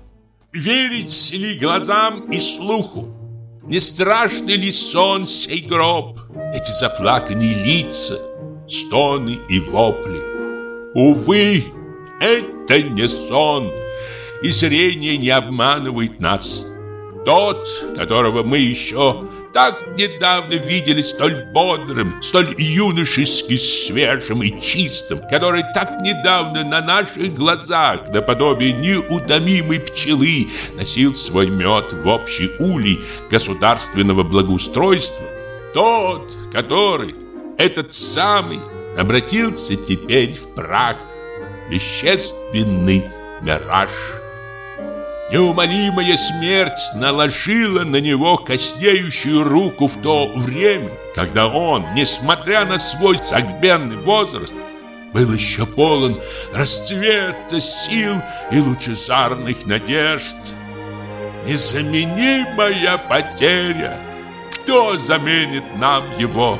«Верить ли глазам и слуху? Не страшный ли сон сей гроб? Эти заплаканные лица, стоны и вопли? Увы, это не сон!» и зрение не обманывает нас. Тот, которого мы еще так недавно видели столь бодрым, столь юношески свежим и чистым, который так недавно на наших глазах, наподобие неутомимой пчелы, носил свой мед в общий улей государственного благоустройства, тот, который, этот самый, обратился теперь в прах, вещественный мираж. Неумолимая смерть наложила на него коснеющую руку в то время, когда он, несмотря на свой согбенный возраст, был еще полон расцвета сил и лучезарных надежд. Незаменимая потеря. Кто заменит нам его?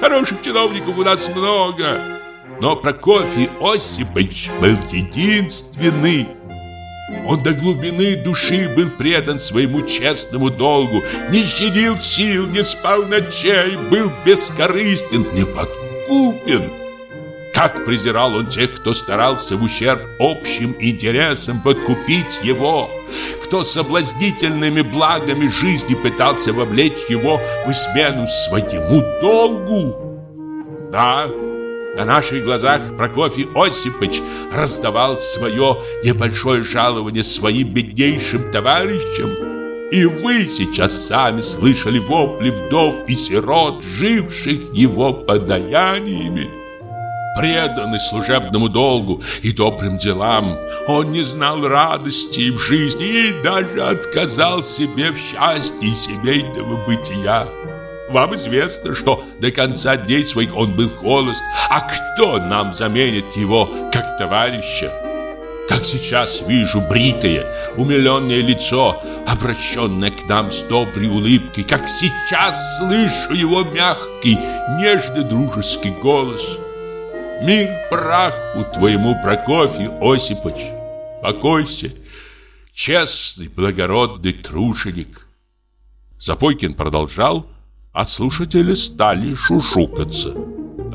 Хороших чиновников у нас много, но Прокофий Осипович был единственный, он до глубины души был предан своему честному долгу, не щадил сил, не спал ночей, был бескорыстен, неподкупен. Как презирал он тех, кто старался в ущерб общим интересам подкупить его, кто соблазнительными благами жизни пытался вовлечь его в измену своему долгу. Да, на наших глазах Прокофий Осипович раздавал свое небольшое жалование своим беднейшим товарищам. И вы сейчас сами слышали вопли вдов и сирот, живших его подаяниями. Преданный служебному долгу и добрым делам, он не знал радости в жизни и даже отказал себе в счастье семейного бытия. Вам известно, что до конца дней своих он был холост. А кто нам заменит его как товарища? Как сейчас вижу бритое, умиленное лицо, обращенное к нам с доброй улыбкой, как сейчас слышу его мягкий, нежный дружеский голос. Мир праху твоему, Прокофий Осипович. Покойся, честный, благородный труженик. Запойкин продолжал, а слушатели стали шушукаться.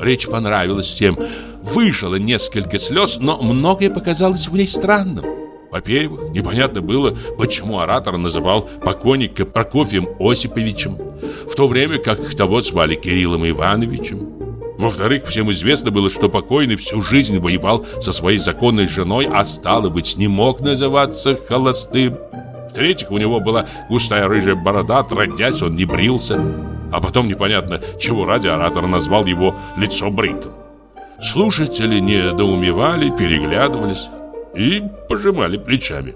Речь понравилась всем. Выжило несколько слез, но многое показалось в ней странным. Во-первых, непонятно было, почему оратор называл покойника Прокофьем Осиповичем, в то время как того звали Кириллом Ивановичем. Во-вторых, всем известно было, что покойный всю жизнь воевал со своей законной женой, а стало быть, не мог называться холостым. В-третьих, у него была густая рыжая борода, отродясь, он не брился. А потом непонятно, чего ради оратор назвал его лицо бритым. Слушатели недоумевали, переглядывались и пожимали плечами.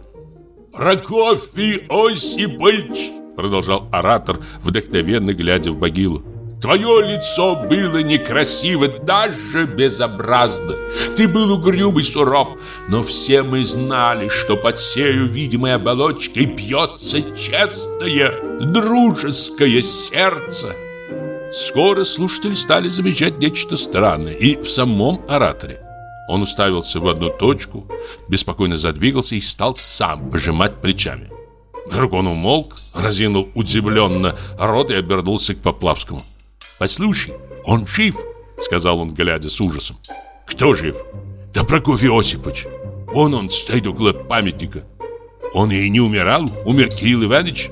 «Прокофий Осипович!» Продолжал оратор, вдохновенно глядя в могилу. Твое лицо было некрасиво, даже безобразно. Ты был угрюмый, суров, но все мы знали, что под сею видимой оболочкой бьется честное, дружеское сердце. Скоро слушатели стали замечать нечто странное и в самом ораторе. Он уставился в одну точку, беспокойно задвигался и стал сам пожимать плечами. Вдруг он умолк, разинул удивленно рот и обернулся к Поплавскому. «Послушай, он жив!» — сказал он, глядя с ужасом. «Кто жив?» «Да Прокофий Осипович. Вон он стоит около памятника. Он и не умирал, умер Кирилл Иванович.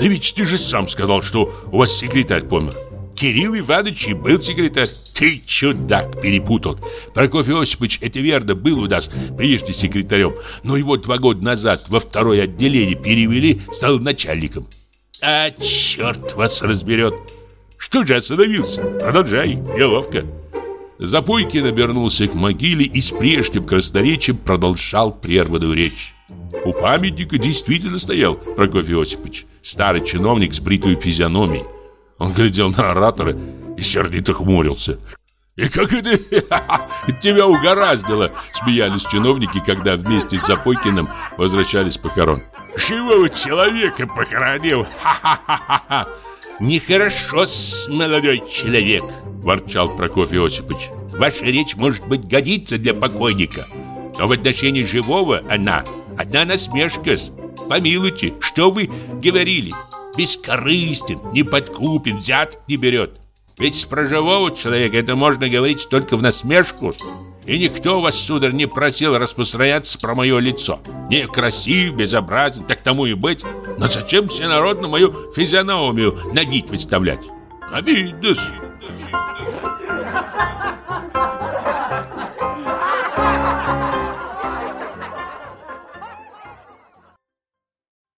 Да ведь ты же сам сказал, что у вас секретарь помер. Кирилл Иванович и был секретарь. Ты, чудак, перепутал. Прокофий Осипович, это верно, был у нас прежде секретарем, но его два года назад во второе отделение перевели, стал начальником. А черт вас разберет. Что же остановился? Продолжай, неловко. Запойкин обернулся к могиле и с прежним красноречием продолжал прерванную речь. У памятника действительно стоял Прокофий Осипович, старый чиновник с бритой физиономией. Он глядел на оратора и сердито хмурился. «И как это тебя угораздило!» Смеялись чиновники, когда вместе с Запойкиным возвращались похорон. «Живого человека похоронил! Ха-ха-ха-ха!» «Нехорошо, молодой человек!» Ворчал Прокофий Осипович. «Ваша речь, может быть, годится для покойника, но в отношении живого она одна насмешка. Помилуйте, что вы говорили? Бескорыстен, не подкупен, взяток не берет. Ведь с про живого человека это можно говорить только в насмешку. И никто вас, сударь, не просил распространяться про мое лицо. Не красив, безобразен, так тому и быть. Но зачем все народно мою физиономию на вид выставлять? Обидно.